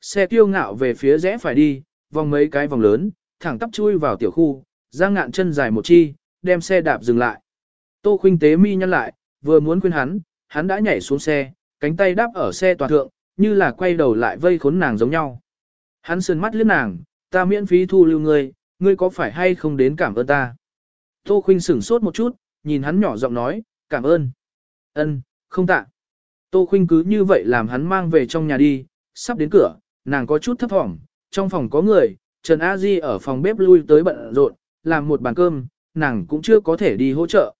Xe kiêu ngạo về phía rẽ phải đi, vòng mấy cái vòng lớn, thẳng tắp chui vào tiểu khu, Giang ngạn chân dài một chi, đem xe đạp dừng lại. Tô khuynh tế mi nhăn lại, vừa muốn khuyên hắn, hắn đã nhảy xuống xe, cánh tay đáp ở xe toàn thượng, như là quay đầu lại vây khốn nàng giống nhau. Hắn sườn mắt liếc nàng, ta miễn phí thu lưu ngươi, ngươi có phải hay không đến cảm ơn ta? Tô khuynh sửng sốt một chút, nhìn hắn nhỏ giọng nói, cảm ơn. Ân, không tạ. Tô khuynh cứ như vậy làm hắn mang về trong nhà đi, sắp đến cửa, nàng có chút thấp thỏm, trong phòng có người, Trần A Di ở phòng bếp lui tới bận rộn, làm một bàn cơm, nàng cũng chưa có thể đi hỗ trợ.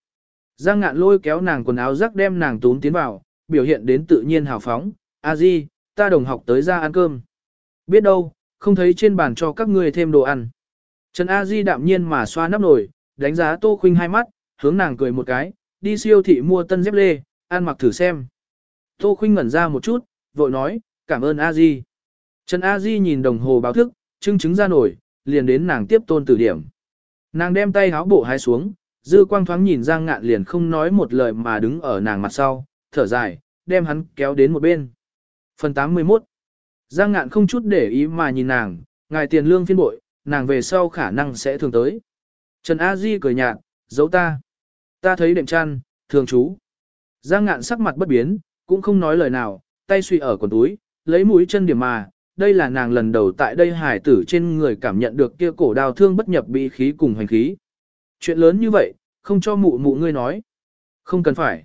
Giang ngạn lôi kéo nàng quần áo rắc đem nàng tún tiến vào, biểu hiện đến tự nhiên hào phóng, A Di, ta đồng học tới ra ăn cơm. Biết đâu, không thấy trên bàn cho các ngươi thêm đồ ăn. Trần A Di đạm nhiên mà xoa nắp nồi, đánh giá Tô Khuynh hai mắt, hướng nàng cười một cái, đi siêu thị mua tân dép lê, ăn mặc thử xem. Tô Khuynh ngẩn ra một chút, vội nói, cảm ơn A Di. Trần A Di nhìn đồng hồ báo thức, trưng chứng ra nổi, liền đến nàng tiếp tôn tử điểm. Nàng đem tay háo bộ hái xuống, dư quang thoáng nhìn Giang Ngạn liền không nói một lời mà đứng ở nàng mặt sau, thở dài, đem hắn kéo đến một bên. Phần 81 Giang Ngạn không chút để ý mà nhìn nàng, ngài tiền lương phiên bội, nàng về sau khả năng sẽ thường tới. Trần A Di cười nhạt, giấu ta. Ta thấy đệm chăn, thường chú. Giang Ngạn sắc mặt bất biến, cũng không nói lời nào, tay suy ở quần túi, lấy mũi chân điểm mà, đây là nàng lần đầu tại đây hải tử trên người cảm nhận được kia cổ đào thương bất nhập bị khí cùng hành khí. Chuyện lớn như vậy, không cho mụ mụ ngươi nói. Không cần phải.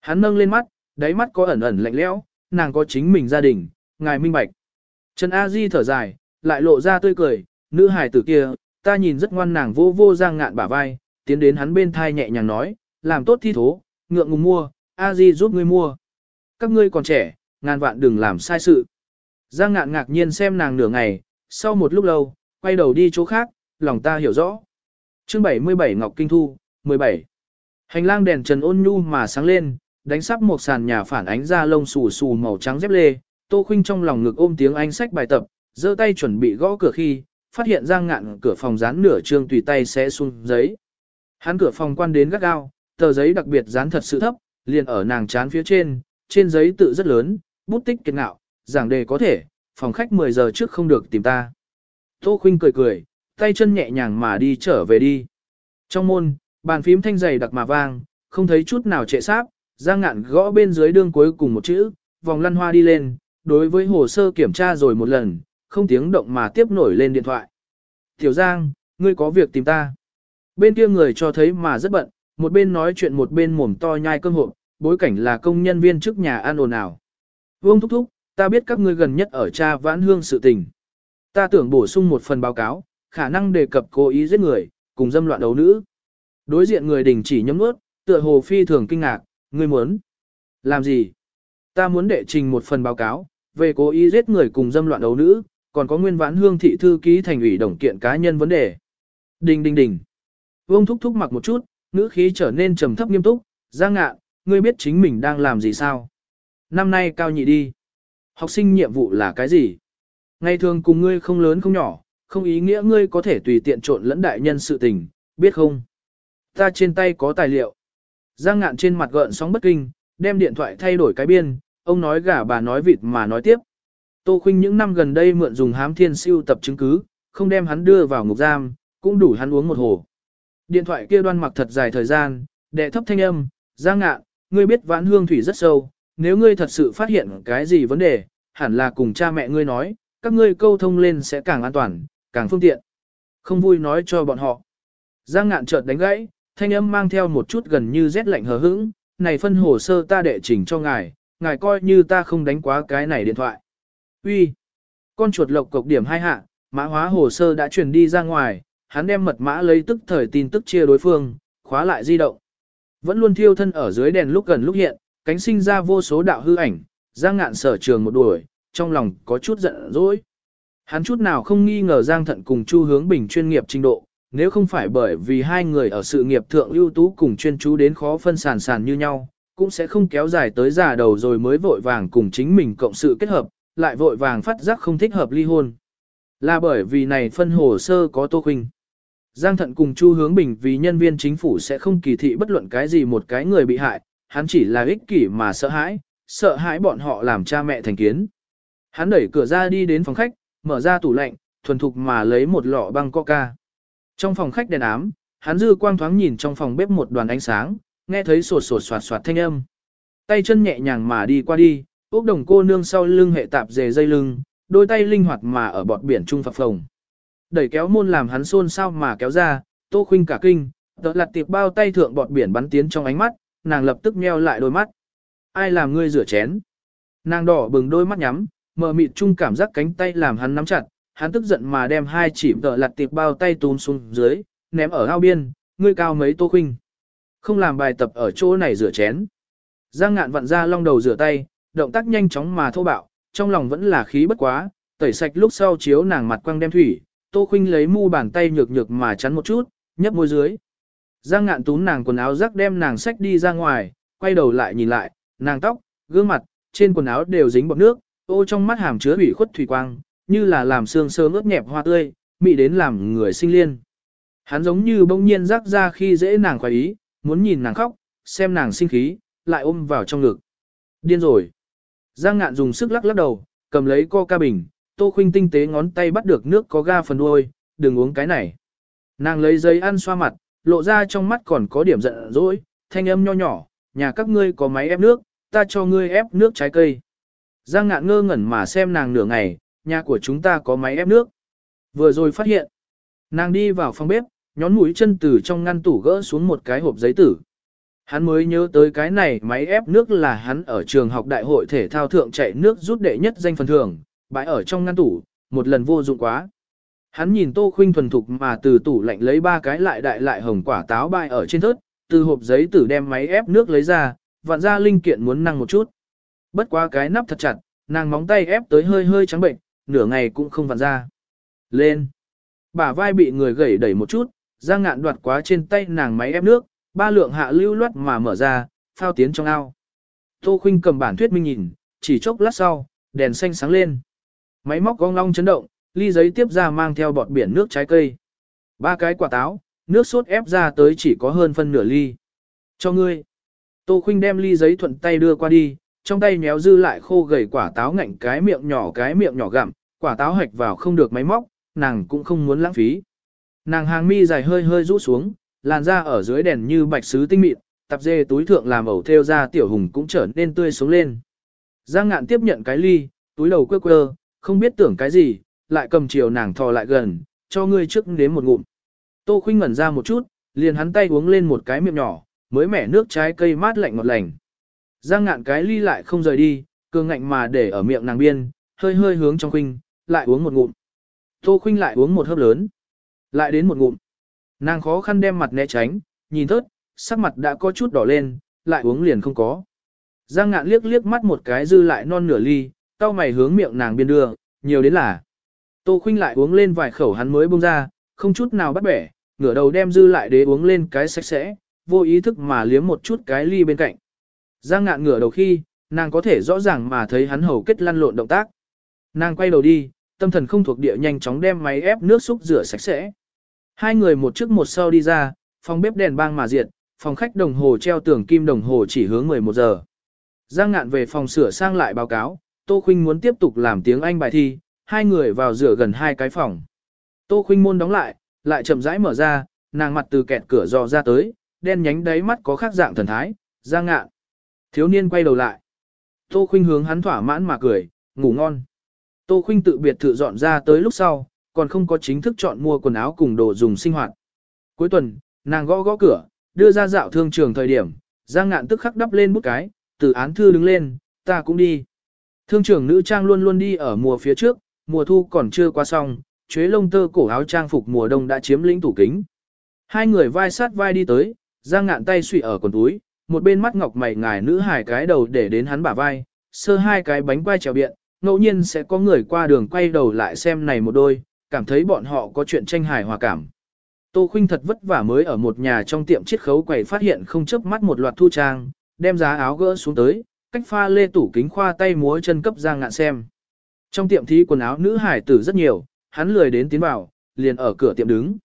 Hắn nâng lên mắt, đáy mắt có ẩn ẩn lạnh lẽo, nàng có chính mình gia đình, ngài minh bạch. Trần A Di thở dài, lại lộ ra tươi cười, nữ hài tử kia, ta nhìn rất ngoan nàng vô vô giang ngạn bả vai, tiến đến hắn bên thai nhẹ nhàng nói, làm tốt thi thố, ngượng ngùng mua, A Di giúp ngươi mua. Các ngươi còn trẻ, ngàn vạn đừng làm sai sự. Giang ngạn ngạc nhiên xem nàng nửa ngày, sau một lúc lâu, quay đầu đi chỗ khác, lòng ta hiểu rõ. chương 77 Ngọc Kinh Thu, 17. Hành lang đèn trần ôn nhu mà sáng lên, đánh sắp một sàn nhà phản ánh ra lông xù xù màu trắng dép lê, Tô Khuynh trong lòng ngực ôm tiếng anh sách bài tập, giơ tay chuẩn bị gõ cửa khi, phát hiện Giang Ngạn cửa phòng dán nửa trương tùy tay sẽ xuống giấy. Hắn cửa phòng quan đến gắt gao, tờ giấy đặc biệt dán thật sự thấp, liền ở nàng chán phía trên, trên giấy tự rất lớn, bút tích kiệt ngạo, giảng đề có thể, phòng khách 10 giờ trước không được tìm ta. Tô Khuynh cười cười, tay chân nhẹ nhàng mà đi trở về đi. Trong môn, bàn phím thanh dày đặc mà vang, không thấy chút nào trệ sáp, Giang Ngạn gõ bên dưới đương cuối cùng một chữ, vòng lăn hoa đi lên, đối với hồ sơ kiểm tra rồi một lần, không tiếng động mà tiếp nổi lên điện thoại. Tiểu Giang, ngươi có việc tìm ta. Bên kia người cho thấy mà rất bận, một bên nói chuyện một bên mồm to nhai cơm hộp, bối cảnh là công nhân viên trước nhà ăn ồn ào. Vương thúc thúc, ta biết các ngươi gần nhất ở cha vãn hương sự tình. Ta tưởng bổ sung một phần báo cáo, khả năng đề cập cố ý giết người, cùng dâm loạn đấu nữ. Đối diện người đình chỉ nhấm nuốt, tựa hồ phi thường kinh ngạc, ngươi muốn. Làm gì? Ta muốn đệ trình một phần báo cáo, về cố ý giết người cùng dâm loạn đấu nữ, còn có nguyên vãn hương thị thư ký thành ủy đồng kiện cá nhân vấn đề. Đình đình đình. Vương thúc thúc mặc một chút, ngữ khí trở nên trầm thấp nghiêm túc, Giang ngạ, ngươi biết chính mình đang làm gì sao? Năm nay cao nhị đi. Học sinh nhiệm vụ là cái gì? Ngày thường cùng ngươi không lớn không nhỏ, không ý nghĩa ngươi có thể tùy tiện trộn lẫn đại nhân sự tình, biết không? Ta trên tay có tài liệu. Giang ngạn trên mặt gợn sóng bất kinh, đem điện thoại thay đổi cái biên, ông nói gà bà nói vịt mà nói tiếp. Tô Khuynh những năm gần đây mượn dùng hám thiên siêu tập chứng cứ, không đem hắn đưa vào ngục giam, cũng đủ hắn uống một hồ. Điện thoại kia đoan mặc thật dài thời gian, đệ thấp thanh âm, Giang ngạn, ngươi biết vãn hương thủy rất sâu, nếu ngươi thật sự phát hiện cái gì vấn đề, hẳn là cùng cha mẹ ngươi nói, các ngươi câu thông lên sẽ càng an toàn, càng phương tiện. Không vui nói cho bọn họ. Giang ngạn chợt đánh gãy, thanh âm mang theo một chút gần như rét lạnh hờ hững, này phân hồ sơ ta đệ chỉnh cho ngài, ngài coi như ta không đánh quá cái này điện thoại. Uy, Con chuột lộc cộc điểm hai hạ, mã hóa hồ sơ đã truyền đi ra ngoài, hắn đem mật mã lấy tức thời tin tức chia đối phương, khóa lại di động. Vẫn luôn thiêu thân ở dưới đèn lúc gần lúc hiện, cánh sinh ra vô số đạo hư ảnh, Giang ngạn sở trường một đuổi, trong lòng có chút giận dỗi. Hắn chút nào không nghi ngờ Giang thận cùng Chu hướng bình chuyên nghiệp trình độ, nếu không phải bởi vì hai người ở sự nghiệp thượng ưu tú cùng chuyên chú đến khó phân sàn sàn như nhau, cũng sẽ không kéo dài tới già đầu rồi mới vội vàng cùng chính mình cộng sự kết hợp, lại vội vàng phát giác không thích hợp ly hôn. Là bởi vì này phân hồ sơ có Tô Khuynh. Giang Thận cùng Chu Hướng Bình vì nhân viên chính phủ sẽ không kỳ thị bất luận cái gì một cái người bị hại, hắn chỉ là ích kỷ mà sợ hãi, sợ hãi bọn họ làm cha mẹ thành kiến. Hắn đẩy cửa ra đi đến phòng khách, mở ra tủ lạnh, thuần thục mà lấy một lọ băng coca. Trong phòng khách đèn ám, hắn dư quang thoáng nhìn trong phòng bếp một đoàn ánh sáng, nghe thấy sột sột soạt soạt thanh âm. Tay chân nhẹ nhàng mà đi qua đi, ốc đồng cô nương sau lưng hệ tạp dề dây lưng, đôi tay linh hoạt mà ở bọt biển trung phập phồng. Đẩy kéo môn làm hắn xôn xao mà kéo ra, tô khuynh cả kinh, tợ lặt tiệp bao tay thượng bọt biển bắn tiến trong ánh mắt, nàng lập tức nheo lại đôi mắt. Ai làm ngươi rửa chén? Nàng đỏ bừng đôi mắt nhắm, mờ mịt chung cảm giác cánh tay làm hắn nắm chặt, hắn tức giận mà đem hai chỉ tợ lặt tiệp bao tay túm xuống dưới, ném ở ao biên, ngươi cao mấy tô khinh, Không làm bài tập ở chỗ này rửa chén. Giang ngạn vặn ra long đầu rửa tay, động tác nhanh chóng mà thô bạo, trong lòng vẫn là khí bất quá, tẩy sạch lúc sau chiếu nàng mặt quăng đem thủy, Tô khinh lấy mu bàn tay nhược nhược mà chắn một chút, nhấp môi dưới. Giang ngạn túm nàng quần áo rắc đem nàng sách đi ra ngoài, quay đầu lại nhìn lại, nàng tóc, gương mặt, trên quần áo đều dính bọt nước, ô trong mắt hàm chứa ủy khuất thủy quang, như là làm xương sớm ướt nhẹp hoa tươi, mị đến làm người sinh liên. Hắn giống như bỗng nhiên rắc ra khi dễ nàng khoái ý, muốn nhìn nàng khóc, xem nàng sinh khí, lại ôm vào trong ngực. Điên rồi. Giang ngạn dùng sức lắc lắc đầu, cầm lấy coca bình, Tô Khuynh tinh tế ngón tay bắt được nước có ga phần đuôi, đừng uống cái này. Nàng lấy giấy ăn xoa mặt, lộ ra trong mắt còn có điểm giận dỗi, thanh âm nho nhỏ, nhà các ngươi có máy ép nước, ta cho ngươi ép nước trái cây. Giang ngạn ngơ ngẩn mà xem nàng nửa ngày, nhà của chúng ta có máy ép nước. Vừa rồi phát hiện, nàng đi vào phòng bếp, nhón mũi chân từ trong ngăn tủ gỡ xuống một cái hộp giấy tử. Hắn mới nhớ tới cái này máy ép nước là hắn ở trường học đại hội thể thao thượng chạy nước rút đệ nhất danh phần thưởng, bãi ở trong ngăn tủ, một lần vô dụng quá. Hắn nhìn Tô Khuynh thuần thục mà từ tủ lạnh lấy ba cái lại đại lại hồng quả táo bài ở trên thớt, từ hộp giấy tử đem máy ép nước lấy ra, vặn ra linh kiện muốn năng một chút. Bất quá cái nắp thật chặt, nàng móng tay ép tới hơi hơi trắng bệnh, nửa ngày cũng không vặn ra. Lên. Bả vai bị người gẩy đẩy một chút, Giang ngạn đoạt quá trên tay nàng máy ép nước, ba lượng hạ lưu loát mà mở ra, phao tiến trong ao. Tô Khuynh cầm bản thuyết minh nhìn, chỉ chốc lát sau, đèn xanh sáng lên. Máy móc gong long chấn động, ly giấy tiếp ra mang theo bọt biển nước trái cây. Ba cái quả táo, nước sốt ép ra tới chỉ có hơn phân nửa ly. Cho ngươi. Tô Khuynh đem ly giấy thuận tay đưa qua đi, trong tay méo dư lại khô gầy quả táo ngạnh cái miệng nhỏ cái miệng nhỏ gặm, quả táo hạch vào không được máy móc, nàng cũng không muốn lãng phí. Nàng hàng mi dài hơi hơi rũ xuống, làn da ở dưới đèn như bạch sứ tinh mịn, tập dê túi thượng làm ẩu theo ra tiểu hùng cũng trở nên tươi sống lên. Giang ngạn tiếp nhận cái ly, túi đầu quơ quơ, không biết tưởng cái gì, lại cầm chiều nàng thò lại gần, cho ngươi trước đến một ngụm. Tô khuynh ngẩn ra một chút, liền hắn tay uống lên một cái miệng nhỏ, mới mẻ nước trái cây mát lạnh ngọt lành. Giang ngạn cái ly lại không rời đi, cường ngạnh mà để ở miệng nàng biên, hơi hơi hướng trong khuynh, lại uống một ngụm. Tô khuynh lại uống một hớp lớn, lại đến một ngụm. Nàng khó khăn đem mặt né tránh, nhìn thớt, sắc mặt đã có chút đỏ lên, lại uống liền không có. Giang ngạn liếc liếc mắt một cái dư lại non nửa ly, tao mày hướng miệng nàng biên đưa, nhiều đến là. Tô khuynh lại uống lên vài khẩu hắn mới buông ra, không chút nào bắt bẻ, ngửa đầu đem dư lại đế uống lên cái sạch sẽ, vô ý thức mà liếm một chút cái ly bên cạnh. Giang ngạn ngửa đầu khi, nàng có thể rõ ràng mà thấy hắn hầu kết lăn lộn động tác. Nàng quay đầu đi, tâm thần không thuộc địa nhanh chóng đem máy ép nước xúc rửa sạch sẽ. Hai người một trước một sau đi ra, phòng bếp đèn bang mà diệt, phòng khách đồng hồ treo tường kim đồng hồ chỉ hướng 11 giờ. Giang ngạn về phòng sửa sang lại báo cáo, Tô Khuynh muốn tiếp tục làm tiếng Anh bài thi, hai người vào rửa gần hai cái phòng. Tô Khuynh môn đóng lại, lại chậm rãi mở ra, nàng mặt từ kẹt cửa dò ra tới, đen nhánh đáy mắt có khác dạng thần thái, Giang ngạn. Thiếu niên quay đầu lại. Tô Khuynh hướng hắn thỏa mãn mà cười, ngủ ngon. Tô Khuynh tự biệt thự dọn ra tới lúc sau, còn không có chính thức chọn mua quần áo cùng đồ dùng sinh hoạt. Cuối tuần, nàng gõ gõ cửa, đưa ra dạo thương trường thời điểm, Giang Ngạn tức khắc đắp lên bút cái, từ án thư đứng lên, ta cũng đi. Thương trưởng nữ trang luôn luôn đi ở mùa phía trước, mùa thu còn chưa qua xong, chuế lông tơ cổ áo trang phục mùa đông đã chiếm lĩnh tủ kính. Hai người vai sát vai đi tới, Giang Ngạn tay suy ở quần túi, một bên mắt ngọc mày ngài nữ hài cái đầu để đến hắn bả vai, sơ hai cái bánh quai trèo biện, ngẫu nhiên sẽ có người qua đường quay đầu lại xem này một đôi, cảm thấy bọn họ có chuyện tranh hài hòa cảm. Tô Khuynh thật vất vả mới ở một nhà trong tiệm chiết khấu quầy phát hiện không chớp mắt một loạt thu trang, đem giá áo gỡ xuống tới, cách pha lê tủ kính khoa tay múa chân cấp Giang Ngạn xem. Trong tiệm thí quần áo nữ hải tử rất nhiều, hắn lười đến tiến vào, liền ở cửa tiệm đứng.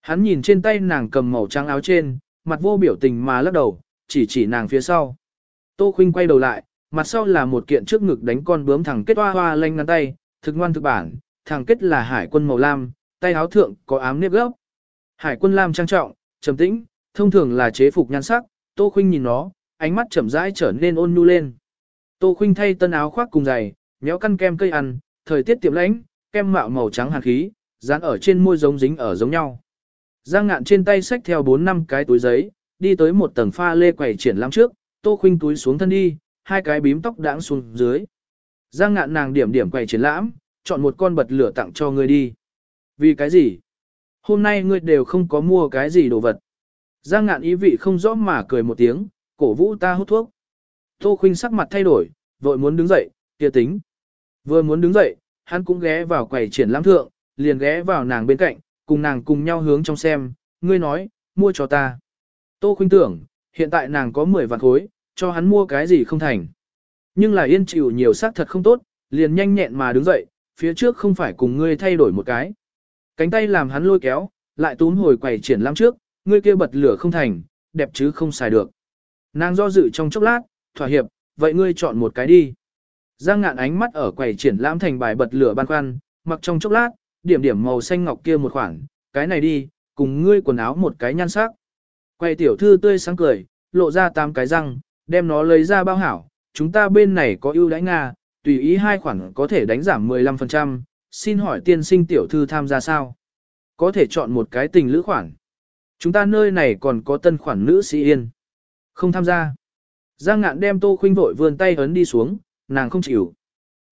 Hắn nhìn trên tay nàng cầm màu trắng áo trên, mặt vô biểu tình mà lắc đầu, chỉ chỉ nàng phía sau. Tô Khuynh quay đầu lại, mặt sau là một kiện trước ngực đánh con bướm thẳng kết hoa hoa lanh ngắn tay, thực ngoan thực bản, Thẳng kết là hải quân màu lam, tay áo thượng có ám nếp gốc. Hải quân lam trang trọng, trầm tĩnh, thông thường là chế phục nhan sắc, Tô Khuynh nhìn nó, ánh mắt chậm rãi trở nên ôn nhu lên. Tô Khuynh thay tân áo khoác cùng giày, méo căn kem cây ăn, thời tiết tiệm lãnh, kem mạo màu trắng hàn khí, dán ở trên môi giống dính ở giống nhau. Giang ngạn trên tay xách theo 4 năm cái túi giấy, đi tới một tầng pha lê quầy triển lãm trước, Tô Khuynh túi xuống thân đi, hai cái bím tóc đãng xuống dưới. Giang ngạn nàng điểm điểm quầy triển lãm, chọn một con bật lửa tặng cho ngươi đi. Vì cái gì? Hôm nay ngươi đều không có mua cái gì đồ vật. Giang ngạn ý vị không rõ mà cười một tiếng, cổ vũ ta hút thuốc. Tô Khuynh sắc mặt thay đổi, vội muốn đứng dậy, kia tính. Vừa muốn đứng dậy, hắn cũng ghé vào quầy triển lãm thượng, liền ghé vào nàng bên cạnh, cùng nàng cùng nhau hướng trong xem, ngươi nói, mua cho ta. Tô Khuynh tưởng, hiện tại nàng có 10 vạn khối, cho hắn mua cái gì không thành. Nhưng là yên chịu nhiều xác thật không tốt, liền nhanh nhẹn mà đứng dậy, phía trước không phải cùng ngươi thay đổi một cái. Cánh tay làm hắn lôi kéo, lại túm hồi quầy triển lãm trước, ngươi kia bật lửa không thành, đẹp chứ không xài được. Nàng do dự trong chốc lát, thỏa hiệp, vậy ngươi chọn một cái đi. Giang ngạn ánh mắt ở quầy triển lãm thành bài bật lửa ban khoăn, mặc trong chốc lát, điểm điểm màu xanh ngọc kia một khoảng, cái này đi, cùng ngươi quần áo một cái nhan sắc. Quay tiểu thư tươi sáng cười, lộ ra tám cái răng, đem nó lấy ra bao hảo, chúng ta bên này có ưu đãi Nga, tùy ý hai khoản có thể đánh giảm 15%, xin hỏi tiên sinh tiểu thư tham gia sao? Có thể chọn một cái tình lữ khoản. Chúng ta nơi này còn có tân khoản nữ sĩ yên. Không tham gia. Giang ngạn đem Tô Khuynh vội vươn tay ấn đi xuống, nàng không chịu.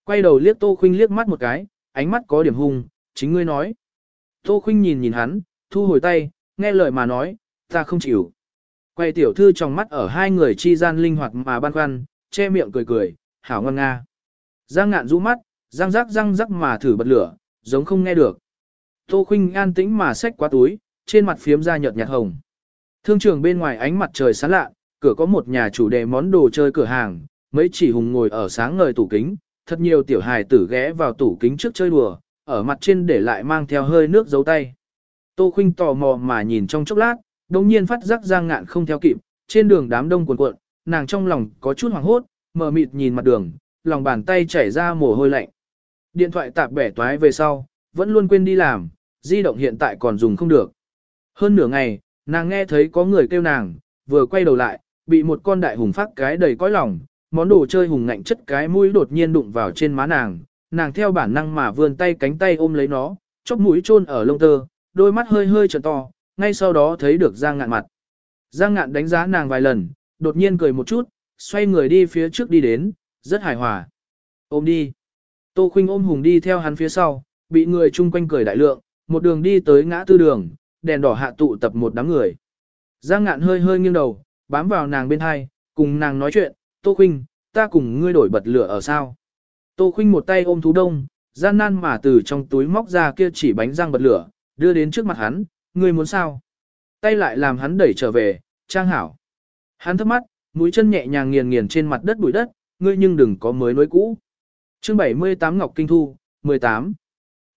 Quay đầu liếc Tô Khuynh liếc mắt một cái, ánh mắt có điểm hung, chính ngươi nói. Tô Khuynh nhìn nhìn hắn, thu hồi tay, nghe lời mà nói, ta không chịu. Quay tiểu thư trong mắt ở hai người chi gian linh hoạt mà băn khoăn, che miệng cười cười, hảo ngon nga. Giang ngạn rũ mắt, răng rắc răng rắc mà thử bật lửa, giống không nghe được. Tô Khuynh an tĩnh mà xách qua túi, trên mặt phiếm ra nhợt nhạt hồng. Thương trường bên ngoài ánh mặt trời sáng lạ, cửa có một nhà chủ đề món đồ chơi cửa hàng, mấy chỉ hùng ngồi ở sáng ngời tủ kính, thật nhiều tiểu hài tử ghé vào tủ kính trước chơi đùa, ở mặt trên để lại mang theo hơi nước dấu tay. Tô Khuynh tò mò mà nhìn trong chốc lát, đồng nhiên phát giác Giang Ngạn không theo kịp, trên đường đám đông cuồn cuộn, nàng trong lòng có chút hoảng hốt, mờ mịt nhìn mặt đường, lòng bàn tay chảy ra mồ hôi lạnh. Điện thoại tạp bẻ toái về sau, vẫn luôn quên đi làm, di động hiện tại còn dùng không được. Hơn nửa ngày, nàng nghe thấy có người kêu nàng, vừa quay đầu lại, bị một con đại hùng phát cái đầy cõi lòng, món đồ chơi hùng ngạnh chất cái mũi đột nhiên đụng vào trên má nàng, nàng theo bản năng mà vươn tay cánh tay ôm lấy nó, chóp mũi chôn ở lông tơ, đôi mắt hơi hơi trợn to, ngay sau đó thấy được Giang Ngạn mặt. Giang Ngạn đánh giá nàng vài lần, đột nhiên cười một chút, xoay người đi phía trước đi đến, rất hài hòa. Ôm đi. Tô Khuynh ôm Hùng đi theo hắn phía sau, bị người chung quanh cười đại lượng, một đường đi tới ngã tư đường, đèn đỏ hạ tụ tập một đám người. Giang Ngạn hơi hơi nghiêng đầu, bám vào nàng bên hai, cùng nàng nói chuyện, Tô Khuynh, ta cùng ngươi đổi bật lửa ở sao. Tô Khuynh một tay ôm thú đông, gian nan mà từ trong túi móc ra kia chỉ bánh răng bật lửa, đưa đến trước mặt hắn, ngươi muốn sao? Tay lại làm hắn đẩy trở về, trang hảo. Hắn thấp mắt, mũi chân nhẹ nhàng nghiền nghiền trên mặt đất bụi đất, ngươi nhưng đừng có mới nối cũ. Chương 78 Ngọc Kinh Thu, 18.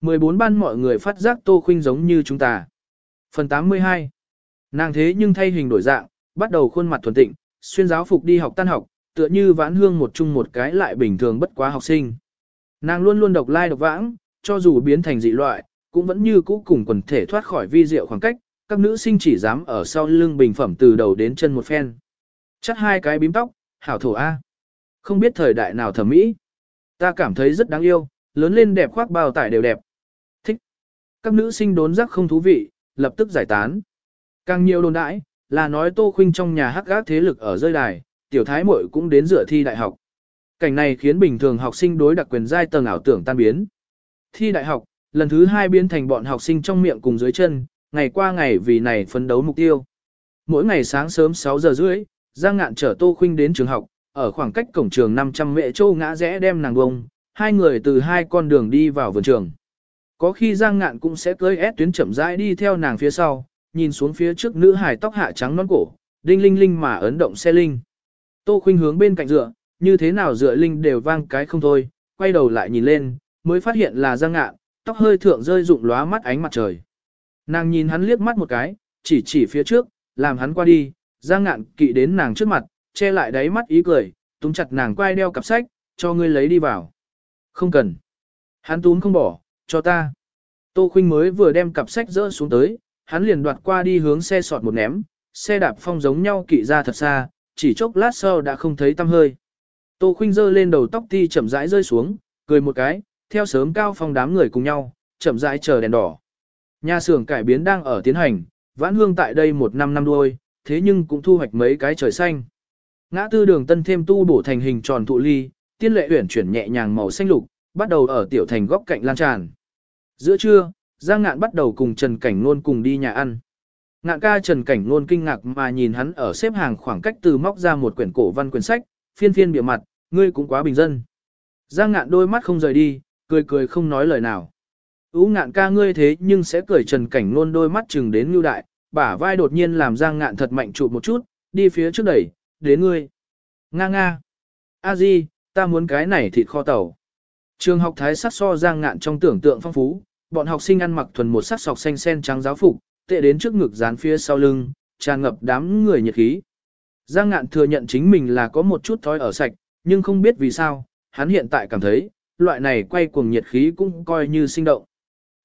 14 ban mọi người phát giác Tô Khuynh giống như chúng ta. Phần 82. Nàng thế nhưng thay hình đổi dạng, bắt đầu khuôn mặt thuần tịnh, xuyên giáo phục đi học tan học, tựa như vãn hương một chung một cái lại bình thường bất quá học sinh. Nàng luôn luôn độc lai độc vãng, cho dù biến thành dị loại, cũng vẫn như cũ cùng quần thể thoát khỏi vi diệu khoảng cách, các nữ sinh chỉ dám ở sau lưng bình phẩm từ đầu đến chân một phen. Chắc hai cái bím tóc, hảo thổ A. Không biết thời đại nào thẩm mỹ. Ta cảm thấy rất đáng yêu, lớn lên đẹp khoác bao tải đều đẹp. Thích. Các nữ sinh đốn giác không thú vị, lập tức giải tán. Càng nhiều đồn đãi, là nói Tô Khuynh trong nhà hắc gác thế lực ở rơi đài, tiểu thái muội cũng đến dựa thi đại học. Cảnh này khiến bình thường học sinh đối đặc quyền giai tầng ảo tưởng tan biến. Thi đại học, lần thứ hai biến thành bọn học sinh trong miệng cùng dưới chân, ngày qua ngày vì này phấn đấu mục tiêu. Mỗi ngày sáng sớm 6 giờ rưỡi, Giang Ngạn chở Tô Khuynh đến trường học, ở khoảng cách cổng trường 500 mẹ châu ngã rẽ đem nàng bông, hai người từ hai con đường đi vào vườn trường. Có khi Giang Ngạn cũng sẽ cưỡi ép tuyến chậm rãi đi theo nàng phía sau, nhìn xuống phía trước nữ hài tóc hạ trắng non cổ, đinh linh linh mà ấn động xe linh. Tô Khuynh hướng bên cạnh dựa, như thế nào dựa linh đều vang cái không thôi, quay đầu lại nhìn lên, mới phát hiện là Giang Ngạn, tóc hơi thượng rơi rụng lóa mắt ánh mặt trời. Nàng nhìn hắn liếc mắt một cái, chỉ chỉ phía trước, làm hắn qua đi, Giang Ngạn kỵ đến nàng trước mặt, che lại đáy mắt ý cười, túm chặt nàng quay đeo cặp sách, cho ngươi lấy đi vào. Không cần. Hắn túm không bỏ, cho ta. Tô Khuynh mới vừa đem cặp sách rỡ xuống tới, hắn liền đoạt qua đi hướng xe sọt một ném, xe đạp phong giống nhau kỵ ra thật xa, chỉ chốc lát sau đã không thấy tăm hơi. Tô Khuynh giơ lên đầu tóc ti chậm rãi rơi xuống, cười một cái, theo sớm cao phong đám người cùng nhau, chậm rãi chờ đèn đỏ. Nhà xưởng cải biến đang ở tiến hành, vãn hương tại đây một năm năm đuôi, thế nhưng cũng thu hoạch mấy cái trời xanh. Ngã tư đường tân thêm tu bổ thành hình tròn thụ ly, tiên lệ uyển chuyển nhẹ nhàng màu xanh lục, bắt đầu ở tiểu thành góc cạnh lan tràn. Giữa trưa, Giang Ngạn bắt đầu cùng Trần Cảnh Nôn cùng đi nhà ăn. Ngạn ca Trần Cảnh Nôn kinh ngạc mà nhìn hắn ở xếp hàng khoảng cách từ móc ra một quyển cổ văn quyển sách, phiên phiên bìa mặt, ngươi cũng quá bình dân. Giang Ngạn đôi mắt không rời đi, cười cười không nói lời nào. Ú ngạn ca ngươi thế nhưng sẽ cười Trần Cảnh Nôn đôi mắt chừng đến lưu đại, bả vai đột nhiên làm Giang Ngạn thật mạnh trụ một chút, đi phía trước đẩy, đến ngươi. Nga nga. A Di, ta muốn cái này thịt kho tàu. Trường học thái sắc so Giang Ngạn trong tưởng tượng phong phú, bọn học sinh ăn mặc thuần một sắc sọc xanh sen trắng giáo phục, tệ đến trước ngực dán phía sau lưng, tràn ngập đám người nhiệt khí. Giang Ngạn thừa nhận chính mình là có một chút thói ở sạch, nhưng không biết vì sao, hắn hiện tại cảm thấy, loại này quay cuồng nhiệt khí cũng coi như sinh động.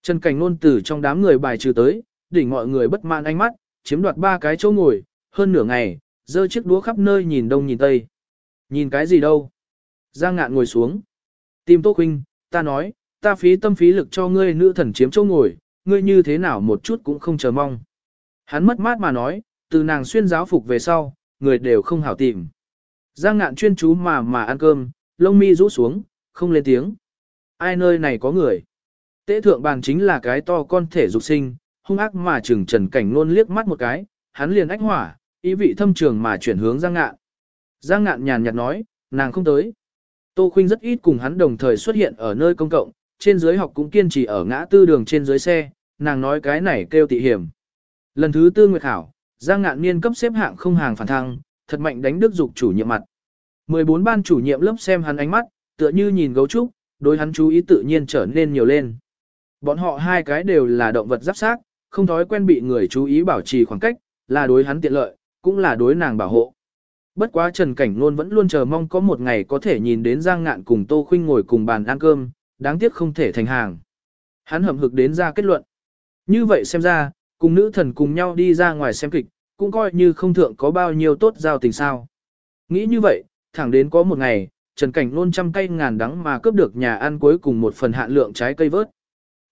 Trần Cảnh Nôn từ trong đám người bài trừ tới, đỉnh mọi người bất mãn ánh mắt, chiếm đoạt ba cái chỗ ngồi, hơn nửa ngày, dơ chiếc đũa khắp nơi nhìn đông nhìn tây. Nhìn cái gì đâu? Giang ngạn ngồi xuống. Tìm Tô Khuynh, ta nói, ta phí tâm phí lực cho ngươi nữ thần chiếm chỗ ngồi, ngươi như thế nào một chút cũng không chờ mong. Hắn mất mát mà nói, từ nàng xuyên giáo phục về sau, người đều không hảo tìm. Giang ngạn chuyên chú mà mà ăn cơm, lông mi rũ xuống, không lên tiếng. Ai nơi này có người? Tế thượng bàn chính là cái to con thể dục sinh, hung ác mà trừng trần cảnh luôn liếc mắt một cái, hắn liền ách hỏa, ý vị thâm trường mà chuyển hướng Giang ngạn. Giang ngạn nhàn nhạt nói, nàng không tới. Tô Khuynh rất ít cùng hắn đồng thời xuất hiện ở nơi công cộng, trên dưới học cũng kiên trì ở ngã tư đường trên dưới xe, nàng nói cái này kêu tị hiểm. Lần thứ tư nguyệt khảo, Giang ngạn niên cấp xếp hạng không hàng phản thăng, thật mạnh đánh đức dục chủ nhiệm mặt. 14 ban chủ nhiệm lớp xem hắn ánh mắt, tựa như nhìn gấu trúc, đối hắn chú ý tự nhiên trở nên nhiều lên. Bọn họ hai cái đều là động vật giáp xác, không thói quen bị người chú ý bảo trì khoảng cách, là đối hắn tiện lợi, cũng là đối nàng bảo hộ. Bất quá Trần Cảnh luôn vẫn luôn chờ mong có một ngày có thể nhìn đến Giang Ngạn cùng Tô Khuynh ngồi cùng bàn ăn cơm, đáng tiếc không thể thành hàng. Hắn hậm hực đến ra kết luận. Như vậy xem ra, cùng nữ thần cùng nhau đi ra ngoài xem kịch, cũng coi như không thượng có bao nhiêu tốt giao tình sao. Nghĩ như vậy, thẳng đến có một ngày, Trần Cảnh luôn trăm cây ngàn đắng mà cướp được nhà ăn cuối cùng một phần hạn lượng trái cây vớt.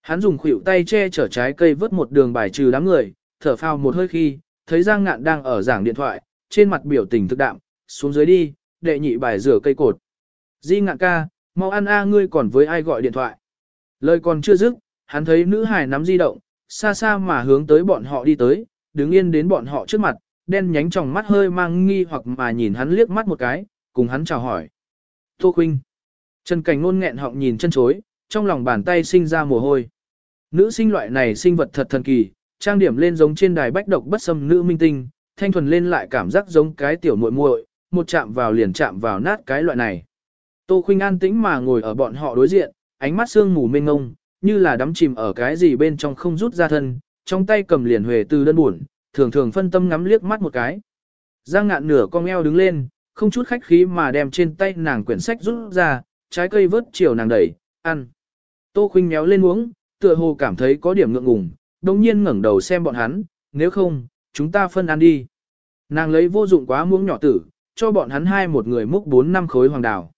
Hắn dùng khuỷu tay che chở trái cây vớt một đường bài trừ đám người, thở phào một hơi khi, thấy Giang Ngạn đang ở giảng điện thoại, trên mặt biểu tình thực đạm, xuống dưới đi, đệ nhị bài rửa cây cột. Di Ngạn ca, mau ăn a ngươi còn với ai gọi điện thoại. Lời còn chưa dứt, hắn thấy nữ hài nắm di động, xa xa mà hướng tới bọn họ đi tới, đứng yên đến bọn họ trước mặt, đen nhánh trong mắt hơi mang nghi hoặc mà nhìn hắn liếc mắt một cái, cùng hắn chào hỏi. Tô Khuynh. Trần Cảnh Nôn nghẹn họng nhìn chân chối, trong lòng bàn tay sinh ra mồ hôi. Nữ sinh loại này sinh vật thật thần kỳ, trang điểm lên giống trên đài bách độc bất xâm nữ minh tinh, thanh thuần lên lại cảm giác giống cái tiểu muội muội, một chạm vào liền chạm vào nát cái loại này. Tô Khuynh an tĩnh mà ngồi ở bọn họ đối diện, ánh mắt sương mù mênh ngông, như là đắm chìm ở cái gì bên trong không rút ra thân, trong tay cầm liền huề từ đơn buồn, thường thường phân tâm ngắm liếc mắt một cái. Giang ngạn nửa con eo đứng lên, không chút khách khí mà đem trên tay nàng quyển sách rút ra, trái cây vớt chiều nàng đẩy, ăn. Tô khinh méo lên uống, tựa hồ cảm thấy có điểm ngượng ngùng, đồng nhiên ngẩng đầu xem bọn hắn, nếu không, chúng ta phân ăn đi. Nàng lấy vô dụng quá muỗng nhỏ tử, cho bọn hắn hai một người múc bốn năm khối hoàng đào.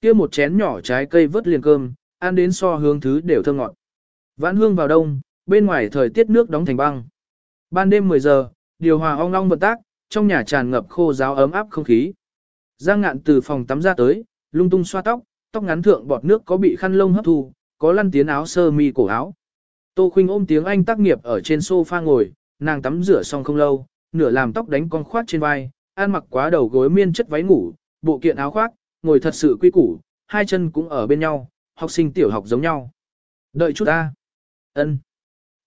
kia một chén nhỏ trái cây vớt liền cơm, ăn đến so hướng thứ đều thơm ngọt. Vãn hương vào đông, bên ngoài thời tiết nước đóng thành băng. Ban đêm 10 giờ, điều hòa ong long vận tác, trong nhà tràn ngập khô giáo ấm áp không khí. Giang ngạn từ phòng tắm ra tới, lung tung xoa tóc, tóc ngắn thượng bọt nước có bị khăn lông hấp thu, có lăn tiến áo sơ mi cổ áo. Tô Khuynh ôm tiếng Anh tác nghiệp ở trên sofa ngồi, nàng tắm rửa xong không lâu, nửa làm tóc đánh con khoát trên vai, ăn mặc quá đầu gối miên chất váy ngủ, bộ kiện áo khoác, ngồi thật sự quy củ, hai chân cũng ở bên nhau, học sinh tiểu học giống nhau. Đợi chút ta. Ân.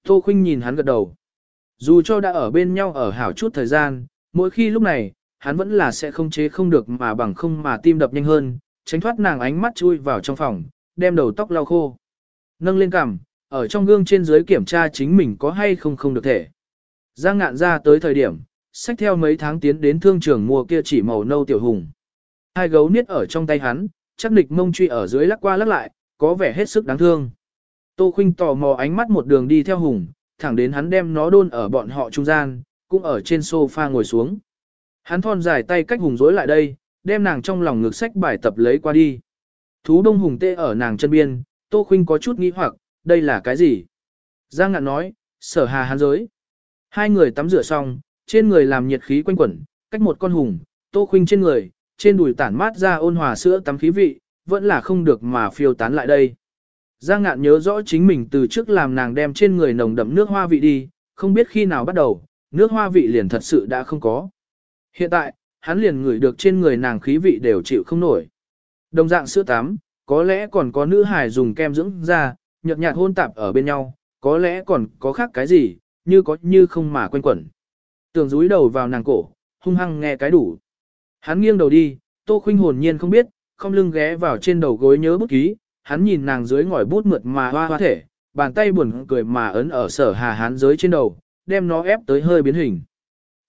Tô Khuynh nhìn hắn gật đầu. Dù cho đã ở bên nhau ở hảo chút thời gian, mỗi khi lúc này, hắn vẫn là sẽ không chế không được mà bằng không mà tim đập nhanh hơn, tránh thoát nàng ánh mắt chui vào trong phòng, đem đầu tóc lau khô. Nâng lên cằm, ở trong gương trên dưới kiểm tra chính mình có hay không không được thể. Giang ngạn ra tới thời điểm, sách theo mấy tháng tiến đến thương trường mua kia chỉ màu nâu tiểu hùng. Hai gấu niết ở trong tay hắn, chắc nịch mông truy ở dưới lắc qua lắc lại, có vẻ hết sức đáng thương. Tô Khuynh tò mò ánh mắt một đường đi theo Hùng, thẳng đến hắn đem nó đôn ở bọn họ trung gian, cũng ở trên sofa ngồi xuống. Hắn thon dài tay cách Hùng dối lại đây, đem nàng trong lòng ngược sách bài tập lấy qua đi. Thú đông Hùng tê ở nàng chân biên, Tô Khuynh có chút nghi hoặc, đây là cái gì? Giang ngạn nói, sở hà hắn giới. Hai người tắm rửa xong, trên người làm nhiệt khí quanh quẩn, cách một con hùng, Tô Khuynh trên người, trên đùi tản mát ra ôn hòa sữa tắm khí vị, vẫn là không được mà phiêu tán lại đây. Giang ngạn nhớ rõ chính mình từ trước làm nàng đem trên người nồng đậm nước hoa vị đi, không biết khi nào bắt đầu, nước hoa vị liền thật sự đã không có. Hiện tại, hắn liền ngửi được trên người nàng khí vị đều chịu không nổi. Đồng dạng sữa tắm, có lẽ còn có nữ hài dùng kem dưỡng da, nhợt nhạt hôn tạp ở bên nhau, có lẽ còn có khác cái gì, như có như không mà quanh quẩn. Tường rúi đầu vào nàng cổ, hung hăng nghe cái đủ. Hắn nghiêng đầu đi, Tô Khuynh hồn nhiên không biết, không lưng ghé vào trên đầu gối nhớ bút ký, hắn nhìn nàng dưới ngòi bút mượt mà hoa hoa thể, bàn tay buồn cười mà ấn ở sở hà hắn dưới trên đầu, đem nó ép tới hơi biến hình.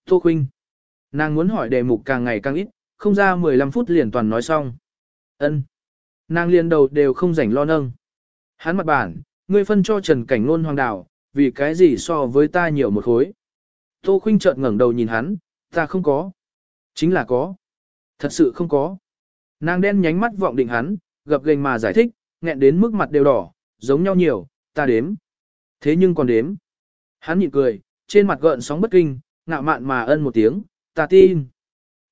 Tô Khuynh. Nàng muốn hỏi đề mục càng ngày càng ít, không ra 15 phút liền toàn nói xong. Ân. Nàng liền đầu đều không rảnh lo nâng. Hắn mặt bản, ngươi phân cho Trần Cảnh Nôn Hoàng Đảo, vì cái gì so với ta nhiều một khối. Tô Khuynh chợt ngẩng đầu nhìn hắn, ta không có. Chính là có. Thật sự không có. Nàng đen nhánh mắt vọng định hắn, gập gành mà giải thích, nghẹn đến mức mặt đều đỏ, giống nhau nhiều, ta đếm. Thế nhưng còn đếm. Hắn nhịn cười, trên mặt gợn sóng bất kinh, ngạo mạn mà ân một tiếng, ta tin.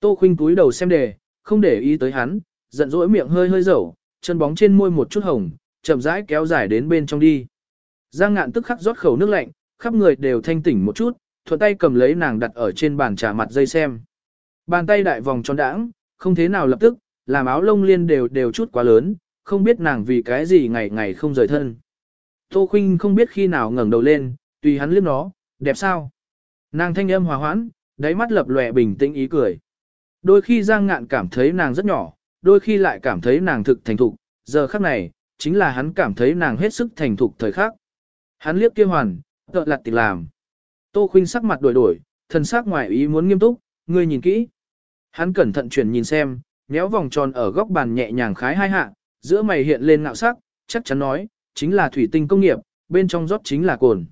Tô Khuynh túi đầu xem đề, không để ý tới hắn, giận dỗi miệng hơi hơi dẩu, chân bóng trên môi một chút hồng, chậm rãi kéo dài đến bên trong đi. Giang ngạn tức khắc rót khẩu nước lạnh, khắp người đều thanh tỉnh một chút, thuận tay cầm lấy nàng đặt ở trên bàn trà mặt dây xem. Bàn tay đại vòng tròn đãng, không thế nào lập tức, làm áo lông liên đều đều chút quá lớn, không biết nàng vì cái gì ngày ngày không rời thân. Tô Khuynh không biết khi nào ngẩng đầu lên, tùy hắn liếc nó, đẹp sao? Nàng thanh âm hòa hoãn, đáy mắt lập lòe bình tĩnh ý cười. Đôi khi Giang Ngạn cảm thấy nàng rất nhỏ, đôi khi lại cảm thấy nàng thực thành thục, giờ khắc này, chính là hắn cảm thấy nàng hết sức thành thục thời khắc. Hắn liếc kia hoàn, tợ lặt tịch làm. Tô Khuynh sắc mặt đổi đổi, thần sắc ngoài ý muốn nghiêm túc, ngươi nhìn kỹ. Hắn cẩn thận chuyển nhìn xem, méo vòng tròn ở góc bàn nhẹ nhàng khái hai hạ, giữa mày hiện lên ngạo sắc, chắc chắn nói, chính là thủy tinh công nghiệp, bên trong rót chính là cồn.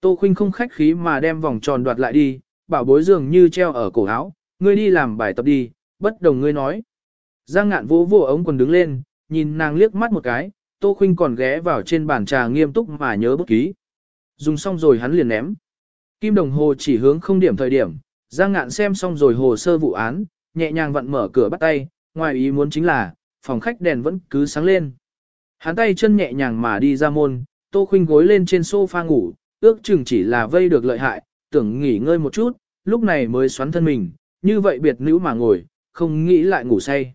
Tô Khuynh không khách khí mà đem vòng tròn đoạt lại đi, bảo bối dường như treo ở cổ áo, ngươi đi làm bài tập đi, bất đồng ngươi nói. Giang ngạn vỗ vỗ ống quần đứng lên, nhìn nàng liếc mắt một cái, Tô Khuynh còn ghé vào trên bàn trà nghiêm túc mà nhớ bút ký. Dùng xong rồi hắn liền ném. Kim đồng hồ chỉ hướng không điểm thời điểm, Giang Ngạn xem xong rồi hồ sơ vụ án, nhẹ nhàng vặn mở cửa bắt tay, ngoài ý muốn chính là, phòng khách đèn vẫn cứ sáng lên. Hắn tay chân nhẹ nhàng mà đi ra môn, Tô Khuynh gối lên trên sofa ngủ, ước chừng chỉ là vây được lợi hại, tưởng nghỉ ngơi một chút, lúc này mới xoắn thân mình, như vậy biệt nữ mà ngồi, không nghĩ lại ngủ say.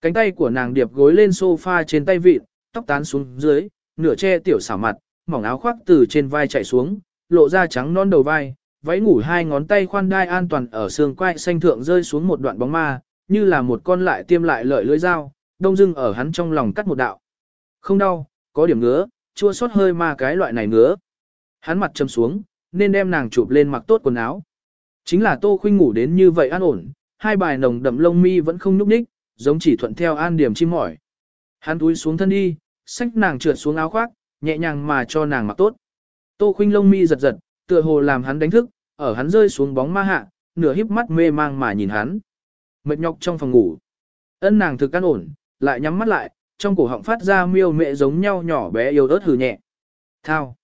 Cánh tay của nàng điệp gối lên sofa trên tay vịt, tóc tán xuống dưới, nửa che tiểu xảo mặt, mỏng áo khoác từ trên vai chạy xuống, lộ ra trắng non đầu vai, váy ngủ hai ngón tay khoan đai an toàn ở xương quai xanh thượng rơi xuống một đoạn bóng ma, như là một con lại tiêm lại lợi lưỡi dao, đông dưng ở hắn trong lòng cắt một đạo. Không đau, có điểm ngứa, chua xót hơi ma cái loại này ngứa. Hắn mặt châm xuống, nên đem nàng chụp lên mặc tốt quần áo. Chính là Tô Khuynh ngủ đến như vậy an ổn, hai bài nồng đậm lông mi vẫn không nhúc nhích, giống chỉ thuận theo an điểm chim mỏi. Hắn túi xuống thân đi, xách nàng trượt xuống áo khoác, nhẹ nhàng mà cho nàng mặc tốt. Tô Khuynh lông mi giật giật, tựa hồ làm hắn đánh thức, ở hắn rơi xuống bóng ma hạ, nửa híp mắt mê mang mà nhìn hắn. Mệt nhọc trong phòng ngủ. Ân nàng thực căn ổn, lại nhắm mắt lại, trong cổ họng phát ra miêu mẹ giống nhau nhỏ bé yếu ớt hừ nhẹ. Thao.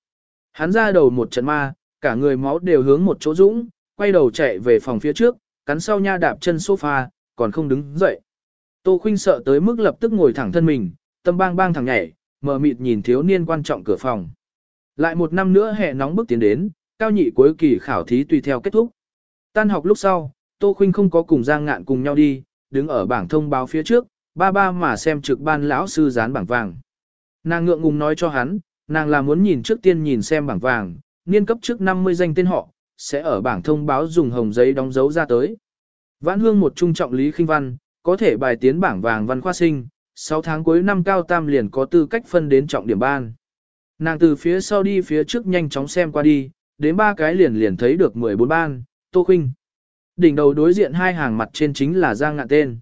Hắn ra đầu một trận ma, cả người máu đều hướng một chỗ dũng, quay đầu chạy về phòng phía trước, cắn sau nha đạp chân sofa, còn không đứng dậy. Tô Khuynh sợ tới mức lập tức ngồi thẳng thân mình, tâm bang bang thẳng nhảy, mờ mịt nhìn thiếu niên quan trọng cửa phòng. Lại một năm nữa hè nóng bước tiến đến, cao nhị cuối kỳ khảo thí tùy theo kết thúc. Tan học lúc sau, Tô Khuynh không có cùng Giang Ngạn cùng nhau đi, đứng ở bảng thông báo phía trước, ba ba mà xem trực ban lão sư dán bảng vàng. Nàng ngượng ngùng nói cho hắn, nàng là muốn nhìn trước tiên nhìn xem bảng vàng, niên cấp trước 50 danh tên họ, sẽ ở bảng thông báo dùng hồng giấy đóng dấu ra tới. Vãn hương một trung trọng lý khinh văn, có thể bài tiến bảng vàng văn khoa sinh, 6 tháng cuối năm cao tam liền có tư cách phân đến trọng điểm ban. Nàng từ phía sau đi phía trước nhanh chóng xem qua đi, đến ba cái liền liền thấy được 14 ban, Tô Khuynh. Đỉnh đầu đối diện hai hàng mặt trên chính là Giang Ngạn tên.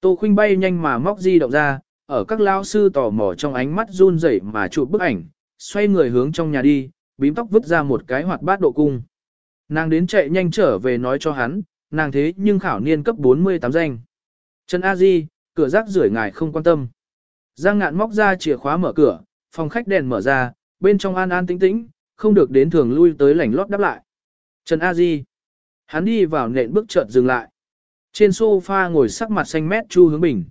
Tô Khuynh bay nhanh mà móc di động ra, ở các lao sư tò mò trong ánh mắt run rẩy mà chụp bức ảnh, xoay người hướng trong nhà đi, bím tóc vứt ra một cái hoạt bát độ cung. Nàng đến chạy nhanh trở về nói cho hắn, nàng thế nhưng khảo niên cấp 48 danh. Trần A Di, cửa rác rưởi ngài không quan tâm. Giang ngạn móc ra chìa khóa mở cửa, phòng khách đèn mở ra, bên trong an an tĩnh tĩnh, không được đến thường lui tới lảnh lót đáp lại. Trần A Di. Hắn đi vào nện bước chợt dừng lại. Trên sofa ngồi sắc mặt xanh mét Chu Hướng Bình.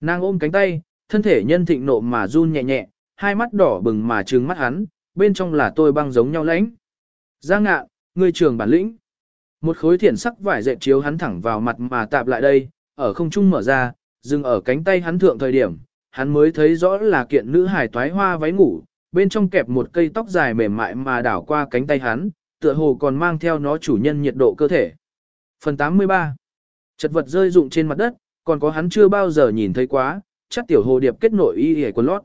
Nàng ôm cánh tay, thân thể nhân thịnh nộ mà run nhẹ nhẹ, hai mắt đỏ bừng mà trừng mắt hắn, bên trong là tôi băng giống nhau lãnh. Giang ngạn, người trường bản lĩnh. Một khối thiển sắc vải dệt chiếu hắn thẳng vào mặt mà tạp lại đây, ở không trung mở ra, dừng ở cánh tay hắn thượng thời điểm, hắn mới thấy rõ là kiện nữ hài toái hoa váy ngủ, bên trong kẹp một cây tóc dài mềm mại mà đảo qua cánh tay hắn, tựa hồ còn mang theo nó chủ nhân nhiệt độ cơ thể. Phần 83 Chật vật rơi rụng trên mặt đất, còn có hắn chưa bao giờ nhìn thấy quá, chắc tiểu hồ điệp kết nội y hề quần lót.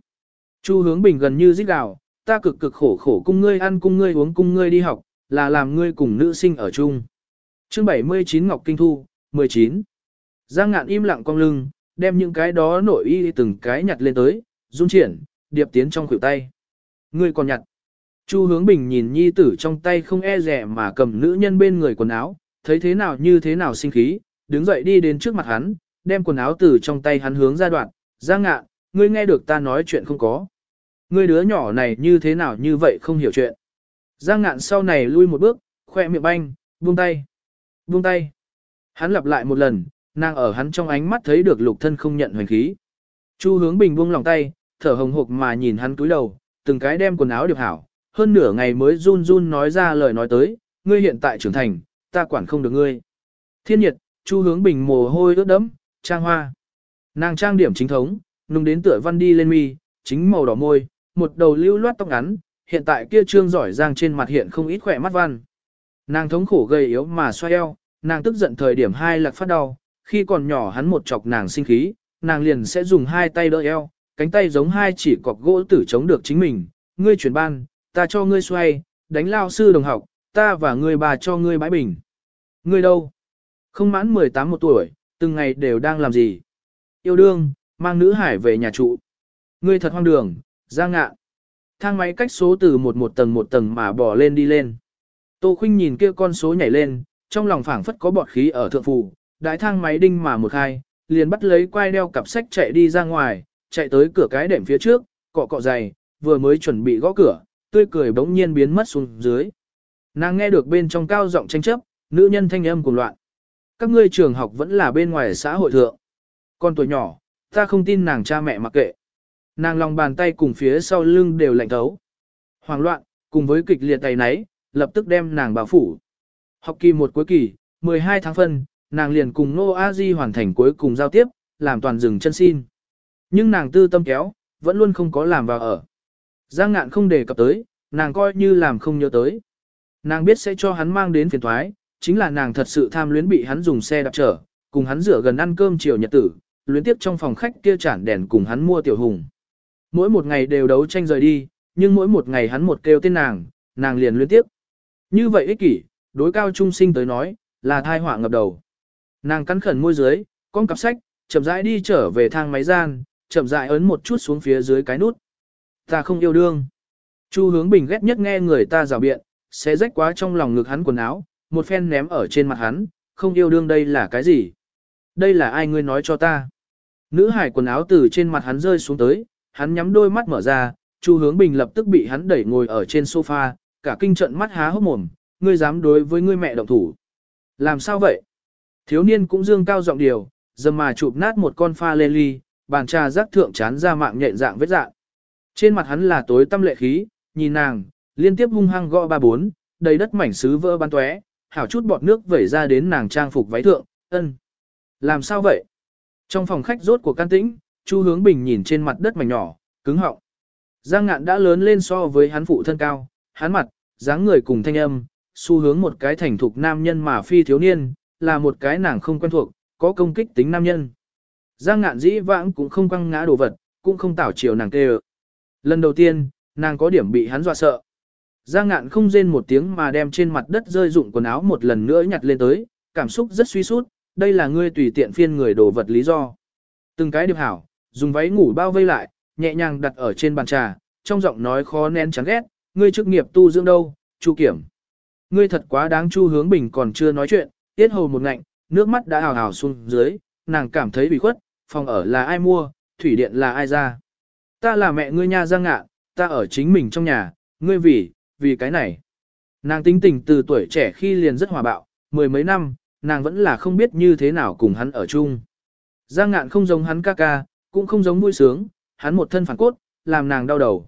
Chu hướng bình gần như rít gào, ta cực cực khổ khổ cung ngươi ăn cung ngươi uống cung ngươi đi học, là làm ngươi cùng nữ sinh ở chung. Chương 79 Ngọc Kinh Thu, 19 Giang ngạn im lặng cong lưng, đem những cái đó nội y từng cái nhặt lên tới, dung triển, điệp tiến trong khuỷu tay. Ngươi còn nhặt. Chu hướng bình nhìn nhi tử trong tay không e rẻ mà cầm nữ nhân bên người quần áo, thấy thế nào như thế nào sinh khí, đứng dậy đi đến trước mặt hắn, đem quần áo từ trong tay hắn hướng ra đoạn, Giang ngạn, ngươi nghe được ta nói chuyện không có. Ngươi đứa nhỏ này như thế nào như vậy không hiểu chuyện. Giang ngạn sau này lui một bước, khoe miệng banh, buông tay. Buông tay. Hắn lặp lại một lần, nàng ở hắn trong ánh mắt thấy được lục thân không nhận hoành khí. Chu hướng bình buông lòng tay, thở hồng hộc mà nhìn hắn cúi đầu, từng cái đem quần áo điệp hảo, hơn nửa ngày mới run run nói ra lời nói tới, ngươi hiện tại trưởng thành, ta quản không được ngươi. Thiên nhiệt, chu hướng bình mồ hôi ướt đẫm, trang hoa. Nàng trang điểm chính thống, nung đến tựa văn đi lên mi, chính màu đỏ môi, một đầu lưu loát tóc ngắn, hiện tại kia trương giỏi giang trên mặt hiện không ít khỏe mắt văn. Nàng thống khổ gầy yếu mà xoay eo, nàng tức giận thời điểm hai lạc phát đau, khi còn nhỏ hắn một chọc nàng sinh khí, nàng liền sẽ dùng hai tay đỡ eo, cánh tay giống hai chỉ cọc gỗ tử chống được chính mình, ngươi chuyển ban, ta cho ngươi xoay, đánh lao sư đồng học, ta và ngươi bà cho ngươi bãi bình. Ngươi đâu? Không mãn 18 một tuổi, từng ngày đều đang làm gì? Yêu đương, mang nữ hải về nhà trụ. Ngươi thật hoang đường, ra ngạ. Thang máy cách số từ một một tầng một tầng mà bỏ lên đi lên. Tô Khuynh nhìn kia con số nhảy lên, trong lòng phảng phất có bọt khí ở thượng phủ, đại thang máy đinh mà một hai, liền bắt lấy quai đeo cặp sách chạy đi ra ngoài, chạy tới cửa cái đệm phía trước, cọ cọ giày, vừa mới chuẩn bị gõ cửa, tươi cười bỗng nhiên biến mất xuống dưới. Nàng nghe được bên trong cao giọng tranh chấp, nữ nhân thanh âm cuồng loạn. Các ngươi trường học vẫn là bên ngoài xã hội thượng. Con tuổi nhỏ, ta không tin nàng cha mẹ mặc kệ. Nàng lòng bàn tay cùng phía sau lưng đều lạnh thấu. Hoàng loạn, cùng với kịch liệt tay nấy, lập tức đem nàng bảo phủ. Học kỳ một cuối kỳ, 12 tháng phân, nàng liền cùng Nô A Di hoàn thành cuối cùng giao tiếp, làm toàn rừng chân xin. Nhưng nàng tư tâm kéo, vẫn luôn không có làm vào ở. Giang ngạn không đề cập tới, nàng coi như làm không nhớ tới. Nàng biết sẽ cho hắn mang đến phiền thoái, chính là nàng thật sự tham luyến bị hắn dùng xe đạp trở, cùng hắn rửa gần ăn cơm chiều nhật tử, luyến tiếp trong phòng khách kia chản đèn cùng hắn mua tiểu hùng. Mỗi một ngày đều đấu tranh rời đi, nhưng mỗi một ngày hắn một kêu tên nàng, nàng liền luyến tiếp. Như vậy ích kỷ, đối cao trung sinh tới nói, là thai họa ngập đầu. Nàng cắn khẩn môi dưới, con cặp sách, chậm rãi đi trở về thang máy gian, chậm rãi ấn một chút xuống phía dưới cái nút. Ta không yêu đương. Chu hướng bình ghét nhất nghe người ta rào biện, sẽ rách quá trong lòng ngực hắn quần áo, một phen ném ở trên mặt hắn, không yêu đương đây là cái gì? Đây là ai ngươi nói cho ta? Nữ hải quần áo từ trên mặt hắn rơi xuống tới, hắn nhắm đôi mắt mở ra, Chu hướng bình lập tức bị hắn đẩy ngồi ở trên sofa, cả kinh trận mắt há hốc mồm, ngươi dám đối với ngươi mẹ động thủ. Làm sao vậy? Thiếu niên cũng dương cao giọng điều, dầm mà chụp nát một con pha lê ly, bàn trà rác thượng chán ra mạng nhện dạng vết dạng. Trên mặt hắn là tối tâm lệ khí, nhìn nàng, liên tiếp hung hăng gõ ba bốn, đầy đất mảnh sứ vỡ bắn tóe, hảo chút bọt nước vẩy ra đến nàng trang phục váy thượng, ân. Làm sao vậy? Trong phòng khách rốt của can tĩnh, Chu Hướng Bình nhìn trên mặt đất mảnh nhỏ, cứng họng. Giang ngạn đã lớn lên so với hắn phụ thân cao, hắn mặt, dáng người cùng thanh âm, xu hướng một cái thành thục nam nhân mà phi thiếu niên, là một cái nàng không quen thuộc, có công kích tính nam nhân. Giang ngạn dĩ vãng cũng không quăng ngã đồ vật, cũng không tảo chiều nàng tê Lần đầu tiên, nàng có điểm bị hắn dọa sợ. Giang ngạn không rên một tiếng mà đem trên mặt đất rơi dụng quần áo một lần nữa nhặt lên tới, cảm xúc rất suy sút, đây là ngươi tùy tiện phiên người đồ vật lý do. Từng cái điệp hảo, dùng váy ngủ bao vây lại, nhẹ nhàng đặt ở trên bàn trà, trong giọng nói khó nén chán ghét, ngươi chức nghiệp tu dưỡng đâu, Chu Kiểm. Ngươi thật quá đáng Chu Hướng Bình còn chưa nói chuyện, tiết hầu một ngạnh, nước mắt đã hào hào xuống dưới, nàng cảm thấy bị khuất, phòng ở là ai mua, thủy điện là ai ra. Ta là mẹ ngươi nha Giang Ngạ, ta ở chính mình trong nhà, ngươi vì, vì cái này. Nàng tính tình từ tuổi trẻ khi liền rất hòa bạo, mười mấy năm, nàng vẫn là không biết như thế nào cùng hắn ở chung. Giang ngạn không giống hắn ca ca, cũng không giống vui sướng, hắn một thân phản cốt, làm nàng đau đầu.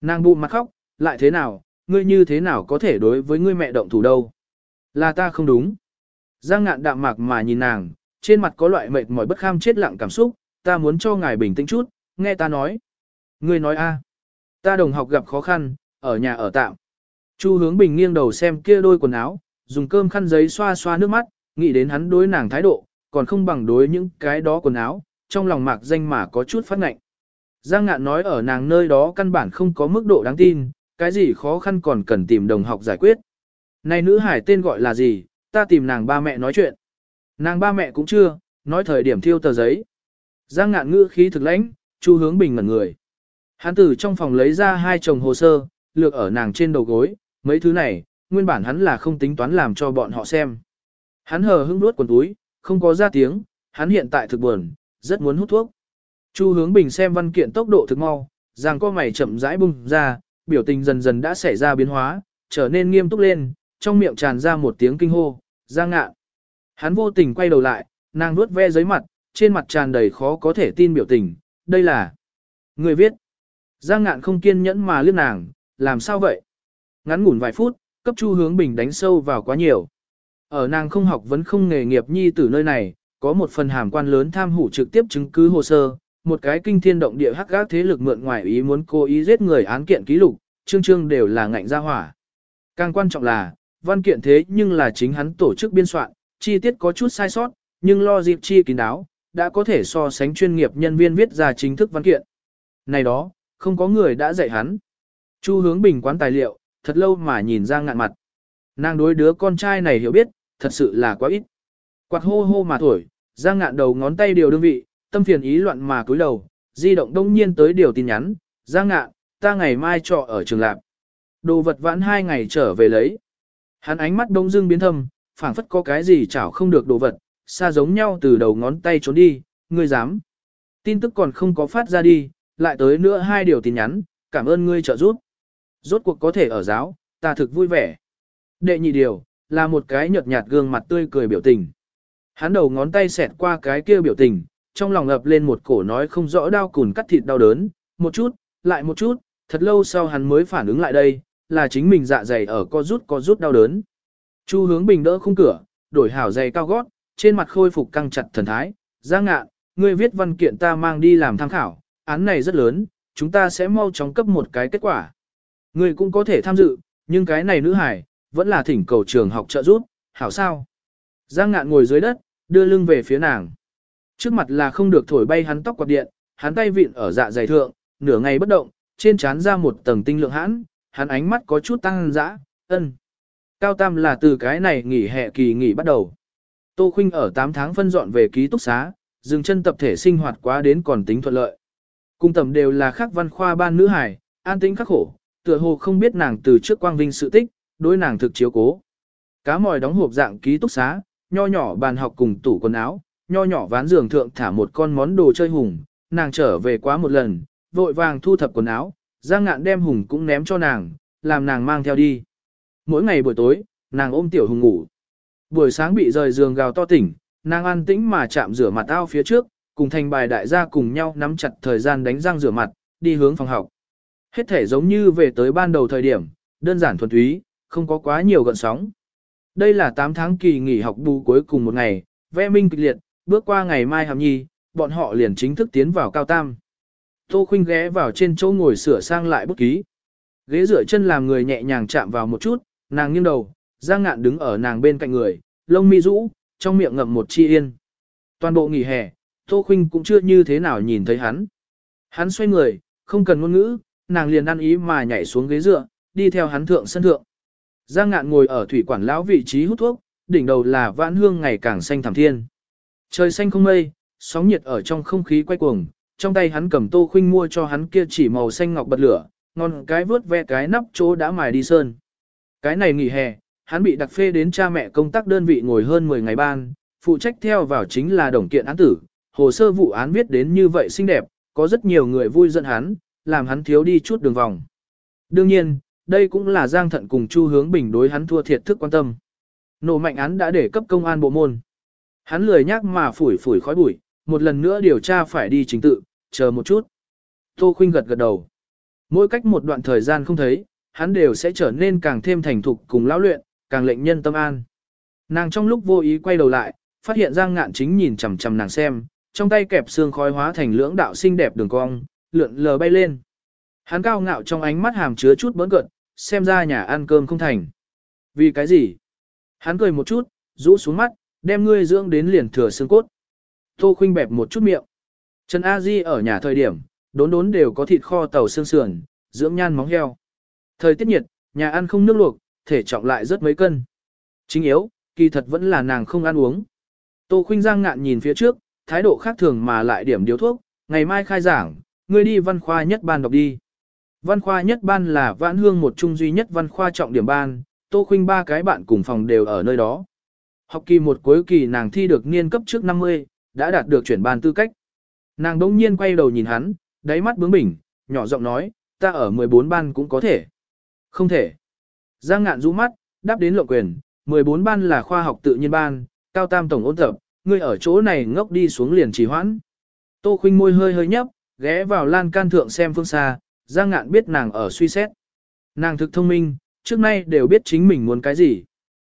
Nàng bụng mặt khóc, lại thế nào, ngươi như thế nào có thể đối với ngươi mẹ động thủ đâu. Là ta không đúng. Giang ngạn đạm mạc mà nhìn nàng, trên mặt có loại mệt mỏi bất kham chết lặng cảm xúc, ta muốn cho ngài bình tĩnh chút, nghe ta nói. Ngươi nói a, ta đồng học gặp khó khăn, ở nhà ở tạm. Chu hướng bình nghiêng đầu xem kia đôi quần áo, dùng cơm khăn giấy xoa xoa nước mắt, nghĩ đến hắn đối nàng thái độ, còn không bằng đối những cái đó quần áo, trong lòng mạc danh mà có chút phát ngạnh. Giang ngạn nói ở nàng nơi đó căn bản không có mức độ đáng tin, cái gì khó khăn còn cần tìm đồng học giải quyết. Này nữ hải tên gọi là gì, ta tìm nàng ba mẹ nói chuyện. Nàng ba mẹ cũng chưa, nói thời điểm thiêu tờ giấy. Giang ngạn ngữ khí thực lãnh, chu hướng bình ngẩn người. Hắn từ trong phòng lấy ra hai chồng hồ sơ, lược ở nàng trên đầu gối, mấy thứ này, nguyên bản hắn là không tính toán làm cho bọn họ xem. Hắn hờ hững nuốt quần túi, không có ra tiếng, hắn hiện tại thực buồn, rất muốn hút thuốc. Chu hướng bình xem văn kiện tốc độ thực mau, rằng có mày chậm rãi bung ra, biểu tình dần dần đã xảy ra biến hóa, trở nên nghiêm túc lên, trong miệng tràn ra một tiếng kinh hô, giang ngạn. Hắn vô tình quay đầu lại, nàng nuốt ve giấy mặt, trên mặt tràn đầy khó có thể tin biểu tình, đây là người viết. Giang ngạn không kiên nhẫn mà liếc nàng, làm sao vậy? Ngắn ngủn vài phút, cấp chu hướng bình đánh sâu vào quá nhiều. Ở nàng không học vẫn không nghề nghiệp nhi từ nơi này, có một phần hàm quan lớn tham hủ trực tiếp chứng cứ hồ sơ, một cái kinh thiên động địa hắc gác thế lực mượn ngoài ý muốn cố ý giết người án kiện ký lục, chương chương đều là ngạnh ra hỏa. Càng quan trọng là, văn kiện thế nhưng là chính hắn tổ chức biên soạn, chi tiết có chút sai sót, nhưng lo dịp chi kín đáo, đã có thể so sánh chuyên nghiệp nhân viên viết ra chính thức văn kiện. Này đó, không có người đã dạy hắn. Chu hướng bình quán tài liệu, thật lâu mà nhìn ra ngạn mặt. Nàng đối đứa con trai này hiểu biết, thật sự là quá ít. Quạt hô hô mà thổi, Giang ngạn đầu ngón tay điều đương vị, tâm phiền ý loạn mà cúi đầu, di động đông nhiên tới điều tin nhắn, Giang ngạn, ta ngày mai trọ ở trường lạp. Đồ vật vãn hai ngày trở về lấy. Hắn ánh mắt đông dưng biến thâm, phảng phất có cái gì chảo không được đồ vật, xa giống nhau từ đầu ngón tay trốn đi, ngươi dám. Tin tức còn không có phát ra đi, lại tới nữa hai điều tin nhắn, cảm ơn ngươi trợ giúp. Rốt cuộc có thể ở giáo, ta thực vui vẻ. Đệ nhị điều, là một cái nhợt nhạt gương mặt tươi cười biểu tình. Hắn đầu ngón tay xẹt qua cái kia biểu tình, trong lòng ập lên một cổ nói không rõ đau cùn cắt thịt đau đớn, một chút, lại một chút, thật lâu sau hắn mới phản ứng lại đây, là chính mình dạ dày ở co rút co rút đau đớn. Chu hướng bình đỡ khung cửa, đổi hảo giày cao gót, trên mặt khôi phục căng chặt thần thái, Giang Ngạn, ngươi viết văn kiện ta mang đi làm tham khảo, án này rất lớn, chúng ta sẽ mau chóng cấp một cái kết quả. Ngươi cũng có thể tham dự, nhưng cái này nữ hải, vẫn là thỉnh cầu trường học trợ giúp, hảo sao. Giang ngạn ngồi dưới đất, đưa lưng về phía nàng. Trước mặt là không được thổi bay hắn tóc quạt điện, hắn tay vịn ở dạ dày thượng, nửa ngày bất động, trên trán ra một tầng tinh lượng hãn, hắn ánh mắt có chút tăng dã, ân. Cao Tam là từ cái này nghỉ hè kỳ nghỉ bắt đầu. Tô Khuynh ở 8 tháng phân dọn về ký túc xá, dừng chân tập thể sinh hoạt quá đến còn tính thuận lợi. Cung tầm đều là khắc văn khoa ban nữ hải, an tĩnh khắc khổ, tựa hồ không biết nàng từ trước quang vinh sự tích, đối nàng thực chiếu cố. Cá mòi đóng hộp dạng ký túc xá, nho nhỏ bàn học cùng tủ quần áo, nho nhỏ ván giường thượng thả một con món đồ chơi hùng, nàng trở về quá một lần, vội vàng thu thập quần áo, Giang Ngạn đem hùng cũng ném cho nàng, làm nàng mang theo đi. Mỗi ngày buổi tối, nàng ôm tiểu hùng ngủ. Buổi sáng bị rời giường gào to tỉnh, nàng an tĩnh mà chạm rửa mặt ao phía trước, cùng thành bài đại gia cùng nhau nắm chặt thời gian đánh răng rửa mặt, đi hướng phòng học. Hết thể giống như về tới ban đầu thời điểm, đơn giản thuần túy, không có quá nhiều gợn sóng. Đây là 8 tháng kỳ nghỉ học bù cuối cùng một ngày, vẽ minh kịch liệt, bước qua ngày mai hàm nhi, bọn họ liền chính thức tiến vào cao tam. Tô Khuynh ghé vào trên chỗ ngồi sửa sang lại bút ký. Ghế rửa chân làm người nhẹ nhàng chạm vào một chút, nàng nghiêng đầu, Giang Ngạn đứng ở nàng bên cạnh người, lông mi rũ, trong miệng ngậm một chi yên. Toàn bộ nghỉ hè, Tô Khuynh cũng chưa như thế nào nhìn thấy hắn. Hắn xoay người, không cần ngôn ngữ, nàng liền ăn ý mà nhảy xuống ghế dựa, đi theo hắn thượng sân thượng. Giang ngạn ngồi ở thủy quản lão vị trí hút thuốc, đỉnh đầu là vãn hương ngày càng xanh thẳm thiên. Trời xanh không mây, sóng nhiệt ở trong không khí quay cuồng, trong tay hắn cầm Tô Khuynh mua cho hắn kia chỉ màu xanh ngọc bật lửa, ngon cái vớt ve cái nắp chỗ đã mài đi sơn. Cái này nghỉ hè, hắn bị đặc phê đến cha mẹ công tác đơn vị ngồi hơn 10 ngày ban, phụ trách theo vào chính là đồng kiện án tử, hồ sơ vụ án viết đến như vậy xinh đẹp, có rất nhiều người vui giận hắn, làm hắn thiếu đi chút đường vòng. Đương nhiên, đây cũng là Giang Thận cùng Chu Hướng Bình đối hắn thua thiệt thức quan tâm. Nổ mạnh án đã để cấp công an bộ môn. Hắn lười nhắc mà phủi phủi khói bụi, một lần nữa điều tra phải đi chính tự, chờ một chút. Tô Khuynh gật gật đầu. Mỗi cách một đoạn thời gian không thấy, hắn đều sẽ trở nên càng thêm thành thục cùng lão luyện, càng lệnh nhân tâm an. Nàng trong lúc vô ý quay đầu lại, phát hiện Giang Ngạn chính nhìn chằm chằm nàng xem, trong tay kẹp xương khói hóa thành lưỡng đạo xinh đẹp đường cong, lượn lờ bay lên. Hắn cao ngạo trong ánh mắt hàm chứa chút bỡn cợt, xem ra nhà ăn cơm không thành. Vì cái gì? Hắn cười một chút, rũ xuống mắt, đem ngươi dưỡng đến liền thừa xương cốt. Tô khinh bẹp một chút miệng. Trần A Di ở nhà thời điểm, đốn đốn đều có thịt kho tàu xương sườn, dưỡng nhan móng heo. Thời tiết nhiệt, nhà ăn không nước luộc, thể trọng lại rất mấy cân. Chính yếu, kỳ thật vẫn là nàng không ăn uống. Tô Khuynh Giang ngạn nhìn phía trước, thái độ khác thường mà lại điểm điếu thuốc, ngày mai khai giảng, ngươi đi văn khoa nhất ban đọc đi. Văn khoa nhất ban là vãn hương một trung duy nhất văn khoa trọng điểm ban, Tô Khuynh ba cái bạn cùng phòng đều ở nơi đó. Học kỳ một cuối kỳ nàng thi được niên cấp trước 50, đã đạt được chuyển ban tư cách. Nàng đống nhiên quay đầu nhìn hắn, đáy mắt bướng bỉnh, nhỏ giọng nói, ta ở 14 ban cũng có thể. Không thể. Giang ngạn rũ mắt, đáp đến lộ quyền, 14 ban là khoa học tự nhiên ban, cao tam tổng ôn tập, ngươi ở chỗ này ngốc đi xuống liền trì hoãn. Tô khinh môi hơi hơi nhấp, ghé vào lan can thượng xem phương xa, Giang ngạn biết nàng ở suy xét. Nàng thực thông minh, trước nay đều biết chính mình muốn cái gì.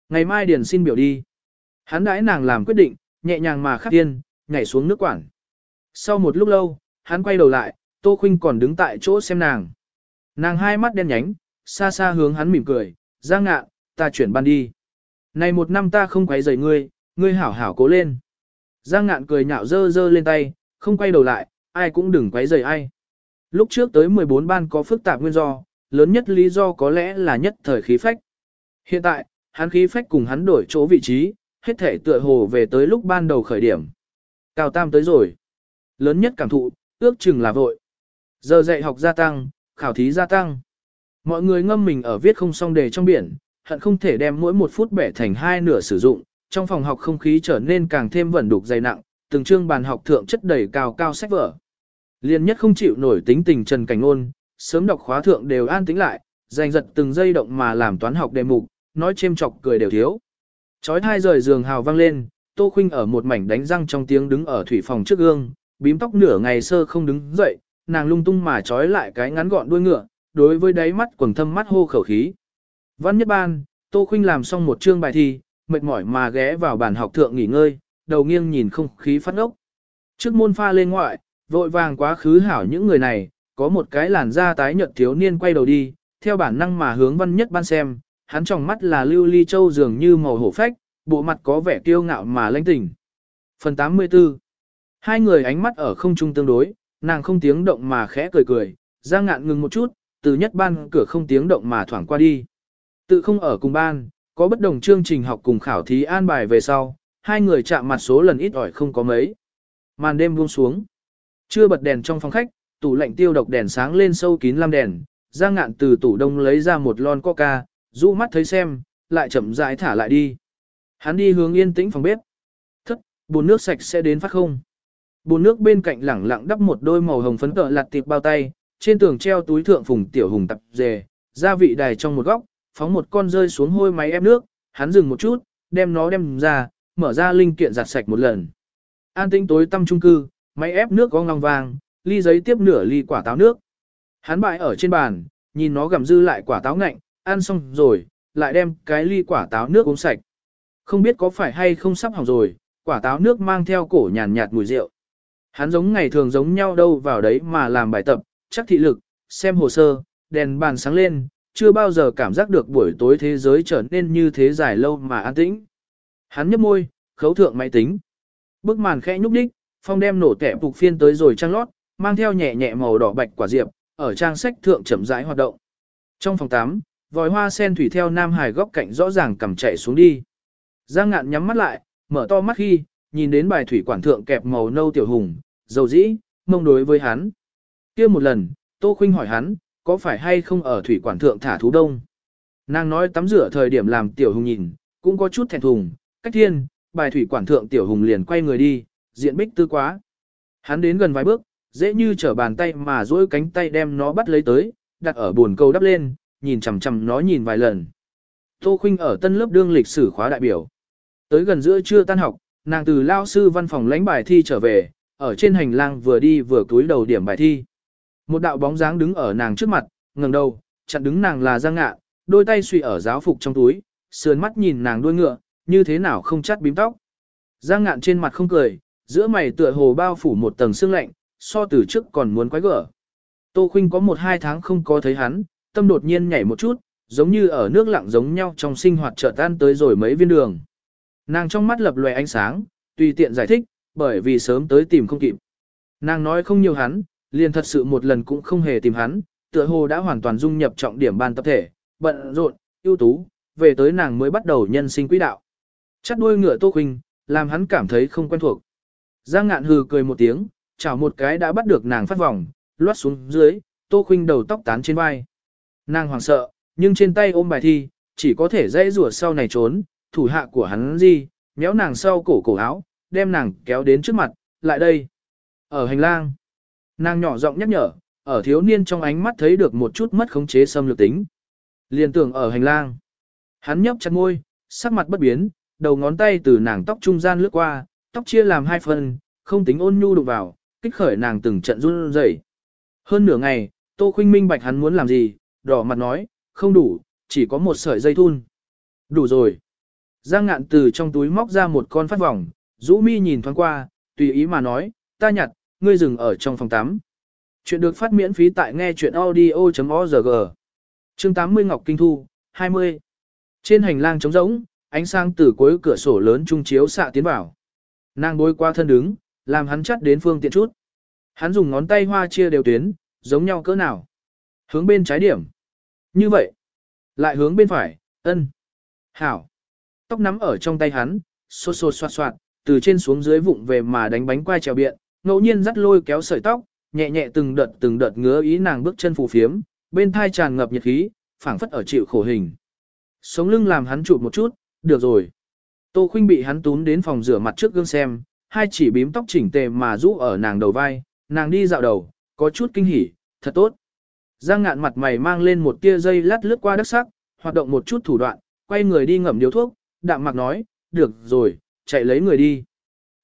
Ngày mai điền xin biểu đi. Hắn đãi nàng làm quyết định, nhẹ nhàng mà khắc tiên, nhảy xuống nước quản. Sau một lúc lâu, hắn quay đầu lại, Tô Khuynh còn đứng tại chỗ xem nàng. Nàng hai mắt đen nhánh, xa xa hướng hắn mỉm cười, Giang ngạn, ta chuyển ban đi. Này một năm ta không quấy rầy ngươi, ngươi hảo hảo cố lên. Giang ngạn cười nhạo dơ dơ lên tay, không quay đầu lại, ai cũng đừng quấy rầy ai. Lúc trước tới 14 ban có phức tạp nguyên do, lớn nhất lý do có lẽ là nhất thời khí phách. Hiện tại, hắn khí phách cùng hắn đổi chỗ vị trí, hết thể tựa hồ về tới lúc ban đầu khởi điểm. Cao tam tới rồi. Lớn nhất cảm thụ, ước chừng là vội. Giờ dạy học gia tăng, khảo thí gia tăng. Mọi người ngâm mình ở viết không xong đề trong biển, hận không thể đem mỗi một phút bẻ thành hai nửa sử dụng, trong phòng học không khí trở nên càng thêm vẩn đục dày nặng, từng chương bàn học thượng chất đầy cao cao sách vở. Liên nhất không chịu nổi tính tình Trần Cảnh Ôn, sớm đọc khóa thượng đều an tĩnh lại, giành giật từng giây động mà làm toán học đề mục, nói chêm chọc cười đều thiếu. Chói thai rời giường hào vang lên, Tô Khuynh ở một mảnh đánh răng trong tiếng đứng ở thủy phòng trước gương, bím tóc nửa ngày sơ không đứng dậy, nàng lung tung mà trói lại cái ngắn gọn đuôi ngựa, đối với đáy mắt quầng thâm mắt hô khẩu khí. Văn nhất ban, Tô Khuynh làm xong một chương bài thi, mệt mỏi mà ghé vào bàn học thượng nghỉ ngơi, đầu nghiêng nhìn không khí phát ốc. Trước môn pha lên ngoại, vội vàng quá khứ hảo những người này, có một cái làn da tái nhợt thiếu niên quay đầu đi, theo bản năng mà hướng văn nhất ban xem, hắn trong mắt là lưu ly châu dường như màu hổ phách, bộ mặt có vẻ kiêu ngạo mà lãnh tỉnh. Phần 84 Hai người ánh mắt ở không trung tương đối, nàng không tiếng động mà khẽ cười cười, ra ngạn ngừng một chút, từ nhất ban cửa không tiếng động mà thoảng qua đi. Tự không ở cùng ban, có bất đồng chương trình học cùng khảo thí an bài về sau, hai người chạm mặt số lần ít ỏi không có mấy. Màn đêm buông xuống. Chưa bật đèn trong phòng khách, tủ lạnh tiêu độc đèn sáng lên sâu kín lam đèn, Giang ngạn từ tủ đông lấy ra một lon coca, rũ mắt thấy xem, lại chậm rãi thả lại đi. Hắn đi hướng yên tĩnh phòng bếp. Thất, bồn nước sạch sẽ đến phát không. Bồn nước bên cạnh lẳng lặng đắp một đôi màu hồng phấn tợ lạt tiệp bao tay, trên tường treo túi thượng phùng tiểu hùng tập dề, gia vị đài trong một góc, phóng một con rơi xuống hôi máy ép nước, hắn dừng một chút, đem nó đem ra, mở ra linh kiện giặt sạch một lần. An tĩnh tối tăm trung cư, máy ép nước có ngong vàng, ly giấy tiếp nửa ly quả táo nước. Hắn bại ở trên bàn, nhìn nó gặm dư lại quả táo ngạnh, ăn xong rồi, lại đem cái ly quả táo nước uống sạch. Không biết có phải hay không sắp hỏng rồi, quả táo nước mang theo cổ nhàn nhạt mùi rượu. Hắn giống ngày thường giống nhau đâu vào đấy mà làm bài tập, chắc thị lực, xem hồ sơ, đèn bàn sáng lên, chưa bao giờ cảm giác được buổi tối thế giới trở nên như thế dài lâu mà an tĩnh. Hắn nhấp môi, khấu thượng máy tính. Bức màn khẽ nhúc đích, phong đem nổ tẻ phục phiên tới rồi trang lót, mang theo nhẹ nhẹ màu đỏ bạch quả diệp, ở trang sách thượng chậm rãi hoạt động. Trong phòng 8, vòi hoa sen thủy theo Nam Hải góc cạnh rõ ràng cầm chạy xuống đi. Giang ngạn nhắm mắt lại, mở to mắt khi, nhìn đến bài thủy quản thượng kẹp màu nâu tiểu hùng, dầu dĩ, mông đối với hắn kia một lần, Tô Khuynh hỏi hắn, có phải hay không ở thủy quản thượng thả thú đông? Nàng nói tắm rửa thời điểm làm tiểu hùng nhìn, cũng có chút thẹn thùng, cách thiên, bài thủy quản thượng tiểu hùng liền quay người đi, diện bích tư quá. Hắn đến gần vài bước, dễ như trở bàn tay mà duỗi cánh tay đem nó bắt lấy tới, đặt ở buồn câu đắp lên, nhìn chằm chằm nó nhìn vài lần. Tô Khuynh ở tân lớp đương lịch sử khóa đại biểu. Tới gần giữa trưa tan học, nàng từ lao sư văn phòng lãnh bài thi trở về, ở trên hành lang vừa đi vừa túi đầu điểm bài thi. Một đạo bóng dáng đứng ở nàng trước mặt, ngẩng đầu, chặn đứng nàng là Giang Ngạn, đôi tay suy ở giáo phục trong túi, sườn mắt nhìn nàng đuôi ngựa, như thế nào không chắt bím tóc. Giang Ngạn trên mặt không cười, giữa mày tựa hồ bao phủ một tầng sương lạnh, so từ trước còn muốn quái gở. Tô Khuynh có một hai tháng không có thấy hắn, tâm đột nhiên nhảy một chút, giống như ở nước lặng giống nhau trong sinh hoạt chợt tan tới rồi mấy viên đường. Nàng trong mắt lập lòe ánh sáng, tùy tiện giải thích, bởi vì sớm tới tìm không kịp. Nàng nói không nhiều hắn, liền thật sự một lần cũng không hề tìm hắn, tựa hồ đã hoàn toàn dung nhập trọng điểm ban tập thể, bận rộn, ưu tú, về tới nàng mới bắt đầu nhân sinh quỹ đạo. Chắt đuôi ngựa Tô Khuynh, làm hắn cảm thấy không quen thuộc. Giang ngạn hừ cười một tiếng, chảo một cái đã bắt được nàng phát vòng, loát xuống dưới, Tô Khuynh đầu tóc tán trên vai. Nàng hoảng sợ, nhưng trên tay ôm bài thi, chỉ có thể dây rùa sau này trốn, thủ hạ của hắn gì, méo nàng sau cổ cổ áo, đem nàng kéo đến trước mặt, lại đây. Ở hành lang, nàng nhỏ giọng nhắc nhở, ở thiếu niên trong ánh mắt thấy được một chút mất khống chế xâm lược tính. Liên tưởng ở hành lang. Hắn nhấp chặt môi, sắc mặt bất biến, đầu ngón tay từ nàng tóc trung gian lướt qua, tóc chia làm hai phần, không tính ôn nhu đụng vào, kích khởi nàng từng trận run rẩy. Hơn nửa ngày, Tô Khuynh minh bạch hắn muốn làm gì, đỏ mặt nói, không đủ, chỉ có một sợi dây thun. Đủ rồi. Giang ngạn từ trong túi móc ra một con phát vòng, rũ mi nhìn thoáng qua, tùy ý mà nói, ta nhặt, ngươi dừng ở trong phòng tắm. Chuyện được phát miễn phí tại nghe chuyện audio.org. Chương 80 Ngọc Kinh Thu, 20. Trên hành lang trống rỗng, ánh sáng từ cuối cửa sổ lớn trung chiếu xạ tiến vào. Nàng bối qua thân đứng, làm hắn chắt đến phương tiện chút. Hắn dùng ngón tay hoa chia đều tuyến, giống nhau cỡ nào. Hướng bên trái điểm. Như vậy. Lại hướng bên phải, ân. Hảo. Tóc nắm ở trong tay hắn, xô xô xoạt xoạt, từ trên xuống dưới vụng về mà đánh bánh quai trèo biện, ngẫu nhiên dắt lôi kéo sợi tóc, nhẹ nhẹ từng đợt từng đợt ngứa ý nàng bước chân phù phiếm, bên thai tràn ngập nhiệt khí, phảng phất ở chịu khổ hình. Sống lưng làm hắn chụp một chút, được rồi. Tô Khuynh bị hắn túm đến phòng rửa mặt trước gương xem, hai chỉ bím tóc chỉnh tề mà rũ ở nàng đầu vai, nàng đi dạo đầu, có chút kinh hỉ, thật tốt. Giang ngạn mặt mày mang lên một tia dây lát lướt qua đất sắc, hoạt động một chút thủ đoạn, quay người đi ngậm điếu thuốc, đạm mặc nói, được rồi, chạy lấy người đi.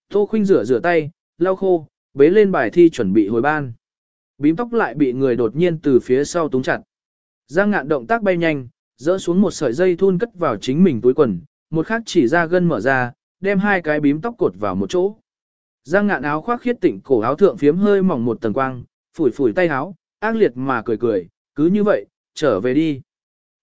Tô Khuynh rửa rửa tay, lau khô, bế lên bài thi chuẩn bị hồi ban. Bím tóc lại bị người đột nhiên từ phía sau túng chặt. Giang ngạn động tác bay nhanh, dỡ xuống một sợi dây thun cất vào chính mình túi quần, một khắc chỉ ra gân mở ra, đem hai cái bím tóc cột vào một chỗ. Giang ngạn áo khoác khiết tịnh cổ áo thượng phiếm hơi mỏng một tầng quang, phủi phủi tay áo, ác liệt mà cười cười, cứ như vậy, trở về đi.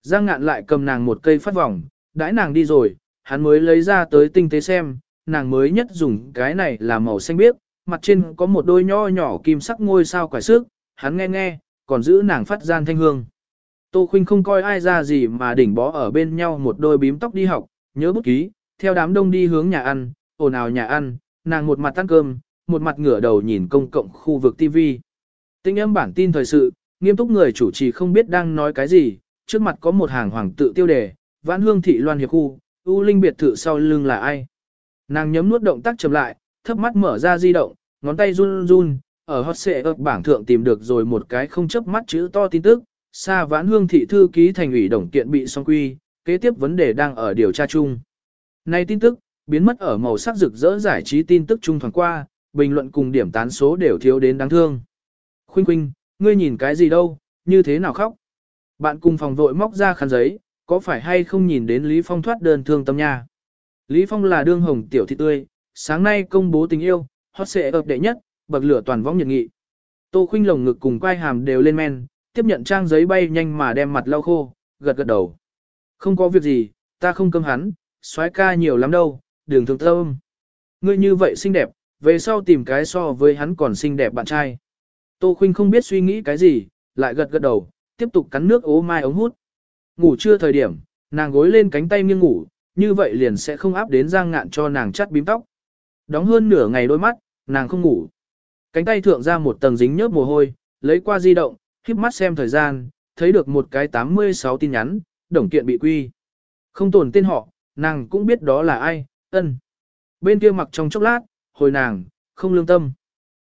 Giang ngạn lại cầm nàng một cây phát vòng, đãi nàng đi rồi, hắn mới lấy ra tới tinh tế xem, nàng mới nhất dùng cái này là màu xanh biếc, mặt trên có một đôi nho nhỏ kim sắc ngôi sao quải sức, hắn nghe nghe, còn giữ nàng phát gian thanh hương. Tô Khuynh không coi ai ra gì mà đỉnh bó ở bên nhau một đôi bím tóc đi học, nhớ bút ký, theo đám đông đi hướng nhà ăn, ồn ào nhà ăn, nàng một mặt ăn cơm, một mặt ngửa đầu nhìn công cộng khu vực TV. Tinh âm bản tin thời sự, nghiêm túc người chủ trì không biết đang nói cái gì, trước mặt có một hàng hoàng tự tiêu đề, vãn hương thị loan hiệp khu, U Linh biệt thự sau lưng là ai. Nàng nhấm nuốt động tác chậm lại, thấp mắt mở ra di động, ngón tay run run, ở hot xệ ập bảng thượng tìm được rồi một cái không chấp mắt chữ to tin tức, xa vãn hương thị thư ký thành ủy đồng kiện bị song quy, kế tiếp vấn đề đang ở điều tra chung. Nay tin tức, biến mất ở màu sắc rực rỡ giải trí tin tức chung thoảng qua, bình luận cùng điểm tán số đều thiếu đến đáng thương. Khuynh khuynh, ngươi nhìn cái gì đâu, như thế nào khóc? Bạn cùng phòng vội móc ra khăn giấy, có phải hay không nhìn đến Lý Phong thoát đơn thương tâm nha? Lý Phong là đương hồng tiểu thị tươi, sáng nay công bố tình yêu, hot sẽ ập đệ nhất, bậc lửa toàn võng nhiệt nghị. Tô khuynh lồng ngực cùng quai hàm đều lên men, tiếp nhận trang giấy bay nhanh mà đem mặt lau khô, gật gật đầu. Không có việc gì, ta không cơm hắn, soái ca nhiều lắm đâu, đường thương tâm. Ngươi như vậy xinh đẹp, về sau tìm cái so với hắn còn xinh đẹp bạn trai. Tô Khuynh không biết suy nghĩ cái gì, lại gật gật đầu, tiếp tục cắn nước ố mai ống hút. Ngủ trưa thời điểm, nàng gối lên cánh tay nghiêng ngủ, như vậy liền sẽ không áp đến giang ngạn cho nàng chắt bím tóc. Đóng hơn nửa ngày đôi mắt, nàng không ngủ. Cánh tay thượng ra một tầng dính nhớp mồ hôi, lấy qua di động, khiếp mắt xem thời gian, thấy được một cái 86 tin nhắn, đồng kiện bị quy. Không tồn tên họ, nàng cũng biết đó là ai, ân. Bên kia mặc trong chốc lát, hồi nàng, không lương tâm.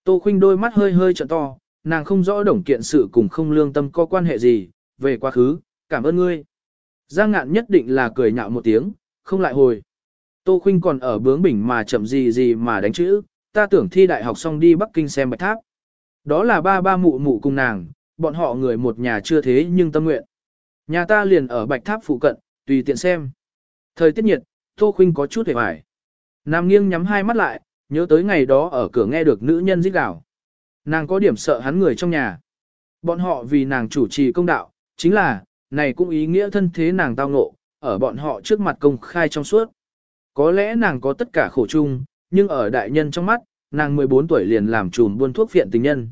Tô khinh đôi mắt hơi hơi trợn to, nàng không rõ đồng kiện sự cùng không lương tâm có quan hệ gì, về quá khứ, cảm ơn ngươi. Giang ngạn nhất định là cười nhạo một tiếng, không lại hồi. Tô khinh còn ở bướng bỉnh mà chậm gì gì mà đánh chữ, ta tưởng thi đại học xong đi Bắc Kinh xem bạch tháp. Đó là ba ba mụ mụ cùng nàng, bọn họ người một nhà chưa thế nhưng tâm nguyện. Nhà ta liền ở bạch tháp phụ cận, tùy tiện xem. Thời tiết nhiệt, Tô Khuynh có chút hề hoài. Nam nghiêng nhắm hai mắt lại, nhớ tới ngày đó ở cửa nghe được nữ nhân rít gào. Nàng có điểm sợ hắn người trong nhà. Bọn họ vì nàng chủ trì công đạo, chính là, này cũng ý nghĩa thân thế nàng tao ngộ, ở bọn họ trước mặt công khai trong suốt. Có lẽ nàng có tất cả khổ chung, nhưng ở đại nhân trong mắt, nàng 14 tuổi liền làm trùm buôn thuốc viện tình nhân.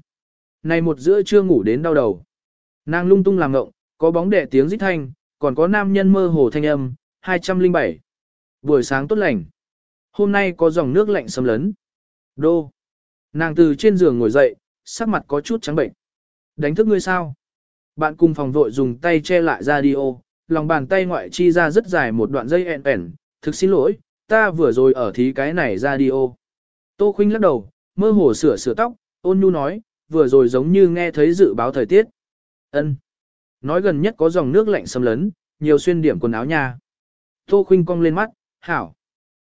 Này một giữa chưa ngủ đến đau đầu. Nàng lung tung làm ngộng, có bóng đẻ tiếng rít thanh, còn có nam nhân mơ hồ thanh âm, 207. Buổi sáng tốt lành. Hôm nay có dòng nước lạnh xâm lấn. Đô. Nàng từ trên giường ngồi dậy, sắc mặt có chút trắng bệnh. Đánh thức ngươi sao? Bạn cùng phòng vội dùng tay che lại radio, lòng bàn tay ngoại chi ra rất dài một đoạn dây ẹn ẹn. Thực xin lỗi, ta vừa rồi ở thí cái này radio. Tô Khuynh lắc đầu, mơ hồ sửa sửa tóc, ôn nhu nói, vừa rồi giống như nghe thấy dự báo thời tiết. Ân. Nói gần nhất có dòng nước lạnh xâm lấn, nhiều xuyên điểm quần áo nha. Tô Khuynh cong lên mắt, hảo.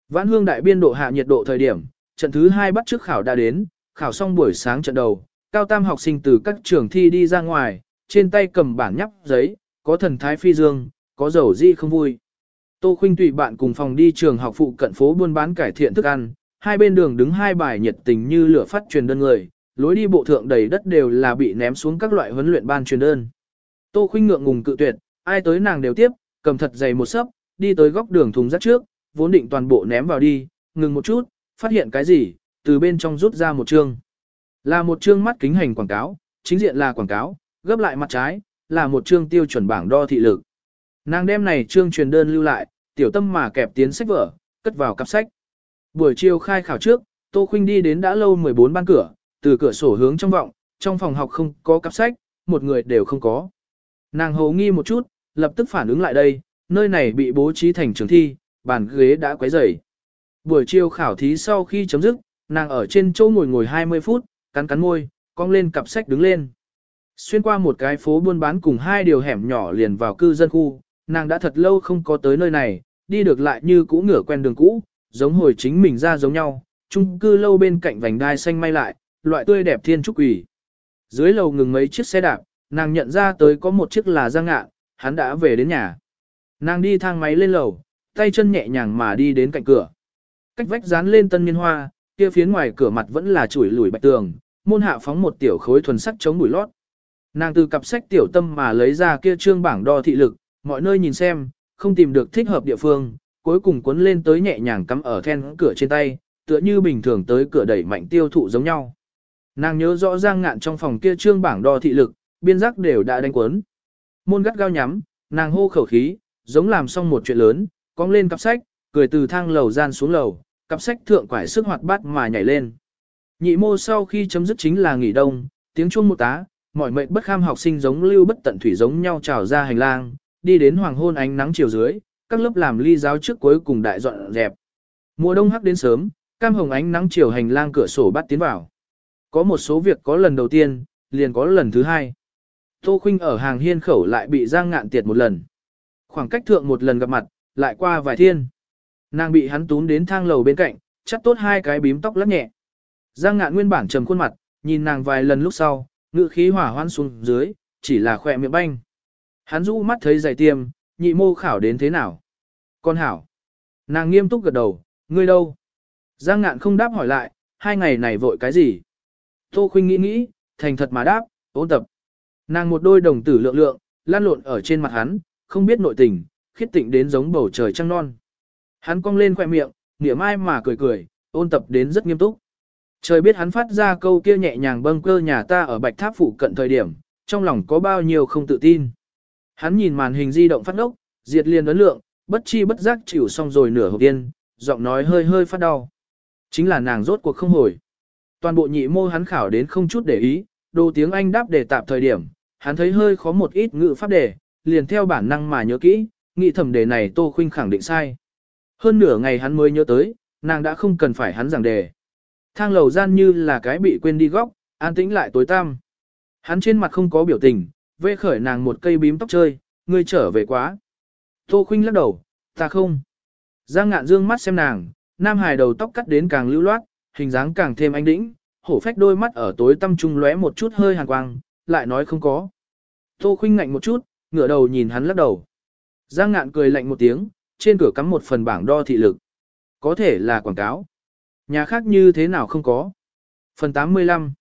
Vãn hương đại biên độ hạ nhiệt độ thời điểm, trận thứ hai bắt trước khảo đã đến, khảo xong buổi sáng trận đầu, cao tam học sinh từ các trường thi đi ra ngoài, trên tay cầm bản nhắp giấy, có thần thái phi dương, có dầu di không vui. Tô Khuynh tùy bạn cùng phòng đi trường học phụ cận phố buôn bán cải thiện thức ăn, hai bên đường đứng hai bài nhiệt tình như lửa phát truyền đơn người, lối đi bộ thượng đầy đất đều là bị ném xuống các loại huấn luyện ban truyền đơn. Tô Khuynh ngượng ngùng cự tuyệt, ai tới nàng đều tiếp, cầm thật dày một sấp, đi tới góc đường thùng rác trước, vốn định toàn bộ ném vào đi, ngừng một chút, phát hiện cái gì, từ bên trong rút ra một chương. Là một chương mắt kính hành quảng cáo, chính diện là quảng cáo, gấp lại mặt trái, là một chương tiêu chuẩn bảng đo thị lực. Nàng đem này chương truyền đơn lưu lại, tiểu tâm mà kẹp tiến sách vở, cất vào cặp sách. Buổi chiều khai khảo trước, Tô Khuynh đi đến đã lâu 14 ban cửa, từ cửa sổ hướng trong vọng, trong phòng học không có cặp sách, một người đều không có. Nàng hồ nghi một chút, lập tức phản ứng lại đây, nơi này bị bố trí thành trường thi, bàn ghế đã quấy rầy. Buổi chiều khảo thí sau khi chấm dứt, nàng ở trên chỗ ngồi ngồi 20 phút, cắn cắn môi, cong lên cặp sách đứng lên. Xuyên qua một cái phố buôn bán cùng hai điều hẻm nhỏ liền vào cư dân khu, nàng đã thật lâu không có tới nơi này, đi được lại như cũ ngửa quen đường cũ, giống hồi chính mình ra giống nhau, chung cư lâu bên cạnh vành đai xanh may lại, loại tươi đẹp thiên trúc quỷ. Dưới lầu ngừng mấy chiếc xe đạp, nàng nhận ra tới có một chiếc là Giang Ngạn, hắn đã về đến nhà. Nàng đi thang máy lên lầu, tay chân nhẹ nhàng mà đi đến cạnh cửa. Cách vách dán lên tân niên hoa, kia phía ngoài cửa mặt vẫn là chuỗi lùi bạch tường, môn hạ phóng một tiểu khối thuần sắc chống bụi lót. Nàng từ cặp sách tiểu tâm mà lấy ra kia trương bảng đo thị lực, mọi nơi nhìn xem, không tìm được thích hợp địa phương, cuối cùng cuốn lên tới nhẹ nhàng cắm ở then cửa trên tay, tựa như bình thường tới cửa đẩy mạnh tiêu thụ giống nhau. Nàng nhớ rõ ràng Ngạn trong phòng kia trương bảng đo thị lực, biên giác đều đã đánh cuốn. Môn gắt gao nhắm, nàng hô khẩu khí, giống làm xong một chuyện lớn, cong lên cặp sách, cười từ thang lầu gian xuống lầu, cặp sách thượng quải sức hoạt bát mà nhảy lên. Nhị mô sau khi chấm dứt chính là nghỉ đông, tiếng chuông một tá, mọi mệnh bất kham học sinh giống lưu bất tận thủy giống nhau trào ra hành lang, đi đến hoàng hôn ánh nắng chiều dưới, các lớp làm ly giáo trước cuối cùng đại dọn dẹp. Mùa đông hắc đến sớm, cam hồng ánh nắng chiều hành lang cửa sổ bắt tiến vào. Có một số việc có lần đầu tiên, liền có lần thứ hai. Tô Khuynh ở hàng hiên khẩu lại bị Giang Ngạn tiệt một lần. Khoảng cách thượng một lần gặp mặt, lại qua vài thiên. Nàng bị hắn túm đến thang lầu bên cạnh, chắt tốt hai cái bím tóc lắc nhẹ. Giang Ngạn nguyên bản trầm khuôn mặt, nhìn nàng vài lần lúc sau, ngự khí hỏa hoan xuống dưới, chỉ là khỏe miệng banh. Hắn rũ mắt thấy giày tiêm, nhị mô khảo đến thế nào? Con hảo. Nàng nghiêm túc gật đầu, ngươi đâu? Giang ngạn không đáp hỏi lại, hai ngày này vội cái gì? Tô khuynh nghĩ nghĩ, thành thật mà đáp, ôn tập. Nàng một đôi đồng tử lượng lượng, lan lộn ở trên mặt hắn, không biết nội tình, khiết tịnh đến giống bầu trời trăng non. Hắn cong lên khoe miệng, niệm mai mà cười cười, ôn tập đến rất nghiêm túc. Trời biết hắn phát ra câu kia nhẹ nhàng bâng cơ nhà ta ở bạch tháp phụ cận thời điểm, trong lòng có bao nhiêu không tự tin. Hắn nhìn màn hình di động phát ốc, diệt liền ấn lượng, bất chi bất giác chịu xong rồi nửa hộp tiên, giọng nói hơi hơi phát đau. Chính là nàng rốt cuộc không hồi. Toàn bộ nhị mô hắn khảo đến không chút để ý, đồ tiếng Anh đáp để tạp thời điểm, hắn thấy hơi khó một ít ngữ pháp đề, liền theo bản năng mà nhớ kỹ, nghĩ thầm đề này Tô Khuynh khẳng định sai. Hơn nửa ngày hắn mới nhớ tới, nàng đã không cần phải hắn giảng đề. Thang lầu gian như là cái bị quên đi góc, an tĩnh lại tối tăm. Hắn trên mặt không có biểu tình, vê khởi nàng một cây bím tóc chơi, ngươi trở về quá. Tô Khuynh lắc đầu, ta không. Giang ngạn dương mắt xem nàng, nam hài đầu tóc cắt đến càng lưu loát, hình dáng càng thêm anh đĩnh, hổ phách đôi mắt ở tối tăm trung lóe một chút hơi hàn quang, lại nói không có. Tô Khuynh ngạnh một chút, ngửa đầu nhìn hắn lắc đầu. Giang ngạn cười lạnh một tiếng, trên cửa cắm một phần bảng đo thị lực. Có thể là quảng cáo. Nhà khác như thế nào không có. Phần 85.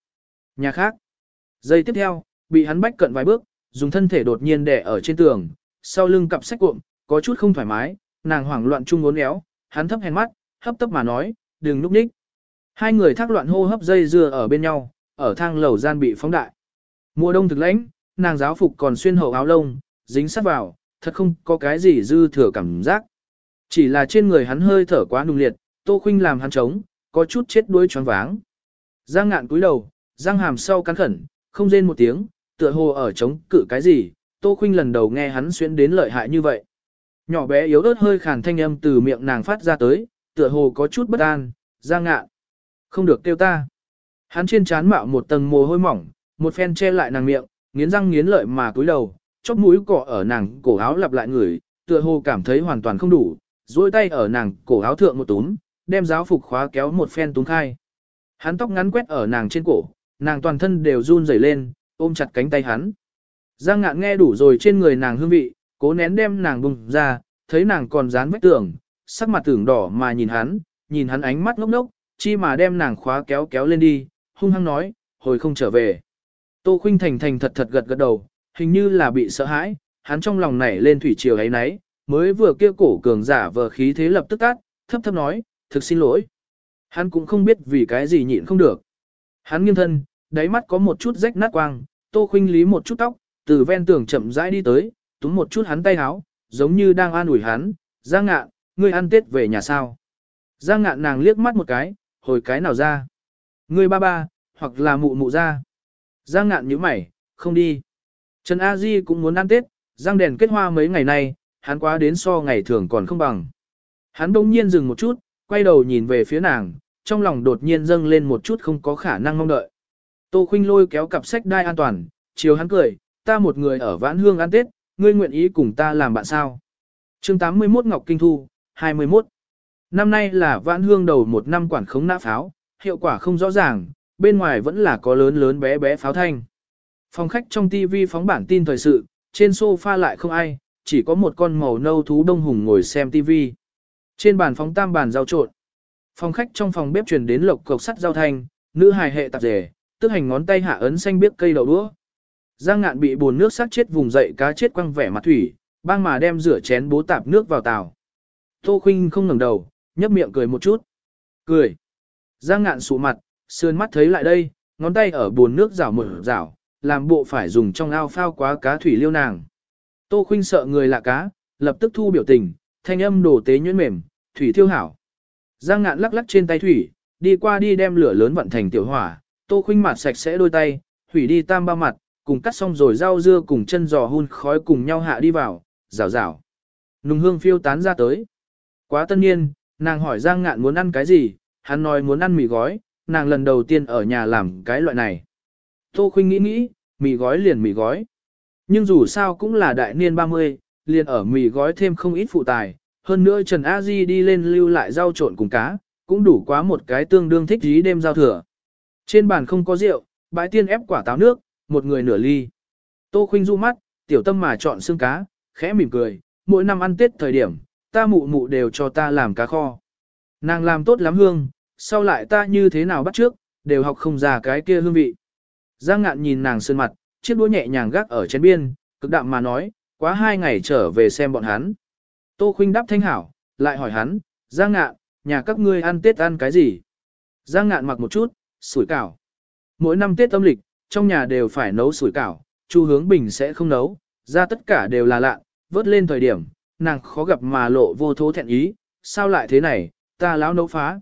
Nhà khác. Giây tiếp theo, bị hắn bách cận vài bước, dùng thân thể đột nhiên đè ở trên tường, sau lưng cặp sách cuộn, có chút không thoải mái, nàng hoảng loạn chung ngốn éo, hắn thấp hèn mắt, hấp tấp mà nói, đừng núp ních. Hai người thác loạn hô hấp dây dưa ở bên nhau, ở thang lầu gian bị phóng đại. Mùa đông thực lãnh, nàng giáo phục còn xuyên hậu áo lông, dính sát vào, thật không có cái gì dư thừa cảm giác. Chỉ là trên người hắn hơi thở quá nung liệt, Tô Khuynh làm hắn trống, có chút chết đuối choáng váng. Giang ngạn cúi đầu, giang hàm sau cắn khẩn, không rên một tiếng, tựa hồ ở chống cự cái gì, Tô Khuynh lần đầu nghe hắn xuyên đến lợi hại như vậy. Nhỏ bé yếu ớt hơi khàn thanh âm từ miệng nàng phát ra tới, tựa hồ có chút bất an, Giang ngạn. Không được kêu ta. Hắn trên trán mạo một tầng mồ hôi mỏng, một phen che lại nàng miệng, nghiến răng nghiến lợi mà cúi đầu, chóp mũi cọ ở nàng cổ áo lặp lại người, tựa hồ cảm thấy hoàn toàn không đủ, duỗi tay ở nàng cổ áo thượng một túm, đem giáo phục khóa kéo một phen túng khai. Hắn tóc ngắn quét ở nàng trên cổ, nàng toàn thân đều run rẩy lên, ôm chặt cánh tay hắn. Giang ngạn nghe đủ rồi trên người nàng hương vị, cố nén đem nàng bùng ra, thấy nàng còn dán vách tường, sắc mặt tưởng đỏ mà nhìn hắn, nhìn hắn ánh mắt ngốc ngốc, chi mà đem nàng khóa kéo kéo lên đi, hung hăng nói, hồi không trở về. Tô Khuynh Thành thành thật thật gật gật đầu, hình như là bị sợ hãi, hắn trong lòng nảy lên thủy triều ấy nấy, mới vừa kia cổ cường giả vờ khí thế lập tức tắt, thấp thấp nói, thực xin lỗi. Hắn cũng không biết vì cái gì nhịn không được. Hắn nghiêng thân, đáy mắt có một chút rách nát quang, Tô Khuynh lý một chút tóc, từ ven tường chậm rãi đi tới, túm một chút hắn tay áo, giống như đang an ủi hắn, Giang Ngạn, ngươi ăn Tết về nhà sao? Giang Ngạn nàng liếc mắt một cái, hồi cái nào ra? Ngươi ba ba, hoặc là mụ mụ ra. Giang Ngạn nhíu mày, không đi. Trần A Di cũng muốn ăn Tết, Giang đèn kết hoa mấy ngày nay, hắn quá đến so ngày thường còn không bằng. Hắn đông nhiên dừng một chút, quay đầu nhìn về phía nàng, trong lòng đột nhiên dâng lên một chút không có khả năng mong đợi. Tô Khuynh lôi kéo cặp sách đai an toàn, chiều hắn cười, ta một người ở vãn hương ăn Tết, ngươi nguyện ý cùng ta làm bạn sao? chương 81 Ngọc Kinh Thu, 21. Năm nay là vãn hương đầu một năm quản khống nã pháo, hiệu quả không rõ ràng, bên ngoài vẫn là có lớn lớn bé bé pháo thanh. Phòng khách trong TV phóng bản tin thời sự, trên sofa lại không ai, chỉ có một con màu nâu thú đông hùng ngồi xem TV. Trên bàn phóng tam bàn rau trộn. Phòng khách trong phòng bếp truyền đến lộc cộc sắt rau thanh, nữ hài hệ tạp rể, tức hành ngón tay hạ ấn xanh biếc cây đậu đũa. Giang ngạn bị buồn nước sát chết vùng dậy cá chết quăng vẻ mặt thủy, bang mà đem rửa chén bố tạp nước vào tàu. Tô Khuynh không ngẩng đầu, nhấp miệng cười một chút. Cười. Giang ngạn sụ mặt, sườn mắt thấy lại đây, ngón tay ở buồn nước rảo mở rảo, làm bộ phải dùng trong ao phao quá cá thủy liêu nàng. Tô Khuynh sợ người lạ cá, lập tức thu biểu tình, thanh âm đổ tế nhuyễn mềm, thủy thiêu hảo. Giang ngạn lắc lắc trên tay thủy, đi qua đi đem lửa lớn vận thành tiểu hỏa, Tô Khuynh mặt sạch sẽ đôi tay, thủy đi tam ba mặt, cùng cắt xong rồi rau dưa cùng chân giò hun khói cùng nhau hạ đi vào, rào rào. Nùng hương phiêu tán ra tới. Quá tân niên, nàng hỏi Giang ngạn muốn ăn cái gì, hắn nói muốn ăn mì gói, nàng lần đầu tiên ở nhà làm cái loại này. Tô Khuynh nghĩ nghĩ, mì gói liền mì gói. Nhưng dù sao cũng là đại niên 30, liền ở mì gói thêm không ít phụ tài, hơn nữa Trần A Di đi lên lưu lại rau trộn cùng cá, cũng đủ quá một cái tương đương thích dí đêm giao thừa. Trên bàn không có rượu, bãi tiên ép quả táo nước, một người nửa ly. Tô Khuynh du mắt, tiểu tâm mà chọn xương cá, khẽ mỉm cười, mỗi năm ăn Tết thời điểm, ta mụ mụ đều cho ta làm cá kho. Nàng làm tốt lắm hương, sau lại ta như thế nào bắt trước, đều học không ra cái kia hương vị. Giang ngạn nhìn nàng sơn mặt, chiếc đũa nhẹ nhàng gác ở trên biên, cực đạm mà nói, quá hai ngày trở về xem bọn hắn. Tô Khuynh đáp thanh hảo, lại hỏi hắn, Giang ngạn, nhà các ngươi ăn Tết ăn cái gì? Giang ngạn mặc một chút, sủi cảo. Mỗi năm Tết âm lịch, trong nhà đều phải nấu sủi cảo, Chu Hướng Bình sẽ không nấu, ra tất cả đều là lạ, vớt lên thời điểm, nàng khó gặp mà lộ vô thố thẹn ý, sao lại thế này, ta lão nấu phá.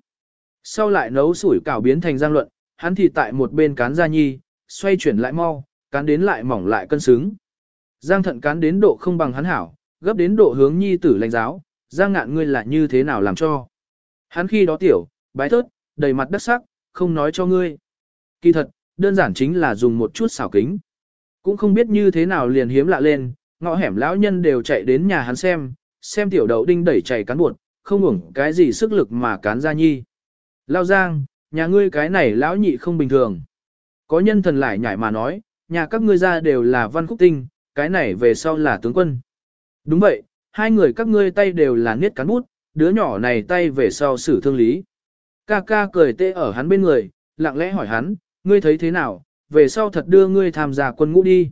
Sau lại nấu sủi cảo biến thành giang luận, hắn thì tại một bên cán gia nhi, xoay chuyển lại mau, cán đến lại mỏng lại cân xứng. Giang thận cán đến độ không bằng hắn hảo, gấp đến độ hướng nhi tử lãnh giáo, giang ngạn ngươi là như thế nào làm cho. Hắn khi đó tiểu, bái thớt, đầy mặt đất sắc, không nói cho ngươi. Kỳ thật, đơn giản chính là dùng một chút xảo kính. Cũng không biết như thế nào liền hiếm lạ lên, ngõ hẻm lão nhân đều chạy đến nhà hắn xem, xem tiểu đậu đinh đẩy chảy cán bột, không ngủng cái gì sức lực mà cán ra nhi. Lao giang, nhà ngươi cái này lão nhị không bình thường. Có nhân thần lại nhảy mà nói, nhà các ngươi ra đều là văn khúc tinh, cái này về sau là tướng quân. Đúng vậy, hai người các ngươi tay đều là niết cán bút, đứa nhỏ này tay về sau xử thương lý. Ca ca cười tê ở hắn bên người, lặng lẽ hỏi hắn, ngươi thấy thế nào, về sau thật đưa ngươi tham gia quân ngũ đi.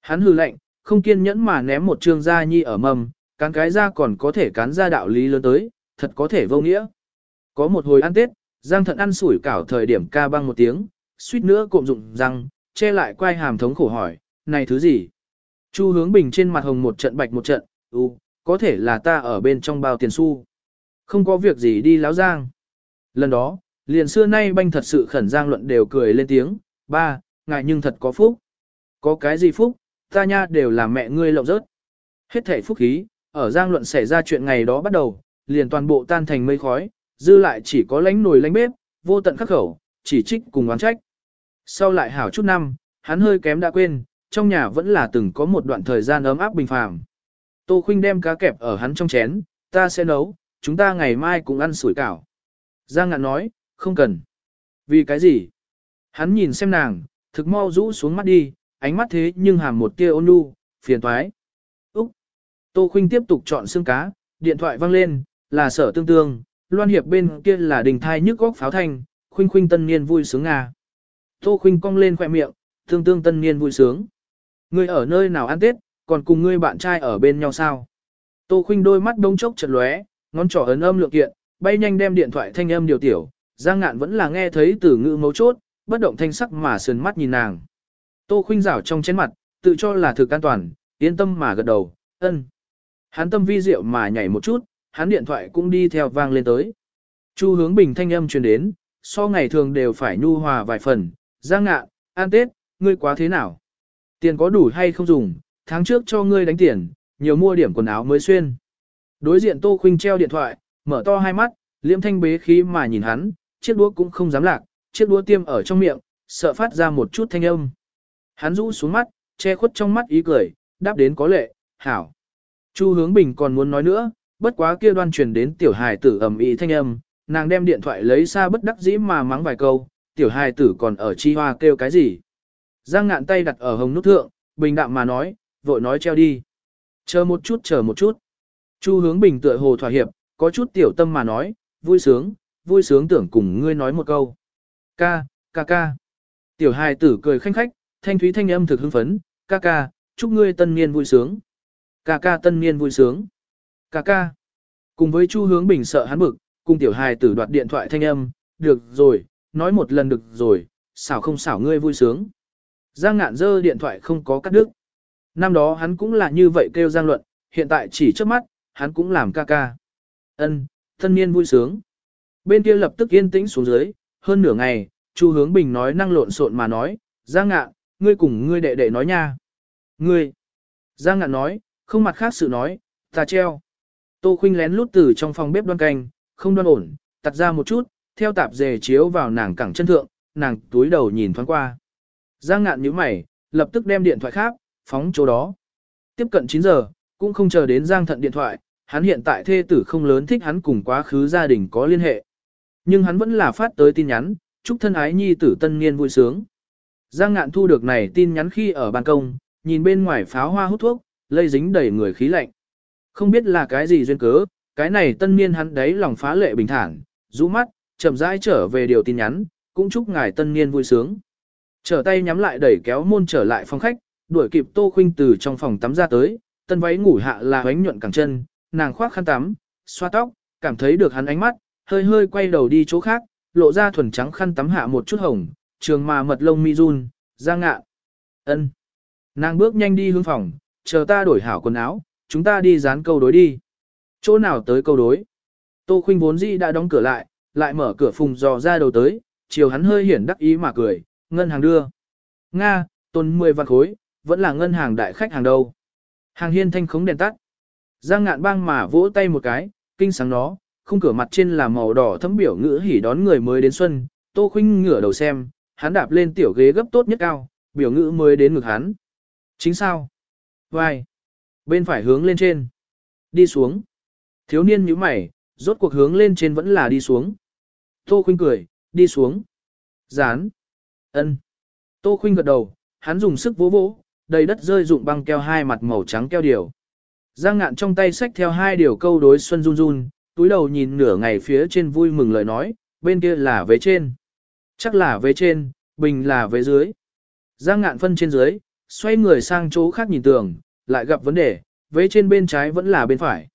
Hắn hừ lạnh, không kiên nhẫn mà ném một trương gia nhi ở mầm, cán cái ra còn có thể cán ra đạo lý lớn tới, thật có thể vô nghĩa. Có một hồi ăn Tết, Giang thận ăn sủi cảo thời điểm ca băng một tiếng, suýt nữa cộm dụng răng, che lại quay hàm thống khổ hỏi, này thứ gì? Chu hướng bình trên mặt hồng một trận bạch một trận, u, có thể là ta ở bên trong bao tiền xu. Không có việc gì đi láo giang. Lần đó, liền xưa nay banh thật sự khẩn giang luận đều cười lên tiếng, ba, ngài nhưng thật có phúc. Có cái gì phúc, ta nha đều là mẹ ngươi lộng rớt. Hết thể phúc khí, ở giang luận xảy ra chuyện ngày đó bắt đầu, liền toàn bộ tan thành mây khói, dư lại chỉ có lánh nồi lánh bếp, vô tận khắc khẩu, chỉ trích cùng oán trách. Sau lại hảo chút năm, hắn hơi kém đã quên, trong nhà vẫn là từng có một đoạn thời gian ấm áp bình phàm. Tô Khuynh đem cá kẹp ở hắn trong chén, ta sẽ nấu, chúng ta ngày mai cũng ăn sủi cảo. Giang ngạn nói, không cần. Vì cái gì? Hắn nhìn xem nàng, thực mau rũ xuống mắt đi, ánh mắt thế nhưng hàm một tia ôn nhu, phiền toái. Úc! Tô Khuynh tiếp tục chọn xương cá, điện thoại vang lên, là sở tương tương, loan hiệp bên kia là đình thai nhức góc pháo thanh, Khuynh Khuynh tân niên vui sướng à. Tô Khuynh cong lên khỏe miệng, tương tương tân niên vui sướng. Ngươi ở nơi nào ăn Tết, còn cùng ngươi bạn trai ở bên nhau sao? Tô Khuynh đôi mắt đông chốc chật lóe, ngón trỏ ấn âm lượng kiện, bay nhanh đem điện thoại thanh âm điều tiểu, Giang Ngạn vẫn là nghe thấy từ ngữ mấu chốt, bất động thanh sắc mà sườn mắt nhìn nàng. Tô Khuynh rảo trong chén mặt, tự cho là thực an toàn, yên tâm mà gật đầu, ân. Hắn tâm vi diệu mà nhảy một chút, hắn điện thoại cũng đi theo vang lên tới. Chu hướng bình thanh âm truyền đến, so ngày thường đều phải nhu hòa vài phần, Giang Ngạn, an Tết, ngươi quá thế nào? Tiền có đủ hay không dùng, tháng trước cho ngươi đánh tiền, nhiều mua điểm quần áo mới xuyên. Đối diện Tô Khuynh treo điện thoại, mở to hai mắt, liêm thanh bế khí mà nhìn hắn, chiếc đũa cũng không dám lạc, chiếc đũa tiêm ở trong miệng, sợ phát ra một chút thanh âm. Hắn rũ xuống mắt, che khuất trong mắt ý cười, đáp đến có lệ, hảo. Chu hướng bình còn muốn nói nữa, bất quá kia đoan truyền đến tiểu hài tử ầm ĩ thanh âm, nàng đem điện thoại lấy xa bất đắc dĩ mà mắng vài câu, tiểu hài tử còn ở chi hoa kêu cái gì. Giang ngạn tay đặt ở hồng nút thượng, bình đạm mà nói, vội nói treo đi. Chờ một chút chờ một chút. Chu hướng bình tựa hồ thỏa hiệp, có chút tiểu tâm mà nói, vui sướng, vui sướng tưởng cùng ngươi nói một câu. Ca, ca ca. Tiểu hài tử cười khanh khách, thanh thúy thanh âm thực hưng phấn, ca ca, chúc ngươi tân niên vui sướng. Ca ca tân niên vui sướng. Ca ca. Cùng với Chu hướng bình sợ hắn bực, cùng tiểu hài tử đoạt điện thoại thanh âm, được rồi, nói một lần được rồi, xảo không xảo ngươi vui sướng. Giang ngạn dơ điện thoại không có cắt đứt. Năm đó hắn cũng là như vậy kêu Giang luận, hiện tại chỉ trước mắt, hắn cũng làm ca ca. Ân, thân niên vui sướng. Bên kia lập tức yên tĩnh xuống dưới, hơn nửa ngày, Chu Hướng Bình nói năng lộn xộn mà nói, Giang ngạn, ngươi cùng ngươi đệ đệ nói nha. Ngươi. Giang ngạn nói, không mặt khác sự nói, ta treo. Tô Khuynh lén lút từ trong phòng bếp đoan canh, không đoan ổn, tặt ra một chút, theo tạp dề chiếu vào nàng cẳng chân thượng, nàng túi đầu nhìn thoáng qua. Giang ngạn nhíu mày, lập tức đem điện thoại khác, phóng chỗ đó. Tiếp cận 9 giờ, cũng không chờ đến Giang thận điện thoại, hắn hiện tại thê tử không lớn thích hắn cùng quá khứ gia đình có liên hệ. Nhưng hắn vẫn là phát tới tin nhắn, chúc thân ái nhi tử tân niên vui sướng. Giang ngạn thu được này tin nhắn khi ở ban công, nhìn bên ngoài pháo hoa hút thuốc, lây dính đầy người khí lạnh. Không biết là cái gì duyên cớ, cái này tân niên hắn đấy lòng phá lệ bình thản, rũ mắt, chậm rãi trở về điều tin nhắn, cũng chúc ngài tân niên vui sướng. Trở tay nhắm lại đẩy kéo môn trở lại phòng khách, đuổi kịp Tô Khuynh từ trong phòng tắm ra tới, tân váy ngủ hạ là hoánh nhuận cẳng chân, nàng khoác khăn tắm, xoa tóc, cảm thấy được hắn ánh mắt, hơi hơi quay đầu đi chỗ khác, lộ ra thuần trắng khăn tắm hạ một chút hồng, trường mà mật lông mi run, ra ngạ. ân Nàng bước nhanh đi hướng phòng, chờ ta đổi hảo quần áo, chúng ta đi dán câu đối đi. Chỗ nào tới câu đối? Tô Khuynh vốn dĩ đã đóng cửa lại, lại mở cửa phùng dò ra đầu tới, chiều hắn hơi hiển đắc ý mà cười, ngân hàng đưa. Nga, tôn 10 vạn khối, vẫn là ngân hàng đại khách hàng đầu. Hàng hiên thanh khống đèn tắt. Giang ngạn bang mà vỗ tay một cái, kinh sáng nó, khung cửa mặt trên là màu đỏ thấm biểu ngữ hỉ đón người mới đến xuân, Tô Khuynh ngửa đầu xem, hắn đạp lên tiểu ghế gấp tốt nhất cao, biểu ngữ mới đến ngực hắn. Chính sao? Vai. Bên phải hướng lên trên. Đi xuống. Thiếu niên nhíu mày, rốt cuộc hướng lên trên vẫn là đi xuống. Tô Khuynh cười, đi xuống. Dán. Ân. Tô Khuynh gật đầu, hắn dùng sức vỗ vỗ, đầy đất rơi dụng băng keo hai mặt màu trắng keo điều. Giang ngạn trong tay xách theo hai điều câu đối xuân run run, túi đầu nhìn nửa ngày phía trên vui mừng lời nói, bên kia là vế trên. Chắc là vế trên, bình là vế dưới. Giang ngạn phân trên dưới, xoay người sang chỗ khác nhìn tường, lại gặp vấn đề, vế trên bên trái vẫn là bên phải.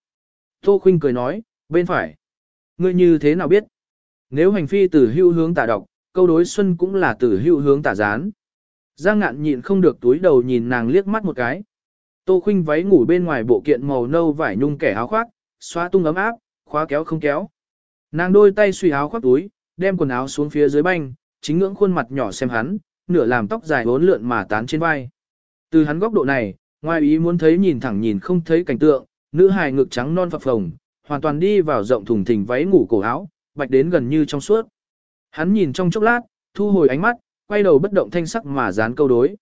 Tô Khuynh cười nói, bên phải. Ngươi như thế nào biết? Nếu hành phi từ hưu hướng tả đọc, câu đối xuân cũng là từ hữu hướng tả gián. Giang ngạn nhịn không được túi đầu nhìn nàng liếc mắt một cái. Tô khinh váy ngủ bên ngoài bộ kiện màu nâu vải nhung kẻ áo khoác, xóa tung ấm áp, khóa kéo không kéo. Nàng đôi tay suy áo khoác túi, đem quần áo xuống phía dưới banh, chính ngưỡng khuôn mặt nhỏ xem hắn, nửa làm tóc dài bốn lượn mà tán trên vai. Từ hắn góc độ này, ngoài ý muốn thấy nhìn thẳng nhìn không thấy cảnh tượng, nữ hài ngực trắng non phập phồng, hoàn toàn đi vào rộng thùng thình váy ngủ cổ áo, bạch đến gần như trong suốt. Hắn nhìn trong chốc lát, thu hồi ánh mắt, quay đầu bất động thanh sắc mà dán câu đối.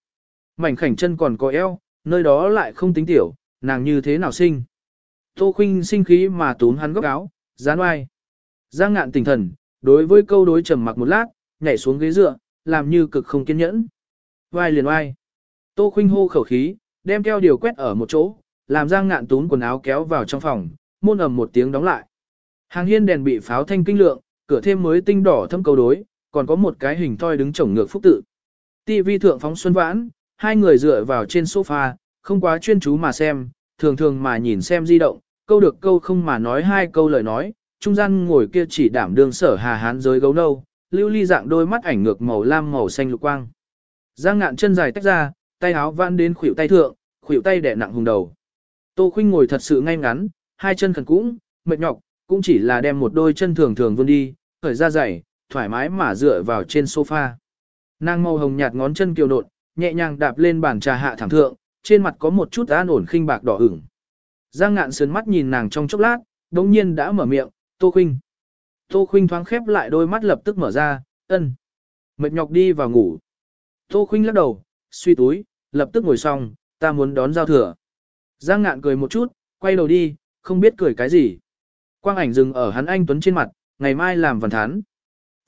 Mảnh khảnh chân còn có eo, nơi đó lại không tính tiểu, nàng như thế nào sinh. Tô Khinh sinh khí mà túm hắn góc áo, dán oai. Giang ngạn tỉnh thần, đối với câu đối trầm mặc một lát, nhảy xuống ghế dựa, làm như cực không kiên nhẫn. Vai liền oai. Tô Khinh hô khẩu khí, đem keo điều quét ở một chỗ, làm Giang ngạn túm quần áo kéo vào trong phòng, môn ầm một tiếng đóng lại. Hàng hiên đèn bị pháo thanh kinh lượng, cửa thêm mới tinh đỏ thâm câu đối, còn có một cái hình thoi đứng chổng ngược phúc tự. TV thượng phóng xuân vãn, hai người dựa vào trên sofa, không quá chuyên chú mà xem, thường thường mà nhìn xem di động, câu được câu không mà nói hai câu lời nói, trung gian ngồi kia chỉ đảm đương sở hà hán giới gấu nâu, lưu ly dạng đôi mắt ảnh ngược màu lam màu xanh lục quang. Giang ngạn chân dài tách ra, tay áo vãn đến khuỷu tay thượng, khuỷu tay đè nặng hùng đầu. Tô Khuynh ngồi thật sự ngay ngắn, hai chân khẩn cũng, mệt nhọc, cũng chỉ là đem một đôi chân thường thường vươn đi, khởi ra giày, thoải mái mà dựa vào trên sofa. Nàng màu hồng nhạt ngón chân kiều nộn, nhẹ nhàng đạp lên bàn trà hạ thảm thượng, trên mặt có một chút an ổn khinh bạc đỏ ửng. Giang ngạn sườn mắt nhìn nàng trong chốc lát, đồng nhiên đã mở miệng, Tô Khuynh. Tô Khuynh thoáng khép lại đôi mắt lập tức mở ra, ân. Mệt nhọc đi vào ngủ. Tô Khuynh lắc đầu, suy túi, lập tức ngồi xong, ta muốn đón giao thừa. Giang ngạn cười một chút, quay đầu đi, không biết cười cái gì. Quang ảnh dừng ở hắn anh Tuấn trên mặt, ngày mai làm văn thán.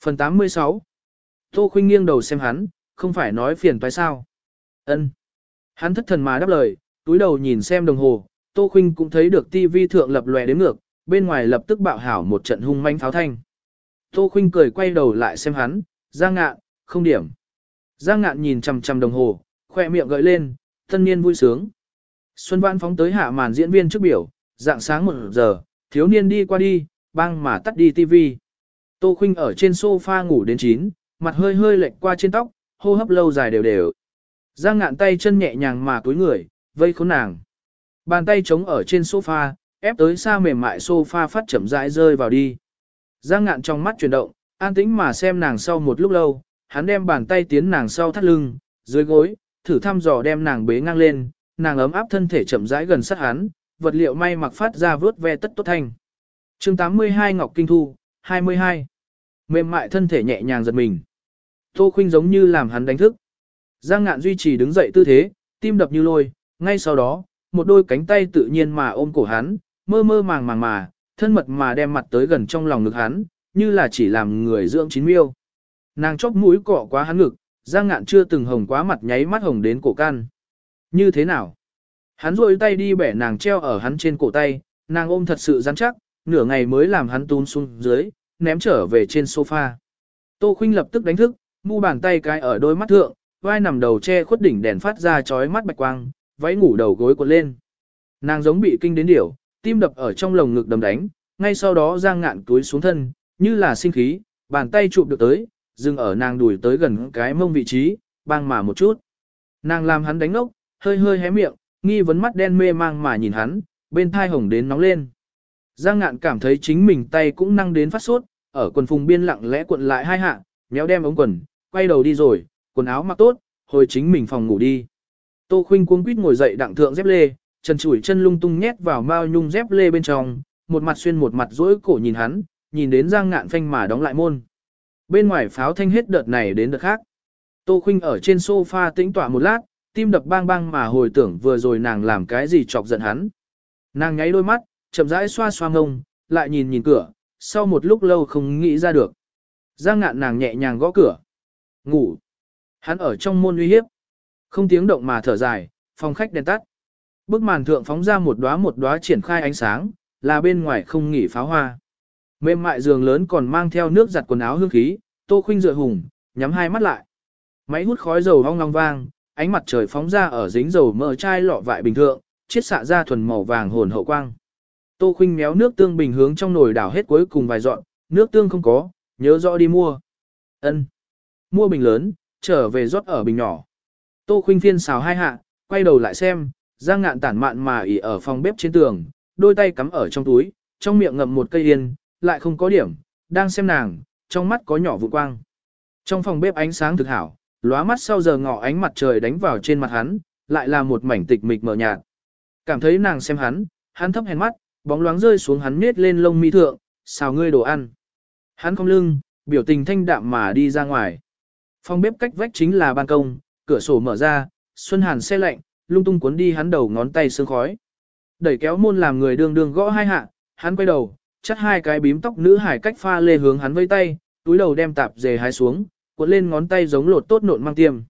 Phần 86 Tô Khuynh nghiêng đầu xem hắn, không phải nói phiền phải sao. ân Hắn thất thần mà đáp lời, túi đầu nhìn xem đồng hồ, Tô Khuynh cũng thấy được TV thượng lập lòe đến ngược, bên ngoài lập tức bạo hảo một trận hung manh pháo thanh. Tô Khuynh cười quay đầu lại xem hắn, Giang ngạn, không điểm. Giang ngạn nhìn chằm chằm đồng hồ, khoe miệng gợi lên, thân niên vui sướng. Xuân Vãn phóng tới hạ màn diễn viên trước biểu, dạng sáng một giờ, thiếu niên đi qua đi, Bang mà tắt đi tivi. Tô Khuynh ở trên sofa ngủ đến chín, mặt hơi hơi lệch qua trên tóc, hô hấp lâu dài đều đều. Giang ngạn tay chân nhẹ nhàng mà túi người, vây khốn nàng. Bàn tay chống ở trên sofa, ép tới xa mềm mại sofa phát chậm rãi rơi vào đi. Giang ngạn trong mắt chuyển động, an tĩnh mà xem nàng sau một lúc lâu, hắn đem bàn tay tiến nàng sau thắt lưng, dưới gối, thử thăm dò đem nàng bế ngang lên, nàng ấm áp thân thể chậm rãi gần sát hắn, vật liệu may mặc phát ra vướt ve tất tốt thanh chương 82 Ngọc Kinh Thu, 22. Mềm mại thân thể nhẹ nhàng giật mình. Tô Khuynh giống như làm hắn đánh thức. Giang ngạn duy trì đứng dậy tư thế, tim đập như lôi, ngay sau đó, một đôi cánh tay tự nhiên mà ôm cổ hắn, mơ mơ màng màng mà, thân mật mà đem mặt tới gần trong lòng ngực hắn, như là chỉ làm người dưỡng chín miêu. Nàng chóp mũi cọ quá hắn ngực, Giang ngạn chưa từng hồng quá mặt nháy mắt hồng đến cổ can. Như thế nào? Hắn rôi tay đi bẻ nàng treo ở hắn trên cổ tay, nàng ôm thật sự rắn chắc, nửa ngày mới làm hắn tún xuống dưới, ném trở về trên sofa. Tô Khuynh lập tức đánh thức, mu bàn tay cái ở đôi mắt thượng, vai nằm đầu che khuất đỉnh đèn phát ra chói mắt bạch quang, váy ngủ đầu gối cuộn lên. Nàng giống bị kinh đến điểu, tim đập ở trong lồng ngực đầm đánh, ngay sau đó giang ngạn túi xuống thân, như là sinh khí, bàn tay chụp được tới, dừng ở nàng đùi tới gần cái mông vị trí, bang mà một chút. Nàng làm hắn đánh ngốc, hơi hơi hé miệng, nghi vấn mắt đen mê mang mà nhìn hắn, bên thai hồng đến nóng lên. Giang ngạn cảm thấy chính mình tay cũng năng đến phát sốt, ở quần phùng biên lặng lẽ cuộn lại hai hạ, méo đem ống quần, quay đầu đi rồi, quần áo mặc tốt, hồi chính mình phòng ngủ đi. Tô Khuynh cuống quýt ngồi dậy đặng thượng dép lê, chân chủi chân lung tung nhét vào mao nhung dép lê bên trong, một mặt xuyên một mặt duỗi cổ nhìn hắn, nhìn đến Giang Ngạn phanh mà đóng lại môn. Bên ngoài pháo thanh hết đợt này đến đợt khác. Tô Khuynh ở trên sofa tĩnh tọa một lát, tim đập bang bang mà hồi tưởng vừa rồi nàng làm cái gì chọc giận hắn. Nàng nháy đôi mắt, chậm rãi xoa xoa ngông, lại nhìn nhìn cửa, sau một lúc lâu không nghĩ ra được. Giang ngạn nàng nhẹ nhàng gõ cửa. Ngủ. Hắn ở trong môn uy hiếp. Không tiếng động mà thở dài, phòng khách đèn tắt. Bức màn thượng phóng ra một đóa một đóa triển khai ánh sáng, là bên ngoài không nghỉ pháo hoa. Mềm mại giường lớn còn mang theo nước giặt quần áo hương khí, Tô Khuynh dựa hùng, nhắm hai mắt lại. Máy hút khói dầu ong long vang, ánh mặt trời phóng ra ở dính dầu mỡ chai lọ vại bình thượng, chiết xạ ra thuần màu vàng hồn hậu quang. Tô Khuynh méo nước tương bình hướng trong nồi đảo hết cuối cùng vài dọn, nước tương không có, nhớ rõ đi mua. Ân. Mua bình lớn, trở về rót ở bình nhỏ. Tô Khuynh phiên xào hai hạ, quay đầu lại xem, Giang Ngạn tản mạn mà ỉ ở phòng bếp trên tường, đôi tay cắm ở trong túi, trong miệng ngậm một cây yên, lại không có điểm, đang xem nàng, trong mắt có nhỏ vụ quang. Trong phòng bếp ánh sáng thực hảo, lóa mắt sau giờ ngọ ánh mặt trời đánh vào trên mặt hắn, lại là một mảnh tịch mịch mờ nhạt. Cảm thấy nàng xem hắn, hắn thấp hèn mắt, bóng loáng rơi xuống hắn nết lên lông mi thượng, xào ngươi đồ ăn. Hắn không lưng, biểu tình thanh đạm mà đi ra ngoài. Phòng bếp cách vách chính là ban công, cửa sổ mở ra, xuân hàn xe lạnh, lung tung cuốn đi hắn đầu ngón tay sương khói. Đẩy kéo môn làm người đường đường gõ hai hạ, hắn quay đầu, chắt hai cái bím tóc nữ hải cách pha lê hướng hắn vây tay, túi đầu đem tạp dề hái xuống, cuộn lên ngón tay giống lột tốt nộn mang tiêm.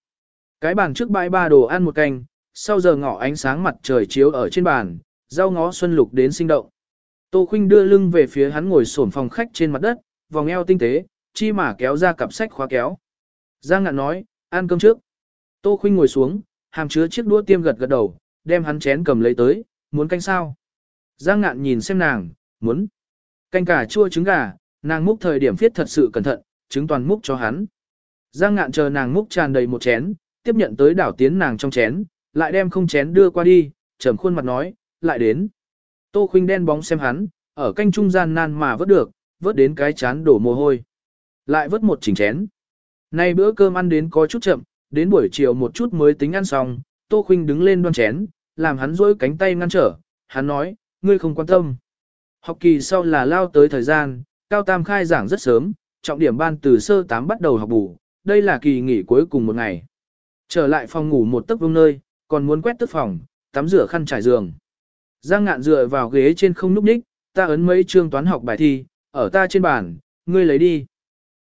Cái bàn trước bãi ba đồ ăn một canh, sau giờ ngọ ánh sáng mặt trời chiếu ở trên bàn, rau ngó xuân lục đến sinh động. Tô Khuynh đưa lưng về phía hắn ngồi xổm phòng khách trên mặt đất, vòng eo tinh tế, chi mà kéo ra cặp sách khóa kéo. Giang ngạn nói, ăn cơm trước. Tô Khuynh ngồi xuống, hàm chứa chiếc đũa tiêm gật gật đầu, đem hắn chén cầm lấy tới, muốn canh sao. Giang ngạn nhìn xem nàng, muốn. Canh cả chua trứng gà, nàng múc thời điểm viết thật sự cẩn thận, trứng toàn múc cho hắn. Giang ngạn chờ nàng múc tràn đầy một chén, tiếp nhận tới đảo tiến nàng trong chén, lại đem không chén đưa qua đi, trầm khuôn mặt nói, lại đến. Tô khuynh đen bóng xem hắn, ở canh trung gian nan mà vớt được, vớt đến cái chán đổ mồ hôi. Lại vớt một chỉnh chén. Nay bữa cơm ăn đến có chút chậm, đến buổi chiều một chút mới tính ăn xong, Tô khuynh đứng lên đoan chén, làm hắn rỗi cánh tay ngăn trở, hắn nói, ngươi không quan tâm. Học kỳ sau là lao tới thời gian, cao tam khai giảng rất sớm, trọng điểm ban từ sơ 8 bắt đầu học bù, đây là kỳ nghỉ cuối cùng một ngày. Trở lại phòng ngủ một tấc vương nơi, còn muốn quét tức phòng, tắm rửa khăn trải giường. Giang ngạn dựa vào ghế trên không núp ních, ta ấn mấy chương toán học bài thi, ở ta trên bàn, ngươi lấy đi.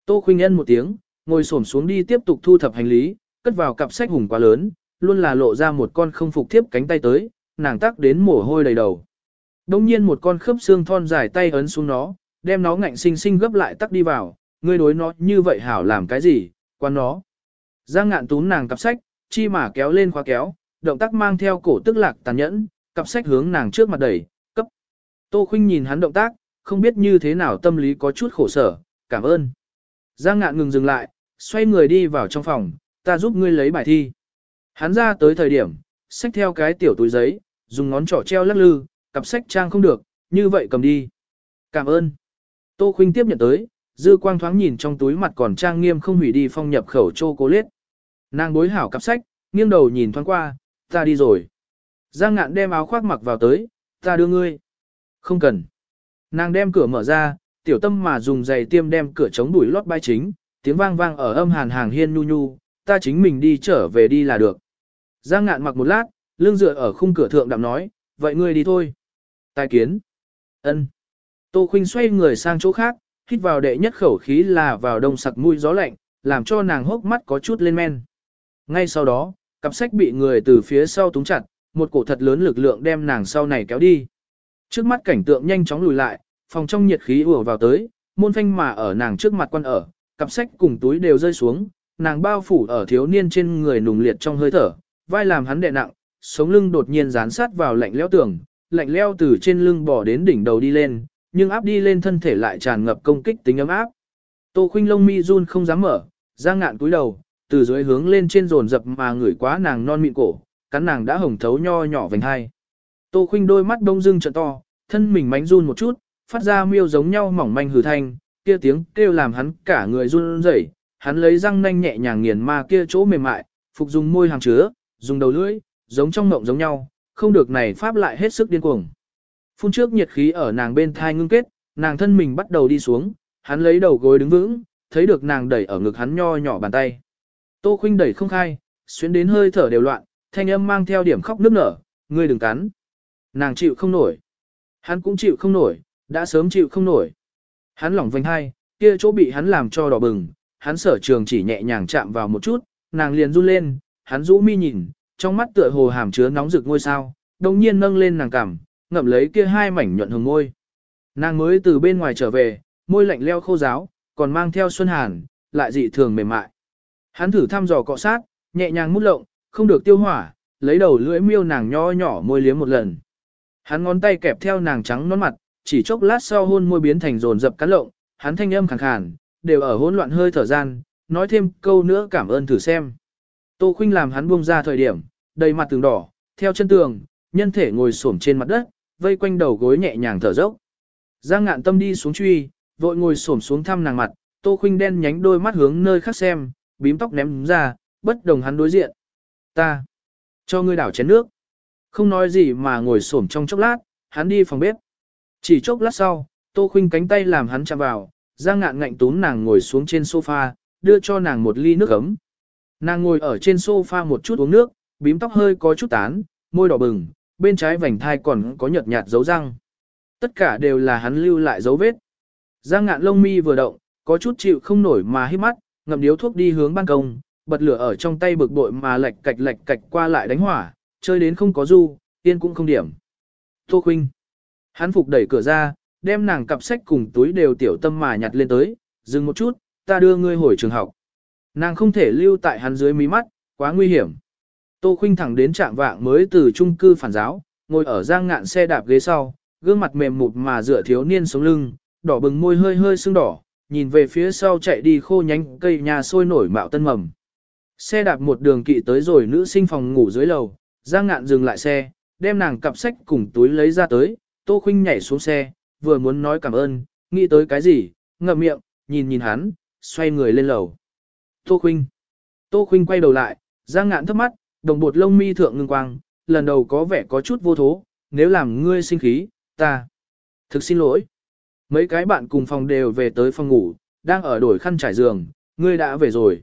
Tô khuynh nhân một tiếng, ngồi xổm xuống đi tiếp tục thu thập hành lý, cất vào cặp sách hùng quá lớn, luôn là lộ ra một con không phục thiếp cánh tay tới, nàng tắc đến mồ hôi đầy đầu. Đông nhiên một con khớp xương thon dài tay ấn xuống nó, đem nó ngạnh sinh sinh gấp lại tắc đi vào, ngươi đối nó như vậy hảo làm cái gì, quan nó. Giang ngạn túm nàng cặp sách, chi mà kéo lên khóa kéo, động tác mang theo cổ tức lạc tàn nhẫn, cặp sách hướng nàng trước mặt đẩy, cấp. Tô Khuynh nhìn hắn động tác, không biết như thế nào tâm lý có chút khổ sở, cảm ơn. Giang ngạn ngừng dừng lại, xoay người đi vào trong phòng, ta giúp ngươi lấy bài thi. Hắn ra tới thời điểm, xách theo cái tiểu túi giấy, dùng ngón trỏ treo lắc lư, cặp sách trang không được, như vậy cầm đi. Cảm ơn. Tô Khuynh tiếp nhận tới, dư quang thoáng nhìn trong túi mặt còn trang nghiêm không hủy đi phong nhập khẩu chô cô liết. Nàng bối hảo cặp sách, nghiêng đầu nhìn thoáng qua, ta đi rồi. Giang ngạn đem áo khoác mặc vào tới, ta đưa ngươi. Không cần. Nàng đem cửa mở ra, tiểu tâm mà dùng giày tiêm đem cửa chống đuổi lót bay chính, tiếng vang vang ở âm hàn hàng hiên nu nhu, ta chính mình đi trở về đi là được. Giang ngạn mặc một lát, lưng dựa ở khung cửa thượng đạm nói, vậy ngươi đi thôi. Tài kiến. ân. Tô khinh xoay người sang chỗ khác, hít vào đệ nhất khẩu khí là vào đông sặc mũi gió lạnh, làm cho nàng hốc mắt có chút lên men. Ngay sau đó, cặp sách bị người từ phía sau túng chặt, một cổ thật lớn lực lượng đem nàng sau này kéo đi. Trước mắt cảnh tượng nhanh chóng lùi lại, phòng trong nhiệt khí ùa vào tới, môn phanh mà ở nàng trước mặt quan ở, cặp sách cùng túi đều rơi xuống, nàng bao phủ ở thiếu niên trên người nùng liệt trong hơi thở, vai làm hắn đè nặng, sống lưng đột nhiên dán sát vào lạnh lẽo tường, lạnh leo từ trên lưng bỏ đến đỉnh đầu đi lên, nhưng áp đi lên thân thể lại tràn ngập công kích tính ấm áp. Tô Khuynh long mi run không dám mở, ra ngạn cúi đầu, từ dưới hướng lên trên dồn dập mà ngửi quá nàng non mịn cổ, cắn nàng đã hồng thấu nho nhỏ vành hai. Tô Khuynh đôi mắt đông dưng trợ to, thân mình mánh run một chút, phát ra miêu giống nhau mỏng manh hừ thanh, kia tiếng kêu làm hắn cả người run rẩy, hắn lấy răng nanh nhẹ nhàng nghiền ma kia chỗ mềm mại, phục dùng môi hàng chứa, dùng đầu lưỡi, giống trong mộng giống nhau, không được này pháp lại hết sức điên cuồng. Phun trước nhiệt khí ở nàng bên thai ngưng kết, nàng thân mình bắt đầu đi xuống, hắn lấy đầu gối đứng vững, thấy được nàng đẩy ở ngực hắn nho nhỏ bàn tay. Tô Khuynh đẩy không khai, xuyến đến hơi thở đều loạn, thanh âm mang theo điểm khóc nức nở, ngươi đừng cắn. Nàng chịu không nổi. Hắn cũng chịu không nổi, đã sớm chịu không nổi. Hắn lỏng vành hai, kia chỗ bị hắn làm cho đỏ bừng, hắn sở trường chỉ nhẹ nhàng chạm vào một chút, nàng liền run lên, hắn rũ mi nhìn, trong mắt tựa hồ hàm chứa nóng rực ngôi sao, đồng nhiên nâng lên nàng cằm, ngậm lấy kia hai mảnh nhuận hồng môi. Nàng mới từ bên ngoài trở về, môi lạnh leo khô giáo, còn mang theo xuân hàn, lại dị thường mềm mại. Hắn thử thăm dò cọ sát, nhẹ nhàng mút lộng, không được tiêu hỏa, lấy đầu lưỡi miêu nàng nho nhỏ môi liếm một lần. Hắn ngón tay kẹp theo nàng trắng nón mặt, chỉ chốc lát sau hôn môi biến thành rồn rập cắn lộng, hắn thanh âm khàn khàn, đều ở hỗn loạn hơi thở gian, nói thêm câu nữa cảm ơn thử xem. Tô Khuynh làm hắn buông ra thời điểm, đầy mặt tường đỏ, theo chân tường, nhân thể ngồi xổm trên mặt đất, vây quanh đầu gối nhẹ nhàng thở dốc. Giang ngạn tâm đi xuống truy, vội ngồi xổm xuống thăm nàng mặt, Tô Khuynh đen nhánh đôi mắt hướng nơi khác xem, bím tóc ném ra, bất đồng hắn đối diện. Ta, cho ngươi đảo chén nước. Không nói gì mà ngồi xổm trong chốc lát, hắn đi phòng bếp. Chỉ chốc lát sau, Tô Khuynh cánh tay làm hắn chạm vào, Giang ngạn ngạnh túm nàng ngồi xuống trên sofa, đưa cho nàng một ly nước ấm. Nàng ngồi ở trên sofa một chút uống nước, bím tóc hơi có chút tán, môi đỏ bừng, bên trái vành thai còn có nhợt nhạt dấu răng. Tất cả đều là hắn lưu lại dấu vết. Giang ngạn lông mi vừa động, có chút chịu không nổi mà hít mắt, ngậm điếu thuốc đi hướng ban công, bật lửa ở trong tay bực bội mà lạch cạch lạch cạch qua lại đánh hỏa, chơi đến không có du, tiên cũng không điểm. Tô Khuynh. Hắn phục đẩy cửa ra, đem nàng cặp sách cùng túi đều tiểu tâm mà nhặt lên tới, dừng một chút, ta đưa ngươi hồi trường học. Nàng không thể lưu tại hắn dưới mí mắt, quá nguy hiểm. Tô Khuynh thẳng đến trạng vạng mới từ trung cư phản giáo, ngồi ở giang ngạn xe đạp ghế sau, gương mặt mềm mụt mà dựa thiếu niên sống lưng, đỏ bừng môi hơi hơi sưng đỏ, nhìn về phía sau chạy đi khô nhánh cây nhà sôi nổi mạo tân mầm. Xe đạp một đường kỵ tới rồi nữ sinh phòng ngủ dưới lầu, giang ngạn dừng lại xe, đem nàng cặp sách cùng túi lấy ra tới, Tô Khuynh nhảy xuống xe, vừa muốn nói cảm ơn, nghĩ tới cái gì, ngậm miệng, nhìn nhìn hắn, xoay người lên lầu. Tô Khuynh. Tô Khuynh quay đầu lại, giang ngạn thấp mắt, đồng bột lông mi thượng ngưng quang, lần đầu có vẻ có chút vô thố, nếu làm ngươi sinh khí, ta. Thực xin lỗi. Mấy cái bạn cùng phòng đều về tới phòng ngủ, đang ở đổi khăn trải giường, ngươi đã về rồi.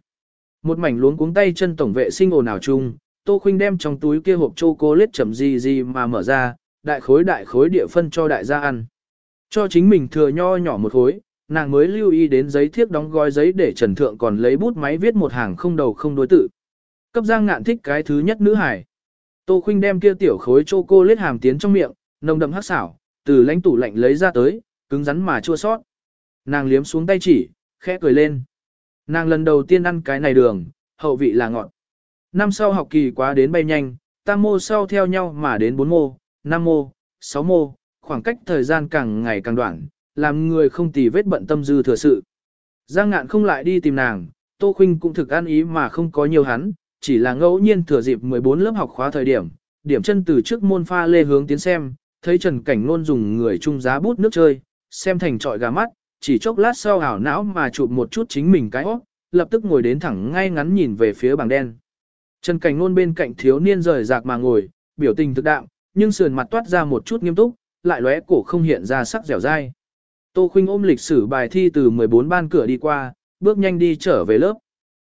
Một mảnh luống cuống tay chân tổng vệ sinh ồn ào chung, Tô Khuynh đem trong túi kia hộp chocolate chậm gì gì mà mở ra, đại khối đại khối địa phân cho đại gia ăn. Cho chính mình thừa nho nhỏ một khối, nàng mới lưu ý đến giấy thiếp đóng gói giấy để Trần Thượng còn lấy bút máy viết một hàng không đầu không đối tự. Cấp Giang Ngạn thích cái thứ nhất nữ hải. Tô Khuynh đem kia tiểu khối chocolate hàm tiến trong miệng, nồng đậm hắc xảo, từ lãnh tủ lạnh lấy ra tới, cứng rắn mà chua sót. Nàng liếm xuống tay chỉ, khẽ cười lên. Nàng lần đầu tiên ăn cái này đường, hậu vị là ngọt. Năm sau học kỳ quá đến bay nhanh, tam mô sau theo nhau mà đến bốn mô, năm mô, sáu mô, khoảng cách thời gian càng ngày càng đoạn, làm người không tì vết bận tâm dư thừa sự. Giang ngạn không lại đi tìm nàng, Tô Khuynh cũng thực ăn ý mà không có nhiều hắn, chỉ là ngẫu nhiên thừa dịp 14 lớp học khóa thời điểm, điểm chân từ trước môn pha lê hướng tiến xem, thấy Trần Cảnh Nôn dùng người trung giá bút nước chơi, xem thành trọi gà mắt, chỉ chốc lát sau ảo não mà chụp một chút chính mình cái óc, lập tức ngồi đến thẳng ngay ngắn nhìn về phía bảng đen. Trần Cảnh Nôn bên cạnh thiếu niên rời rạc mà ngồi, biểu tình thực đạm, nhưng sườn mặt toát ra một chút nghiêm túc, lại lóe cổ không hiện ra sắc dẻo dai. Tô Khuynh ôm lịch sử bài thi từ 14 ban cửa đi qua, bước nhanh đi trở về lớp.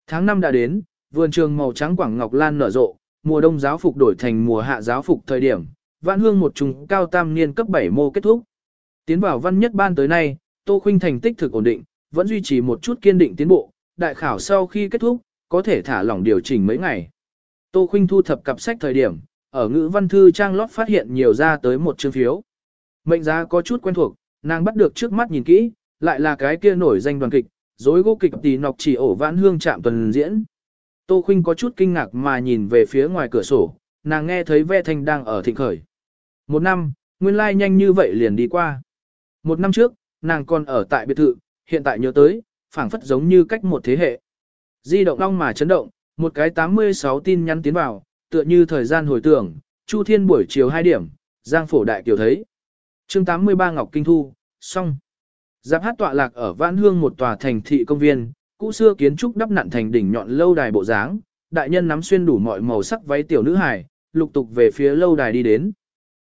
Tháng 5 đã đến, vườn trường màu trắng quảng ngọc lan nở rộ, mùa đông giáo phục đổi thành mùa hạ giáo phục thời điểm, vạn hương một trùng cao tam niên cấp 7 mô kết thúc. Tiến vào văn nhất ban tới nay, Tô Khuynh thành tích thực ổn định, vẫn duy trì một chút kiên định tiến bộ, đại khảo sau khi kết thúc, có thể thả lỏng điều chỉnh mấy ngày. Tô Khuynh thu thập cặp sách thời điểm, ở ngữ văn thư trang lót phát hiện nhiều ra tới một chương phiếu. Mệnh giá có chút quen thuộc, nàng bắt được trước mắt nhìn kỹ, lại là cái kia nổi danh đoàn kịch, dối gỗ kịch tỷ nọc chỉ ổ vãn hương chạm tuần diễn. Tô Khuynh có chút kinh ngạc mà nhìn về phía ngoài cửa sổ, nàng nghe thấy ve thanh đang ở thịnh khởi. Một năm, nguyên lai nhanh như vậy liền đi qua. Một năm trước, nàng còn ở tại biệt thự, hiện tại nhớ tới, phảng phất giống như cách một thế hệ. Di động long mà chấn động, một cái 86 tin nhắn tiến vào, tựa như thời gian hồi tưởng, Chu Thiên buổi chiều 2 điểm, Giang Phổ Đại Kiều thấy. chương 83 Ngọc Kinh Thu, xong. Giáp hát tọa lạc ở Vãn Hương một tòa thành thị công viên, cũ xưa kiến trúc đắp nặn thành đỉnh nhọn lâu đài bộ dáng, đại nhân nắm xuyên đủ mọi màu sắc váy tiểu nữ hài, lục tục về phía lâu đài đi đến.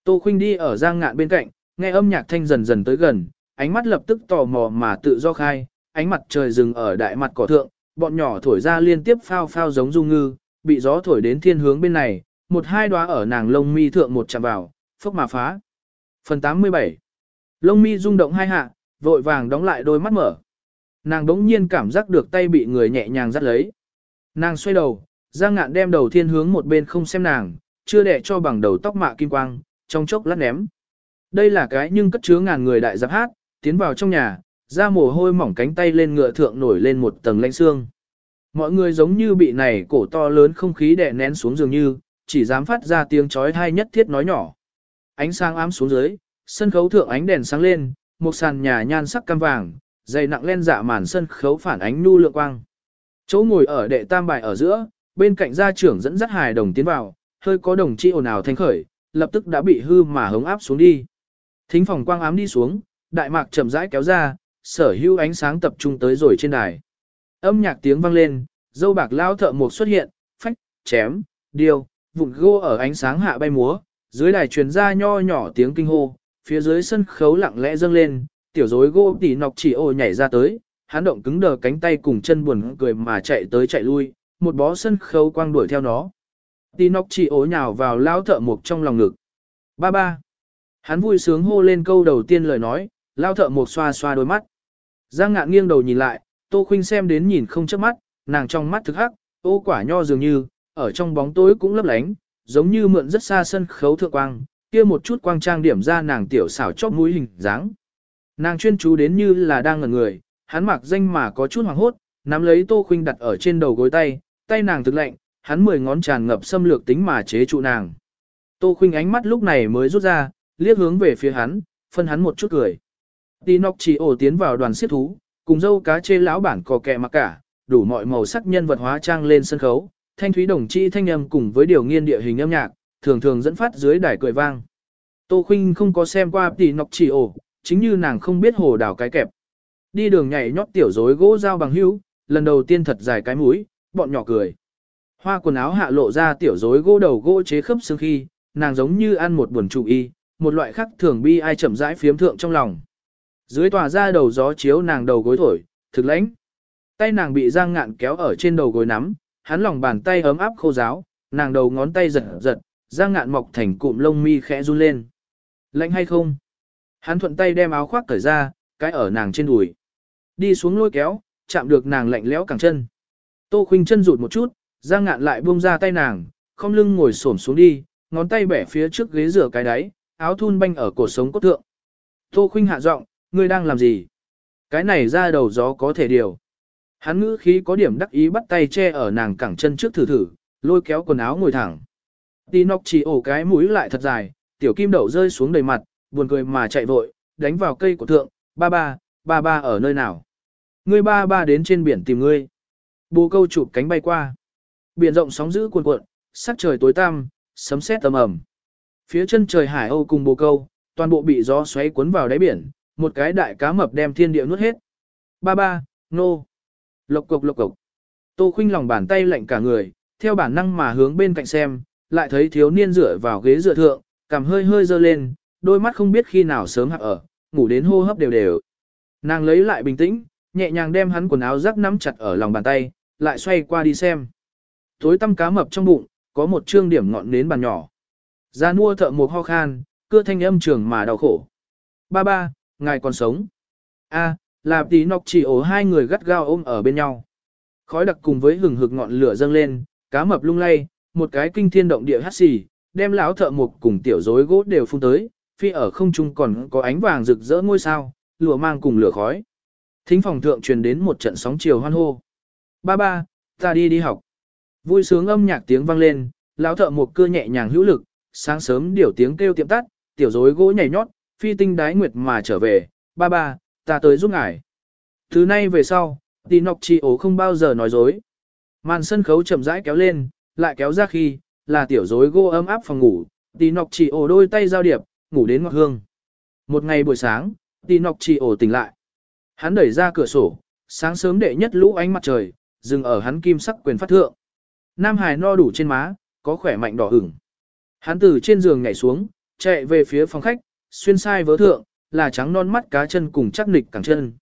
Tô Khuynh đi ở giang ngạn bên cạnh, nghe âm nhạc thanh dần dần tới gần, ánh mắt lập tức tò mò mà tự do khai, ánh mặt trời dừng ở đại mặt cỏ thượng, bọn nhỏ thổi ra liên tiếp phao phao giống du ngư, bị gió thổi đến thiên hướng bên này, một hai đóa ở nàng lông mi thượng một chạm vào, phốc mà phá. Phần 87 Lông mi rung động hai hạ, vội vàng đóng lại đôi mắt mở. Nàng đống nhiên cảm giác được tay bị người nhẹ nhàng dắt lấy. Nàng xoay đầu, Giang ngạn đem đầu thiên hướng một bên không xem nàng, chưa để cho bằng đầu tóc mạ kim quang, trong chốc lát ném. Đây là cái nhưng cất chứa ngàn người đại giáp hát, tiến vào trong nhà, ra mồ hôi mỏng cánh tay lên ngựa thượng nổi lên một tầng lạnh xương. Mọi người giống như bị này cổ to lớn không khí đè nén xuống dường như, chỉ dám phát ra tiếng chói tai nhất thiết nói nhỏ. Ánh sáng ám xuống dưới, sân khấu thượng ánh đèn sáng lên, một sàn nhà nhan sắc cam vàng, dày nặng len dạ màn sân khấu phản ánh nu lượng quang. Chỗ ngồi ở đệ tam bài ở giữa, bên cạnh gia trưởng dẫn dắt hài đồng tiến vào, hơi có đồng chi ồn ào thanh khởi, lập tức đã bị hư mà hống áp xuống đi. Thính phòng quang ám đi xuống, đại mạc chậm rãi kéo ra, sở hữu ánh sáng tập trung tới rồi trên đài. Âm nhạc tiếng vang lên, dâu bạc lao thợ mộc xuất hiện, phách, chém, điêu, vụn gô ở ánh sáng hạ bay múa, dưới đài truyền ra nho nhỏ tiếng kinh hô, phía dưới sân khấu lặng lẽ dâng lên, tiểu rối gô tỉ nọc chỉ ô nhảy ra tới, hắn động cứng đờ cánh tay cùng chân buồn cười mà chạy tới chạy lui, một bó sân khấu quang đuổi theo nó. Tỉ nọc chỉ ô nhào vào lao thợ mộc trong lòng ngực. Ba ba. Hắn vui sướng hô lên câu đầu tiên lời nói, lao thợ một xoa xoa đôi mắt. Giang ngạn nghiêng đầu nhìn lại, Tô Khuynh xem đến nhìn không chớp mắt, nàng trong mắt thực hắc, ô quả nho dường như, ở trong bóng tối cũng lấp lánh, giống như mượn rất xa sân khấu thượng quang, kia một chút quang trang điểm ra nàng tiểu xảo chóp mũi hình dáng. Nàng chuyên chú đến như là đang ngẩn người, hắn mặc danh mà có chút hoảng hốt, nắm lấy Tô Khuynh đặt ở trên đầu gối tay, tay nàng thực lạnh, hắn mười ngón tràn ngập xâm lược tính mà chế trụ nàng. Tô Khuynh ánh mắt lúc này mới rút ra, liếc hướng về phía hắn, phân hắn một chút cười. Tinoc chỉ ổ tiến vào đoàn siết thú, cùng dâu cá chê lão bản cò kẹ mặc cả, đủ mọi màu sắc nhân vật hóa trang lên sân khấu, thanh thúy đồng chi thanh âm cùng với điều nghiên địa hình âm nhạc, thường thường dẫn phát dưới đài cười vang. Tô Khuynh không có xem qua Tinoc chỉ ổ, chính như nàng không biết hồ đào cái kẹp. Đi đường nhảy nhót tiểu rối gỗ dao bằng hữu, lần đầu tiên thật dài cái mũi, bọn nhỏ cười. Hoa quần áo hạ lộ ra tiểu rối gỗ đầu gỗ chế khớp xương khi, nàng giống như ăn một buồn trụ y, một loại khác thường bi ai chậm rãi phiếm thượng trong lòng. Dưới tòa ra đầu gió chiếu nàng đầu gối thổi, thực lãnh. Tay nàng bị giang ngạn kéo ở trên đầu gối nắm, hắn lòng bàn tay ấm áp khô giáo, nàng đầu ngón tay giật giật, giang ngạn mọc thành cụm lông mi khẽ run lên. Lạnh hay không? Hắn thuận tay đem áo khoác cởi ra, cái ở nàng trên đùi. Đi xuống lôi kéo, chạm được nàng lạnh lẽo cẳng chân. Tô khuynh chân rụt một chút, giang ngạn lại buông ra tay nàng, không lưng ngồi xổm xuống đi, ngón tay bẻ phía trước ghế rửa cái đáy, áo thun banh ở cổ sống cốt thượng. Tô khuynh hạ giọng, ngươi đang làm gì? Cái này ra đầu gió có thể điều. Hắn ngữ khí có điểm đắc ý bắt tay che ở nàng cẳng chân trước thử thử, lôi kéo quần áo ngồi thẳng. Tì nọc chỉ ổ cái mũi lại thật dài, tiểu kim đậu rơi xuống đầy mặt, buồn cười mà chạy vội, đánh vào cây của thượng, ba ba, ba ba ở nơi nào? Ngươi ba ba đến trên biển tìm ngươi. Bồ câu chụp cánh bay qua. Biển rộng sóng dữ cuồn cuộn, sắc trời tối tăm, sấm sét tầm ầm. Phía chân trời hải âu cùng bồ câu, toàn bộ bị gió xoáy cuốn vào đáy biển, một cái đại cá mập đem thiên địa nuốt hết. Ba ba, nô. Lộc cục lộc cục. Tô khinh lòng bàn tay lạnh cả người, theo bản năng mà hướng bên cạnh xem, lại thấy thiếu niên dựa vào ghế dựa thượng, cảm hơi hơi dơ lên, đôi mắt không biết khi nào sớm hạ ở, ngủ đến hô hấp đều đều. Nàng lấy lại bình tĩnh, nhẹ nhàng đem hắn quần áo rắc nắm chặt ở lòng bàn tay, lại xoay qua đi xem. Tối tăm cá mập trong bụng, có một trương điểm ngọn nến bàn nhỏ. Ra nua thợ một ho khan, cưa thanh âm trường mà đau khổ. Ba ba, ngài còn sống. A, là tí nọc chỉ ổ hai người gắt gao ôm ở bên nhau. Khói đặc cùng với hừng hực ngọn lửa dâng lên, cá mập lung lay, một cái kinh thiên động địa hát xì, đem lão thợ mục cùng tiểu rối gỗ đều phun tới, phi ở không trung còn có ánh vàng rực rỡ ngôi sao, lửa mang cùng lửa khói. Thính phòng thượng truyền đến một trận sóng chiều hoan hô. Ba ba, ta đi đi học. Vui sướng âm nhạc tiếng vang lên, lão thợ mục cưa nhẹ nhàng hữu lực, sáng sớm điều tiếng kêu tiệm tắt, tiểu rối gỗ nhảy nhót, phi tinh đái nguyệt mà trở về, ba ba, ta tới giúp ngài. Thứ nay về sau, tì nọc chi ổ không bao giờ nói dối. Màn sân khấu chậm rãi kéo lên, lại kéo ra khi, là tiểu rối gỗ ấm áp phòng ngủ, tì nọc chỉ ổ đôi tay giao điệp, ngủ đến ngọt hương. Một ngày buổi sáng, tì nọc chỉ ổ tỉnh lại. Hắn đẩy ra cửa sổ, sáng sớm đệ nhất lũ ánh mặt trời, dừng ở hắn kim sắc quyền phát thượng. Nam Hải no đủ trên má, có khỏe mạnh đỏ ửng. Hắn từ trên giường nhảy xuống, chạy về phía phòng khách, xuyên sai vớ thượng, là trắng non mắt cá chân cùng chắc nịch cẳng chân.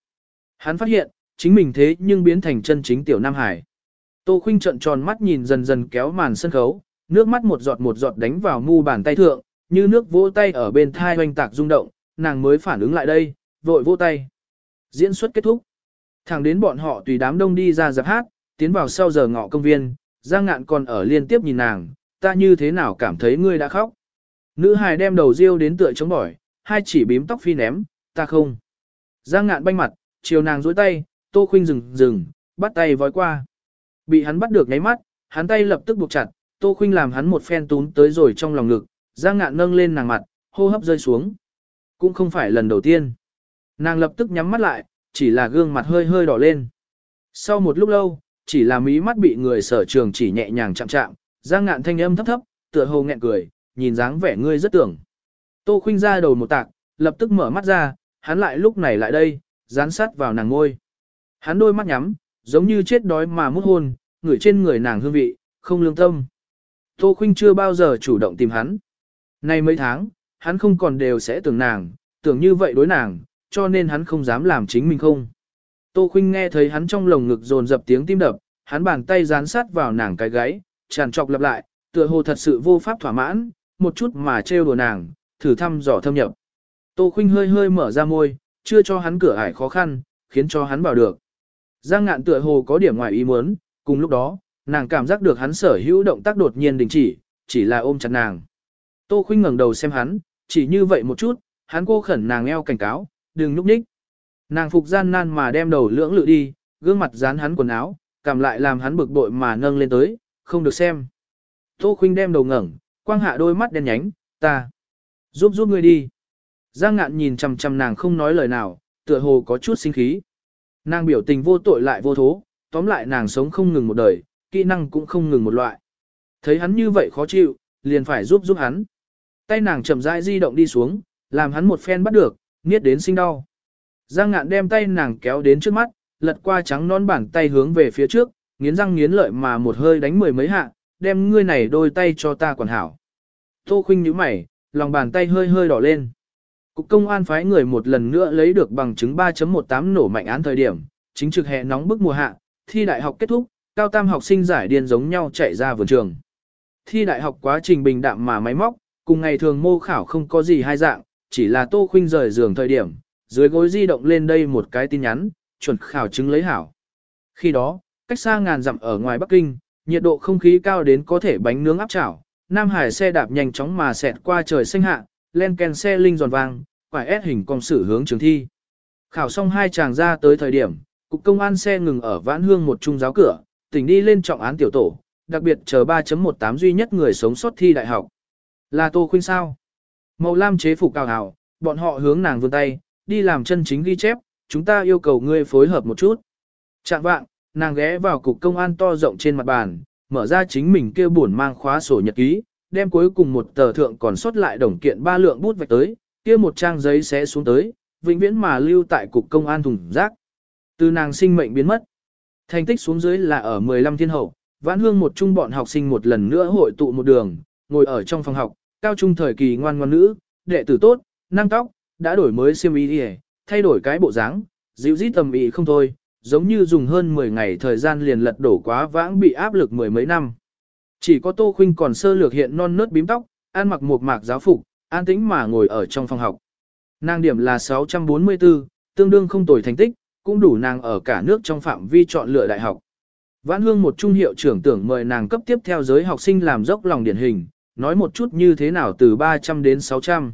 Hắn phát hiện, chính mình thế nhưng biến thành chân chính tiểu Nam Hải. Tô Khuynh trận tròn mắt nhìn dần dần kéo màn sân khấu, nước mắt một giọt một giọt đánh vào mu bàn tay thượng, như nước vỗ tay ở bên thai hoành tạc rung động, nàng mới phản ứng lại đây, vội vỗ tay. Diễn xuất kết thúc. Thẳng đến bọn họ tùy đám đông đi ra giáp hát, tiến vào sau giờ ngọ công viên, Giang Ngạn còn ở liên tiếp nhìn nàng, ta như thế nào cảm thấy ngươi đã khóc. Nữ hài đem đầu riêu đến tựa chống bỏi, hai chỉ bím tóc phi ném, ta không. Giang Ngạn banh mặt, chiều nàng dối tay, Tô Khuynh dừng dừng, bắt tay vói qua. Bị hắn bắt được nháy mắt, hắn tay lập tức buộc chặt, Tô Khuynh làm hắn một phen tún tới rồi trong lòng ngực, Giang Ngạn nâng lên nàng mặt, hô hấp rơi xuống. Cũng không phải lần đầu tiên. Nàng lập tức nhắm mắt lại, chỉ là gương mặt hơi hơi đỏ lên. Sau một lúc lâu, chỉ là mí mắt bị người sở trường chỉ nhẹ nhàng chạm chạm, Giang Ngạn thanh âm thấp thấp, tựa hồ nghẹn cười, nhìn dáng vẻ ngươi rất tưởng. Tô Khuynh ra đầu một tạc, lập tức mở mắt ra, hắn lại lúc này lại đây, dán sát vào nàng ngôi. Hắn đôi mắt nhắm, giống như chết đói mà mút hôn, ngửi trên người nàng hương vị, không lương tâm. Tô Khuynh chưa bao giờ chủ động tìm hắn. Nay mấy tháng, hắn không còn đều sẽ tưởng nàng, tưởng như vậy đối nàng, cho nên hắn không dám làm chính mình không. Tô Khuynh nghe thấy hắn trong lồng ngực dồn dập tiếng tim đập, hắn bàn tay dán sát vào nàng cái gáy, tràn trọc lặp lại, tựa hồ thật sự vô pháp thỏa mãn, một chút mà trêu đùa nàng, thử thăm dò thâm nhập. Tô Khuynh hơi hơi mở ra môi, chưa cho hắn cửa ải khó khăn, khiến cho hắn vào được. Giang ngạn tựa hồ có điểm ngoài ý muốn, cùng lúc đó, nàng cảm giác được hắn sở hữu động tác đột nhiên đình chỉ, chỉ là ôm chặt nàng. Tô Khuynh ngẩng đầu xem hắn, chỉ như vậy một chút, hắn cô khẩn nàng eo cảnh cáo, đừng núp nhích. Nàng phục gian nan mà đem đầu lưỡng lự đi, gương mặt dán hắn quần áo, cảm lại làm hắn bực bội mà nâng lên tới, không được xem. Tô Khuynh đem đầu ngẩng, quang hạ đôi mắt đen nhánh, ta giúp giúp ngươi đi. Giang ngạn nhìn chằm chằm nàng không nói lời nào, tựa hồ có chút sinh khí. Nàng biểu tình vô tội lại vô thố, tóm lại nàng sống không ngừng một đời, kỹ năng cũng không ngừng một loại. Thấy hắn như vậy khó chịu, liền phải giúp giúp hắn. Tay nàng chậm rãi di động đi xuống, làm hắn một phen bắt được, niết đến sinh đau. Giang ngạn đem tay nàng kéo đến trước mắt, lật qua trắng non bàn tay hướng về phía trước, nghiến răng nghiến lợi mà một hơi đánh mười mấy hạ, đem ngươi này đôi tay cho ta quản hảo. Tô khinh nhíu mày, lòng bàn tay hơi hơi đỏ lên. Cục công an phái người một lần nữa lấy được bằng chứng 3.18 nổ mạnh án thời điểm, chính trực hè nóng bức mùa hạ, thi đại học kết thúc, cao tam học sinh giải điên giống nhau chạy ra vườn trường. Thi đại học quá trình bình đạm mà máy móc, cùng ngày thường mô khảo không có gì hai dạng, chỉ là Tô Khuynh rời giường thời điểm, dưới gối di động lên đây một cái tin nhắn, chuẩn khảo chứng lấy hảo. Khi đó, cách xa ngàn dặm ở ngoài Bắc Kinh, nhiệt độ không khí cao đến có thể bánh nướng áp chảo, Nam Hải xe đạp nhanh chóng mà xẹt qua trời xanh hạ, len ken xe linh giòn vang, quải ép hình công sử hướng trường thi. Khảo xong hai chàng ra tới thời điểm, cục công an xe ngừng ở vãn hương một trung giáo cửa, tỉnh đi lên trọng án tiểu tổ, đặc biệt chờ 3.18 duy nhất người sống sót thi đại học. Là Tô Khuynh sao? Màu lam chế phục cao hào, bọn họ hướng nàng vươn tay, đi làm chân chính ghi chép, chúng ta yêu cầu ngươi phối hợp một chút. Trạng vạng, nàng ghé vào cục công an to rộng trên mặt bàn, mở ra chính mình kêu buồn mang khóa sổ nhật ký, đem cuối cùng một tờ thượng còn sót lại đồng kiện ba lượng bút vạch tới, kia một trang giấy sẽ xuống tới, vĩnh viễn mà lưu tại cục công an thùng rác. Từ nàng sinh mệnh biến mất. Thành tích xuống dưới là ở 15 thiên hậu, vãn hương một trung bọn học sinh một lần nữa hội tụ một đường, ngồi ở trong phòng học, cao trung thời kỳ ngoan ngoan nữ, đệ tử tốt, năng tóc, đã đổi mới siêm ý đi thay đổi cái bộ dáng, dịu dít tầm ý không thôi, giống như dùng hơn 10 ngày thời gian liền lật đổ quá vãng bị áp lực mười mấy năm. Chỉ có Tô Khuynh còn sơ lược hiện non nớt bím tóc, ăn mặc một mạc giáo phục, an tĩnh mà ngồi ở trong phòng học. Nàng điểm là 644, tương đương không tồi thành tích, cũng đủ nàng ở cả nước trong phạm vi chọn lựa đại học. Vãn Hương một trung hiệu trưởng tưởng mời nàng cấp tiếp theo giới học sinh làm dốc lòng điển hình, nói một chút như thế nào từ 300 đến 600.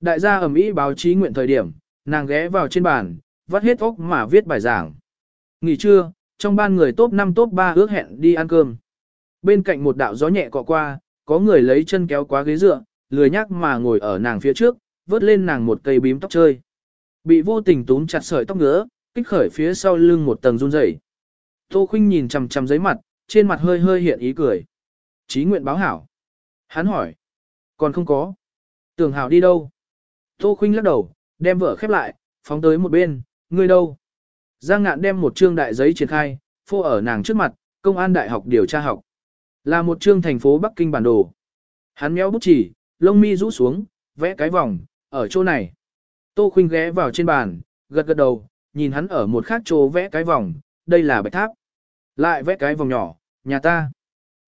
Đại gia ẩm ý báo chí nguyện thời điểm, nàng ghé vào trên bàn, vắt hết óc mà viết bài giảng. Nghỉ trưa, trong ban người top 5 top 3 ước hẹn đi ăn cơm. Bên cạnh một đạo gió nhẹ cọ qua, có người lấy chân kéo quá ghế dựa, lười nhắc mà ngồi ở nàng phía trước, vớt lên nàng một cây bím tóc chơi. Bị vô tình túm chặt sợi tóc ngứa, kích khởi phía sau lưng một tầng run rẩy. Tô Khuynh nhìn chằm chằm giấy mặt, trên mặt hơi hơi hiện ý cười. Chí nguyện báo hảo. Hắn hỏi. Còn không có. Tưởng hảo đi đâu? Tô Khuynh lắc đầu, đem vở khép lại, phóng tới một bên, ngươi đâu? Giang ngạn đem một trương đại giấy triển khai, phô ở nàng trước mặt, công an đại học điều tra học. Là một trương thành phố Bắc Kinh bản đồ. Hắn méo bút chỉ, lông mi rũ xuống, vẽ cái vòng, ở chỗ này. Tô Khuynh ghé vào trên bàn, gật gật đầu, nhìn hắn ở một khác chỗ vẽ cái vòng, đây là bạch tháp. Lại vẽ cái vòng nhỏ, nhà ta.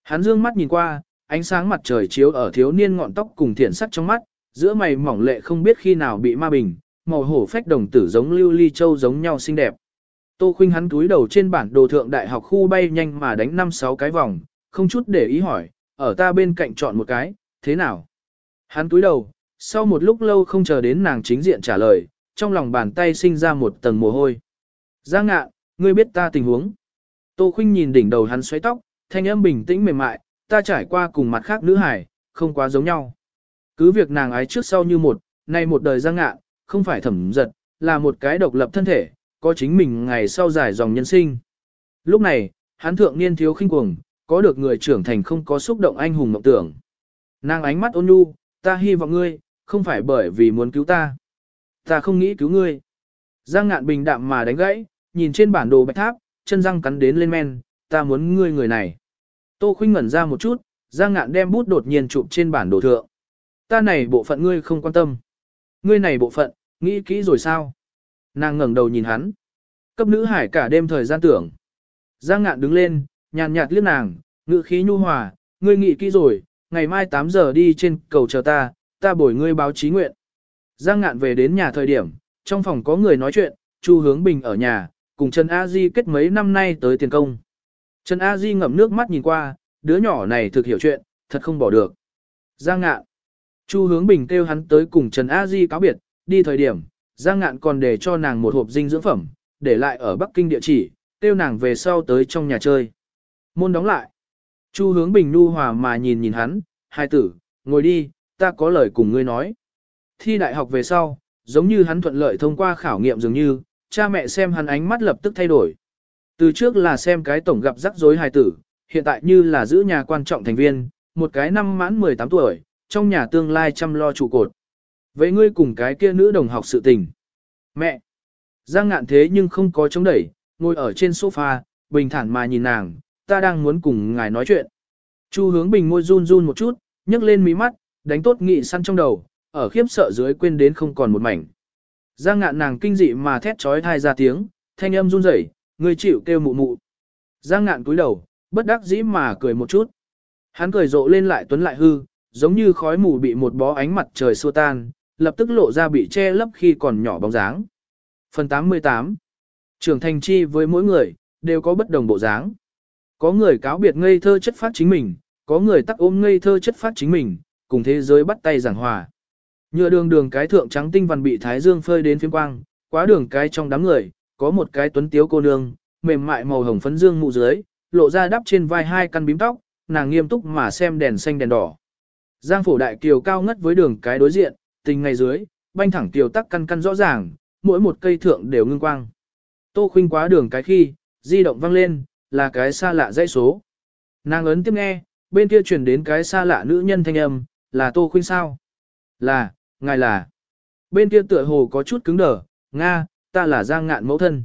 Hắn dương mắt nhìn qua, ánh sáng mặt trời chiếu ở thiếu niên ngọn tóc cùng thiện sắc trong mắt, giữa mày mỏng lệ không biết khi nào bị ma bình, màu hổ phách đồng tử giống lưu ly châu giống nhau xinh đẹp. Tô khuynh hắn túi đầu trên bản đồ thượng đại học khu bay nhanh mà đánh 5-6 cái vòng, không chút để ý hỏi, ở ta bên cạnh chọn một cái, thế nào? Hắn túi đầu, sau một lúc lâu không chờ đến nàng chính diện trả lời, trong lòng bàn tay sinh ra một tầng mồ hôi. Giang ngạ, ngươi biết ta tình huống. Tô khuynh nhìn đỉnh đầu hắn xoáy tóc, thanh âm bình tĩnh mềm mại, ta trải qua cùng mặt khác nữ hải, không quá giống nhau. Cứ việc nàng ái trước sau như một, nay một đời giang ngạ, không phải thẩm giật, là một cái độc lập thân thể, có chính mình ngày sau dài dòng nhân sinh. Lúc này, hắn thượng niên thiếu khinh cuồng, có được người trưởng thành không có xúc động anh hùng mộng tưởng. Nàng ánh mắt ôn nhu, ta hy vọng ngươi, không phải bởi vì muốn cứu ta. Ta không nghĩ cứu ngươi. Giang ngạn bình đạm mà đánh gãy, nhìn trên bản đồ bạch tháp, chân răng cắn đến lên men, ta muốn ngươi người này. Tô khuynh ngẩn ra một chút, Giang ngạn đem bút đột nhiên chụp trên bản đồ thượng. Ta này bộ phận ngươi không quan tâm. Ngươi này bộ phận, nghĩ kỹ rồi sao? Nàng ngẩng đầu nhìn hắn. Cấp nữ hải cả đêm thời gian tưởng. Giang ngạn đứng lên, nhàn nhạt liếc nàng, ngự khí nhu hòa, ngươi nghĩ kỹ rồi, ngày mai 8 giờ đi trên cầu chờ ta, ta bồi ngươi báo chí nguyện. Giang ngạn về đến nhà thời điểm, trong phòng có người nói chuyện, Chu Hướng Bình ở nhà, cùng Trần A Di kết mấy năm nay tới tiền công. Trần A Di ngậm nước mắt nhìn qua, đứa nhỏ này thực hiểu chuyện, thật không bỏ được. Giang ngạn. Chu Hướng Bình kêu hắn tới cùng Trần A Di cáo biệt, đi thời điểm, Giang ngạn còn để cho nàng một hộp dinh dưỡng phẩm, để lại ở Bắc Kinh địa chỉ, kêu nàng về sau tới trong nhà chơi. Môn đóng lại. Chu hướng bình nu hòa mà nhìn nhìn hắn, hai tử, ngồi đi, ta có lời cùng ngươi nói. Thi đại học về sau, giống như hắn thuận lợi thông qua khảo nghiệm dường như, cha mẹ xem hắn ánh mắt lập tức thay đổi. Từ trước là xem cái tổng gặp rắc rối hài tử, hiện tại như là giữ nhà quan trọng thành viên, một cái năm mãn 18 tuổi, trong nhà tương lai chăm lo trụ cột. Vậy ngươi cùng cái kia nữ đồng học sự tình. Mẹ! Giang ngạn thế nhưng không có chống đẩy, ngồi ở trên sofa, bình thản mà nhìn nàng, ta đang muốn cùng ngài nói chuyện. Chu hướng bình môi run run một chút, nhấc lên mí mắt, đánh tốt nghị săn trong đầu, ở khiếp sợ dưới quên đến không còn một mảnh. Giang ngạn nàng kinh dị mà thét trói thai ra tiếng, thanh âm run rẩy, người chịu kêu mụ mụ. Giang ngạn cúi đầu, bất đắc dĩ mà cười một chút. Hắn cười rộ lên lại tuấn lại hư, giống như khói mù bị một bó ánh mặt trời xua tan, lập tức lộ ra bị che lấp khi còn nhỏ bóng dáng. Phần 88 Trưởng thành chi với mỗi người, đều có bất đồng bộ dáng. Có người cáo biệt ngây thơ chất phát chính mình, có người tắc ôm ngây thơ chất phát chính mình, cùng thế giới bắt tay giảng hòa. Nhựa đường đường cái thượng trắng tinh văn bị thái dương phơi đến phiếm quang, quá đường cái trong đám người, có một cái tuấn tiếu cô nương, mềm mại màu hồng phấn dương mụ dưới, lộ ra đắp trên vai hai căn bím tóc, nàng nghiêm túc mà xem đèn xanh đèn đỏ. Giang phổ đại kiều cao ngất với đường cái đối diện, tình ngay dưới, banh thẳng tiểu tắc căn căn rõ ràng, mỗi một cây thượng đều ngưng quang. Tô khuynh quá đường cái khi, di động vang lên, là cái xa lạ dãy số. Nàng ấn tiếp nghe, bên kia truyền đến cái xa lạ nữ nhân thanh âm, là Tô khuynh sao? Là, ngài là. Bên kia tựa hồ có chút cứng đờ, Nga, ta là Giang ngạn mẫu thân.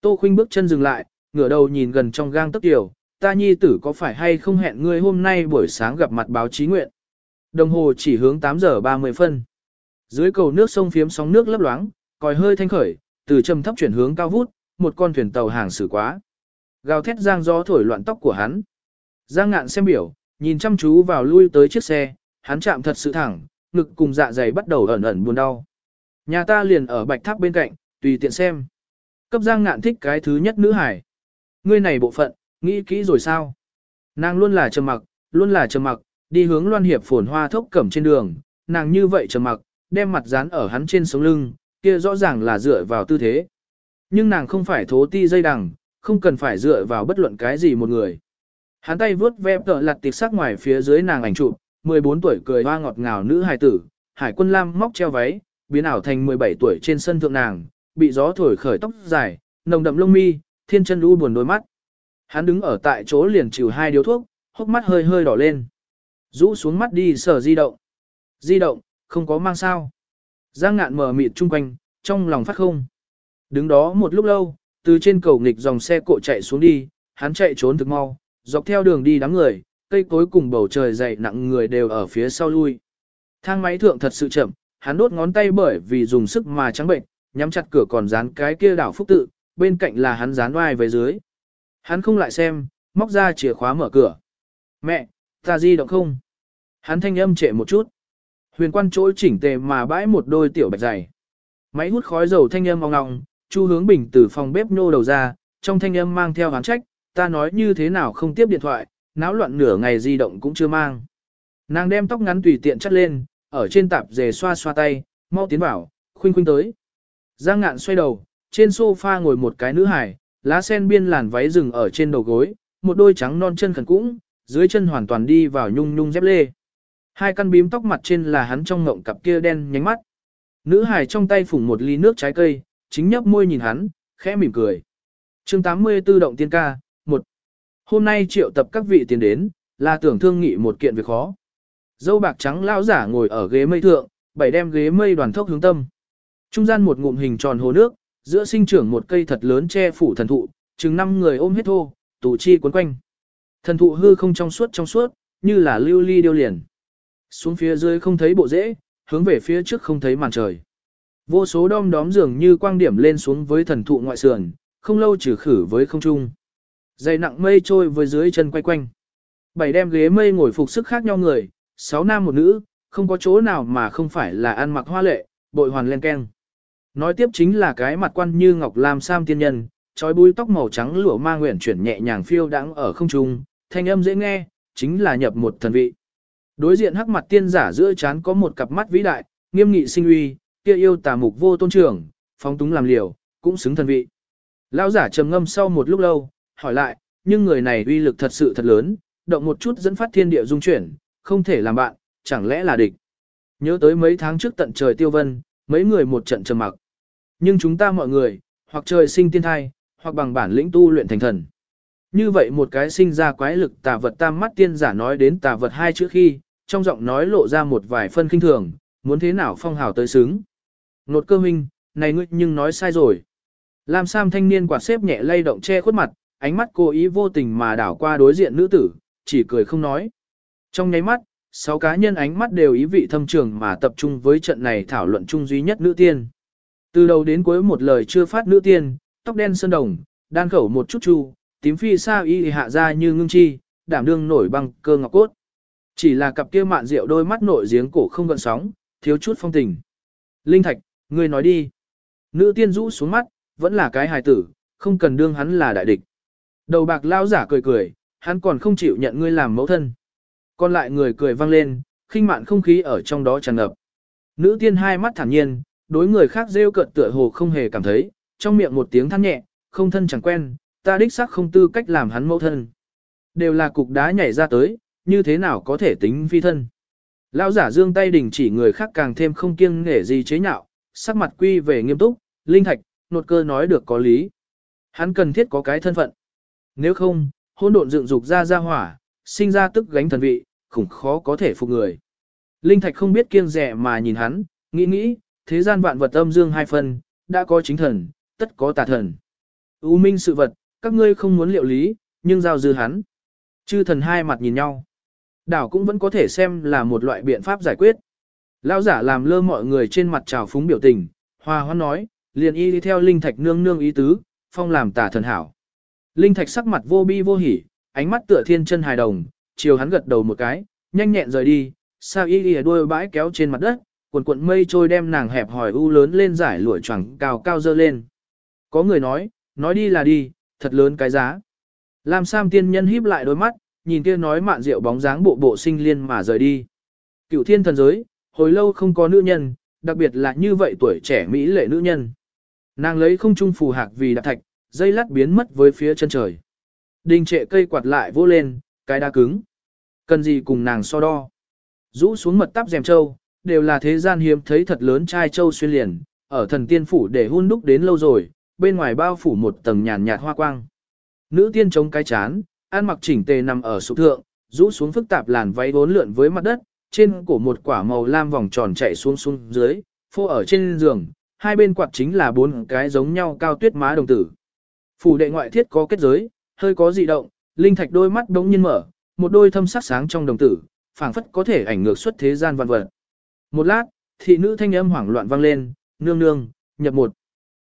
Tô khuynh bước chân dừng lại, ngửa đầu nhìn gần trong gang tấc tiểu, ta nhi tử có phải hay không hẹn ngươi hôm nay buổi sáng gặp mặt báo chí nguyện. Đồng hồ chỉ hướng 8 giờ 30 phân. Dưới cầu nước sông phiếm sóng nước lấp loáng, còi hơi thanh khởi, từ trầm thấp chuyển hướng cao vút, một con thuyền tàu hàng xử quá. Gào thét giang gió thổi loạn tóc của hắn. Giang ngạn xem biểu, nhìn chăm chú vào lui tới chiếc xe, hắn chạm thật sự thẳng, ngực cùng dạ dày bắt đầu ẩn ẩn buồn đau. Nhà ta liền ở bạch tháp bên cạnh, tùy tiện xem. Cấp giang ngạn thích cái thứ nhất nữ hải. Ngươi này bộ phận, nghĩ kỹ rồi sao? Nàng luôn là trầm mặc, luôn là trầm mặc, đi hướng loan hiệp phồn hoa thốc cẩm trên đường, nàng như vậy trầm mặc, đem mặt dán ở hắn trên sống lưng, kia rõ ràng là dựa vào tư thế. Nhưng nàng không phải thố ti dây đằng, không cần phải dựa vào bất luận cái gì một người. Hắn tay vuốt ve tợ lặt tiệc sắc ngoài phía dưới nàng ảnh chụp, 14 tuổi cười hoa ngọt ngào nữ hài tử, hải quân lam móc treo váy, biến ảo thành 17 tuổi trên sân thượng nàng, bị gió thổi khởi tóc dài, nồng đậm lông mi, thiên chân u buồn đôi mắt. Hắn đứng ở tại chỗ liền chịu hai điếu thuốc, hốc mắt hơi hơi đỏ lên. Rũ xuống mắt đi sở di động. Di động, không có mang sao. Giang ngạn mở mịt chung quanh, trong lòng phát không. Đứng đó một lúc lâu, từ trên cầu nghịch dòng xe cộ chạy xuống đi, hắn chạy trốn thực mau, dọc theo đường đi đám người, cây cối cùng bầu trời dày nặng người đều ở phía sau lui. Thang máy thượng thật sự chậm, hắn đốt ngón tay bởi vì dùng sức mà trắng bệnh, nhắm chặt cửa còn dán cái kia đảo phúc tự, bên cạnh là hắn dán oai về dưới. Hắn không lại xem, móc ra chìa khóa mở cửa. Mẹ, ta di động không? Hắn thanh âm trệ một chút. Huyền quan chỗ chỉnh tề mà bãi một đôi tiểu bạch giày. Máy hút khói dầu thanh âm ong ong, Chu hướng bình từ phòng bếp nô đầu ra, trong thanh âm mang theo hán trách, ta nói như thế nào không tiếp điện thoại, náo loạn nửa ngày di động cũng chưa mang. Nàng đem tóc ngắn tùy tiện chắt lên, ở trên tạp dề xoa xoa tay, mau tiến vào, khuynh khuynh tới. Giang ngạn xoay đầu, trên sofa ngồi một cái nữ hài, lá sen biên làn váy rừng ở trên đầu gối, một đôi trắng non chân khẩn cũng, dưới chân hoàn toàn đi vào nhung nhung dép lê. Hai căn bím tóc mặt trên là hắn trong ngộng cặp kia đen nhánh mắt. Nữ hài trong tay phủng một ly nước trái cây, chính nhấp môi nhìn hắn, khẽ mỉm cười. chương 84 động tiên ca, một Hôm nay triệu tập các vị tiền đến, là tưởng thương nghị một kiện việc khó. Dâu bạc trắng lao giả ngồi ở ghế mây thượng, bảy đem ghế mây đoàn thốc hướng tâm. Trung gian một ngụm hình tròn hồ nước, giữa sinh trưởng một cây thật lớn che phủ thần thụ, chừng năm người ôm hết thô, tù chi quấn quanh. Thần thụ hư không trong suốt trong suốt, như là lưu ly điêu liền. Xuống phía dưới không thấy bộ rễ, hướng về phía trước không thấy màn trời. Vô số đom đóm dường như quang điểm lên xuống với thần thụ ngoại sườn, không lâu trừ khử với không trung. Dày nặng mây trôi với dưới chân quay quanh. Bảy đem ghế mây ngồi phục sức khác nhau người, sáu nam một nữ, không có chỗ nào mà không phải là ăn mặc hoa lệ, bội hoàn len keng. Nói tiếp chính là cái mặt quan như ngọc lam sam tiên nhân, trói búi tóc màu trắng lụa ma nguyện chuyển nhẹ nhàng phiêu đãng ở không trung, thanh âm dễ nghe, chính là nhập một thần vị. Đối diện hắc mặt tiên giả giữa chán có một cặp mắt vĩ đại, nghiêm nghị sinh uy, kia yêu tà mục vô tôn trưởng, phóng túng làm liều, cũng xứng thần vị. Lão giả trầm ngâm sau một lúc lâu, hỏi lại, nhưng người này uy lực thật sự thật lớn, động một chút dẫn phát thiên địa dung chuyển, không thể làm bạn, chẳng lẽ là địch. Nhớ tới mấy tháng trước tận trời tiêu vân, mấy người một trận trầm mặc. Nhưng chúng ta mọi người, hoặc trời sinh tiên thai, hoặc bằng bản lĩnh tu luyện thành thần. Như vậy một cái sinh ra quái lực tà vật tam mắt tiên giả nói đến tà vật hai chữ khi, trong giọng nói lộ ra một vài phân kinh thường, muốn thế nào phong hào tới xứng. Nột cơ minh, này ngươi nhưng nói sai rồi. Lam Sam thanh niên quạt xếp nhẹ lay động che khuất mặt, ánh mắt cố ý vô tình mà đảo qua đối diện nữ tử, chỉ cười không nói. Trong nháy mắt, sáu cá nhân ánh mắt đều ý vị thâm trường mà tập trung với trận này thảo luận chung duy nhất nữ tiên. Từ đầu đến cuối một lời chưa phát nữ tiên, tóc đen sơn đồng, đan khẩu một chút chu, tím phi sa y hạ ra như ngưng chi, đảm đương nổi băng cơ ngọc cốt. Chỉ là cặp kia mạn rượu đôi mắt nội giếng cổ không gợn sóng, thiếu chút phong tình. Linh Thạch, ngươi nói đi. Nữ tiên rũ xuống mắt, vẫn là cái hài tử, không cần đương hắn là đại địch. Đầu bạc lao giả cười cười, hắn còn không chịu nhận ngươi làm mẫu thân. Còn lại người cười vang lên, khinh mạn không khí ở trong đó tràn ngập. Nữ tiên hai mắt thản nhiên, đối người khác rêu cợt tựa hồ không hề cảm thấy, trong miệng một tiếng than nhẹ, không thân chẳng quen, ta đích xác không tư cách làm hắn mẫu thân. Đều là cục đá nhảy ra tới, như thế nào có thể tính phi thân. Lão giả dương tay đình chỉ người khác càng thêm không kiêng nể gì chế nhạo, sắc mặt quy về nghiêm túc, linh thạch, nột cơ nói được có lý. Hắn cần thiết có cái thân phận. Nếu không, hỗn độn dựng dục ra ra hỏa, sinh ra tức gánh thần vị, khủng khó có thể phục người. Linh thạch không biết kiêng rẻ mà nhìn hắn, nghĩ nghĩ, thế gian vạn vật âm dương hai phần, đã có chính thần, tất có tà thần. U minh sự vật, các ngươi không muốn liệu lý, nhưng giao dư hắn. Chư thần hai mặt nhìn nhau. Đảo cũng vẫn có thể xem là một loại biện pháp giải quyết. Lão giả làm lơ mọi người trên mặt trào phúng biểu tình, hòa hoan nói, liền y đi theo linh thạch nương nương ý tứ, phong làm tả thần hảo. Linh thạch sắc mặt vô bi vô hỉ, ánh mắt tựa thiên chân hài đồng, chiều hắn gật đầu một cái, nhanh nhẹn rời đi, sao y đi đuôi bãi kéo trên mặt đất, cuộn cuộn mây trôi đem nàng hẹp hỏi u lớn lên giải lụa choàng cao cao dơ lên. Có người nói, nói đi là đi, thật lớn cái giá. Lam Sam tiên nhân híp lại đôi mắt, nhìn kia nói mạn rượu bóng dáng bộ bộ sinh liên mà rời đi. Cựu thiên thần giới, hồi lâu không có nữ nhân, đặc biệt là như vậy tuổi trẻ mỹ lệ nữ nhân. Nàng lấy không trung phù hạc vì đạp thạch, dây lát biến mất với phía chân trời. Đình trệ cây quạt lại vô lên, cái đa cứng. Cần gì cùng nàng so đo. Rũ xuống mật tắp dèm châu, đều là thế gian hiếm thấy thật lớn trai châu xuyên liền, ở thần tiên phủ để hun đúc đến lâu rồi, bên ngoài bao phủ một tầng nhàn nhạt hoa quang. Nữ tiên chống cái chán, ăn mặc chỉnh tề nằm ở sụp thượng, rũ xuống phức tạp làn váy bốn lượn với mặt đất, trên cổ một quả màu lam vòng tròn chạy xuống xuống dưới, phô ở trên giường, hai bên quạt chính là bốn cái giống nhau cao tuyết má đồng tử. Phủ đệ ngoại thiết có kết giới, hơi có dị động, linh thạch đôi mắt đống nhiên mở, một đôi thâm sắc sáng trong đồng tử, phảng phất có thể ảnh ngược xuất thế gian văn vật. Một lát, thị nữ thanh âm hoảng loạn vang lên, nương nương, nhập một.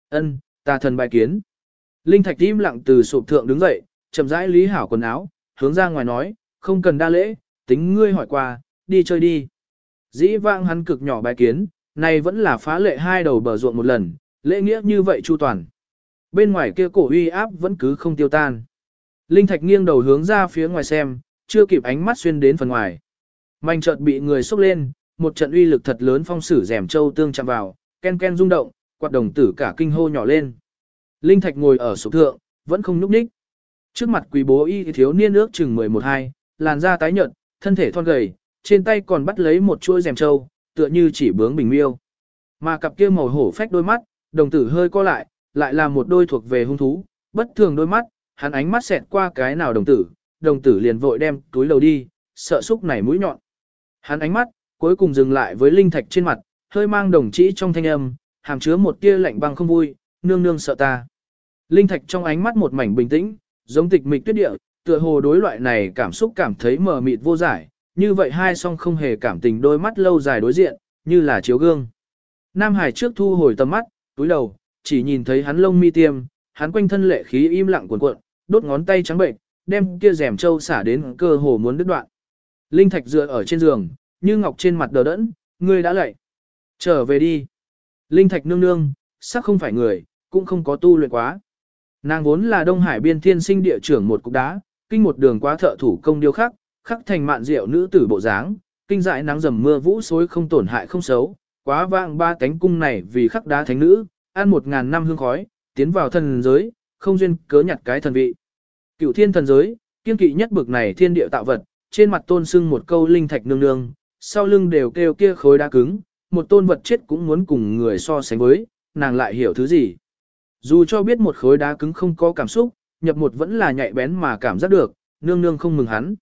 Ân, ta thần bài kiến. Linh thạch im lặng từ sụp thượng đứng dậy, chậm rãi lý hảo quần áo, hướng ra ngoài nói, không cần đa lễ, tính ngươi hỏi qua, đi chơi đi. Dĩ vãng hắn cực nhỏ bài kiến, này vẫn là phá lệ hai đầu bờ ruộng một lần, lễ nghĩa như vậy chu toàn. Bên ngoài kia cổ uy áp vẫn cứ không tiêu tan. Linh thạch nghiêng đầu hướng ra phía ngoài xem, chưa kịp ánh mắt xuyên đến phần ngoài. Mạnh chợt bị người xúc lên, một trận uy lực thật lớn phong sử rèm châu tương chạm vào, ken ken rung động, quạt đồng tử cả kinh hô nhỏ lên. Linh thạch ngồi ở sụp thượng, vẫn không nhúc nhích. Trước mặt quý bố y thiếu niên ước chừng 11-12, làn da tái nhợt, thân thể thon gầy, trên tay còn bắt lấy một chuỗi rèm châu, tựa như chỉ bướng bình miêu. Mà cặp kia màu hổ phách đôi mắt, đồng tử hơi co lại, lại là một đôi thuộc về hung thú, bất thường đôi mắt, hắn ánh mắt xẹt qua cái nào đồng tử, đồng tử liền vội đem túi lầu đi, sợ xúc này mũi nhọn. Hắn ánh mắt, cuối cùng dừng lại với linh thạch trên mặt, hơi mang đồng chỉ trong thanh âm, hàm chứa một tia lạnh băng không vui, nương nương sợ ta. Linh thạch trong ánh mắt một mảnh bình tĩnh, giống tịch mịch tuyết địa, tựa hồ đối loại này cảm xúc cảm thấy mờ mịt vô giải, như vậy hai song không hề cảm tình đôi mắt lâu dài đối diện, như là chiếu gương. Nam Hải trước thu hồi tầm mắt, túi đầu, chỉ nhìn thấy hắn lông mi tiêm, hắn quanh thân lệ khí im lặng cuộn cuộn, đốt ngón tay trắng bệnh, đem kia rèm trâu xả đến cơ hồ muốn đứt đoạn. Linh Thạch dựa ở trên giường, như ngọc trên mặt đờ đẫn, ngươi đã lạy. Trở về đi. Linh Thạch nương nương, sắc không phải người, cũng không có tu luyện quá. Nàng vốn là Đông Hải biên thiên sinh địa trưởng một cục đá, kinh một đường quá thợ thủ công điêu khắc, khắc thành mạn diệu nữ tử bộ dáng, kinh dại nắng dầm mưa vũ xối không tổn hại không xấu, quá vang ba cánh cung này vì khắc đá thánh nữ, ăn một ngàn năm hương khói, tiến vào thần giới, không duyên cớ nhặt cái thần vị. Cựu thiên thần giới, kiên kỵ nhất bực này thiên địa tạo vật, trên mặt tôn sưng một câu linh thạch nương nương, sau lưng đều kêu kia khối đá cứng, một tôn vật chết cũng muốn cùng người so sánh với, nàng lại hiểu thứ gì. Dù cho biết một khối đá cứng không có cảm xúc, nhập một vẫn là nhạy bén mà cảm giác được, nương nương không mừng hắn.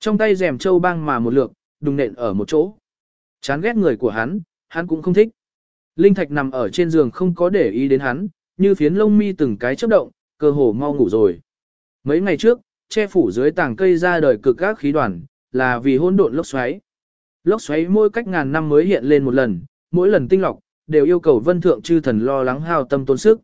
Trong tay rèm châu băng mà một lượt, đùng nện ở một chỗ. Chán ghét người của hắn, hắn cũng không thích. Linh thạch nằm ở trên giường không có để ý đến hắn, như phiến lông mi từng cái chớp động, cơ hồ mau ngủ rồi. Mấy ngày trước, che phủ dưới tảng cây ra đời cực các khí đoàn, là vì hôn độn lốc xoáy. Lốc xoáy mỗi cách ngàn năm mới hiện lên một lần, mỗi lần tinh lọc, đều yêu cầu vân thượng chư thần lo lắng hao tâm tốn sức.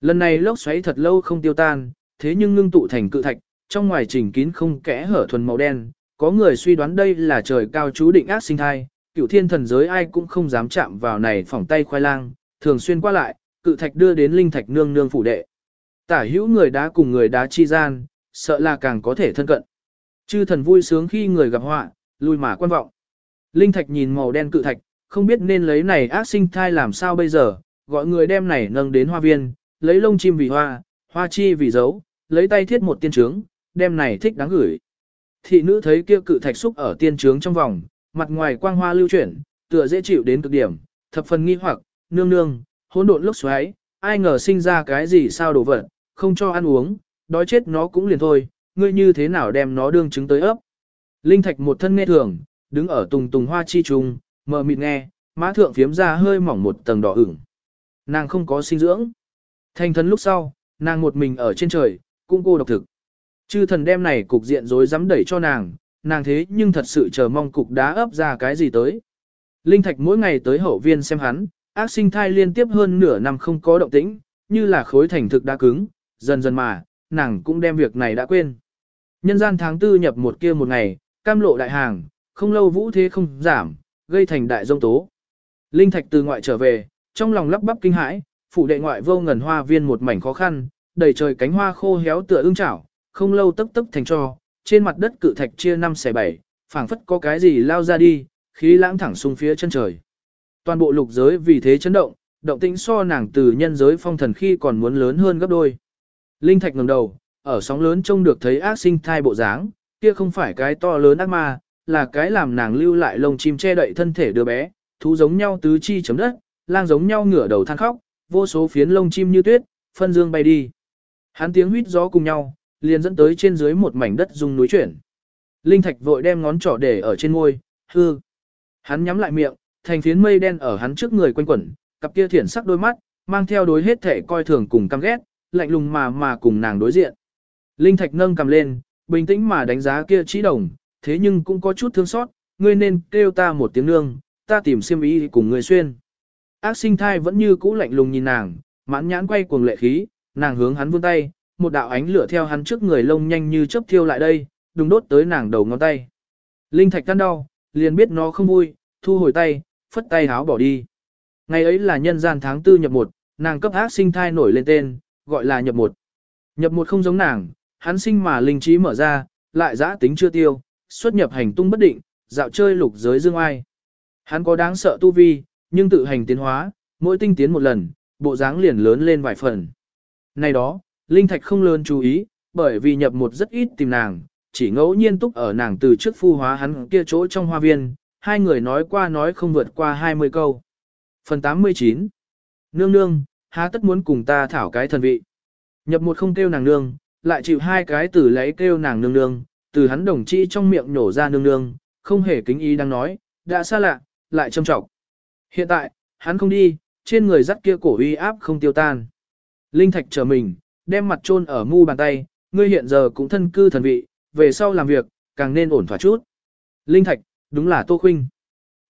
Lần này lốc xoáy thật lâu không tiêu tan, thế nhưng ngưng tụ thành cự thạch, trong ngoài trình kín không kẽ hở thuần màu đen, có người suy đoán đây là trời cao chú định ác sinh thai, cựu thiên thần giới ai cũng không dám chạm vào này phỏng tay khoai lang, thường xuyên qua lại, cự thạch đưa đến linh thạch nương nương phủ đệ. Tả hữu người đá cùng người đá chi gian, sợ là càng có thể thân cận. Chư thần vui sướng khi người gặp họa, lui mà quan vọng. Linh thạch nhìn màu đen cự thạch, không biết nên lấy này ác sinh thai làm sao bây giờ, gọi người đem này nâng đến hoa viên, lấy lông chim vì hoa, hoa chi vì dấu, lấy tay thiết một tiên trướng, đem này thích đáng gửi. Thị nữ thấy kia cự thạch xúc ở tiên trướng trong vòng, mặt ngoài quang hoa lưu chuyển, tựa dễ chịu đến cực điểm, thập phần nghi hoặc, nương nương, hỗn độn lốc xoáy, ai ngờ sinh ra cái gì sao đồ vật, không cho ăn uống, đói chết nó cũng liền thôi, ngươi như thế nào đem nó đương trứng tới ấp. Linh thạch một thân nghe thường, đứng ở tùng tùng hoa chi trùng, mờ mịt nghe, má thượng phiếm ra hơi mỏng một tầng đỏ ửng. Nàng không có sinh dưỡng. Thành thân lúc sau, nàng một mình ở trên trời, cũng cô độc thực. Chư thần đem này cục diện rối dám đẩy cho nàng, nàng thế nhưng thật sự chờ mong cục đá ấp ra cái gì tới. Linh Thạch mỗi ngày tới hậu viên xem hắn, ác sinh thai liên tiếp hơn nửa năm không có động tĩnh, như là khối thành thực đã cứng, dần dần mà, nàng cũng đem việc này đã quên. Nhân gian tháng tư nhập một kia một ngày, cam lộ đại hàng, không lâu vũ thế không giảm, gây thành đại dông tố. Linh Thạch từ ngoại trở về, trong lòng lắp bắp kinh hãi, phủ đệ ngoại vô ngần hoa viên một mảnh khó khăn, đầy trời cánh hoa khô héo tựa ương chảo, không lâu tấp tấp thành cho, trên mặt đất cự thạch chia năm xẻ bảy, phảng phất có cái gì lao ra đi, khí lãng thẳng xuống phía chân trời. Toàn bộ lục giới vì thế chấn động, động tĩnh so nàng từ nhân giới phong thần khi còn muốn lớn hơn gấp đôi. Linh thạch ngẩng đầu, ở sóng lớn trông được thấy ác sinh thai bộ dáng, kia không phải cái to lớn ác ma, là cái làm nàng lưu lại lông chim che đậy thân thể đứa bé, thú giống nhau tứ chi chấm đất, lang giống nhau ngửa đầu than khóc, vô số phiến lông chim như tuyết, phân dương bay đi. Hắn tiếng huýt gió cùng nhau, liền dẫn tới trên dưới một mảnh đất rung núi chuyển. Linh Thạch vội đem ngón trỏ để ở trên môi, hư. Hắn nhắm lại miệng, thành phiến mây đen ở hắn trước người quanh quẩn, cặp kia thiển sắc đôi mắt, mang theo đối hết thể coi thường cùng căm ghét, lạnh lùng mà mà cùng nàng đối diện. Linh Thạch nâng cầm lên, bình tĩnh mà đánh giá kia trí đồng, thế nhưng cũng có chút thương xót, ngươi nên kêu ta một tiếng nương, ta tìm xiêm y cùng ngươi xuyên. Ác sinh thai vẫn như cũ lạnh lùng nhìn nàng, mãn nhãn quay cuồng lệ khí, nàng hướng hắn vươn tay, một đạo ánh lửa theo hắn trước người lông nhanh như chớp thiêu lại đây, đùng đốt tới nàng đầu ngón tay. Linh thạch tan đau, liền biết nó không vui, thu hồi tay, phất tay háo bỏ đi. Ngày ấy là nhân gian tháng tư nhập một, nàng cấp ác sinh thai nổi lên tên, gọi là nhập một. Nhập một không giống nàng, hắn sinh mà linh trí mở ra, lại giã tính chưa tiêu, xuất nhập hành tung bất định, dạo chơi lục giới dương ai. Hắn có đáng sợ tu vi, nhưng tự hành tiến hóa, mỗi tinh tiến một lần, bộ dáng liền lớn lên vài phần. Này đó, Linh Thạch không lớn chú ý, bởi vì nhập một rất ít tìm nàng, chỉ ngẫu nhiên túc ở nàng từ trước phu hóa hắn kia chỗ trong hoa viên, hai người nói qua nói không vượt qua 20 câu. Phần 89 Nương nương, há tất muốn cùng ta thảo cái thần vị. Nhập một không kêu nàng nương, lại chịu hai cái từ lấy kêu nàng nương nương, từ hắn đồng chi trong miệng nhổ ra nương nương, không hề kính ý đang nói, đã xa lạ, lại châm trọng. Hiện tại, hắn không đi, trên người dắt kia cổ uy áp không tiêu tan. Linh Thạch chờ mình, đem mặt chôn ở mu bàn tay, ngươi hiện giờ cũng thân cư thần vị, về sau làm việc, càng nên ổn thỏa chút. Linh Thạch, đúng là Tô Khuynh.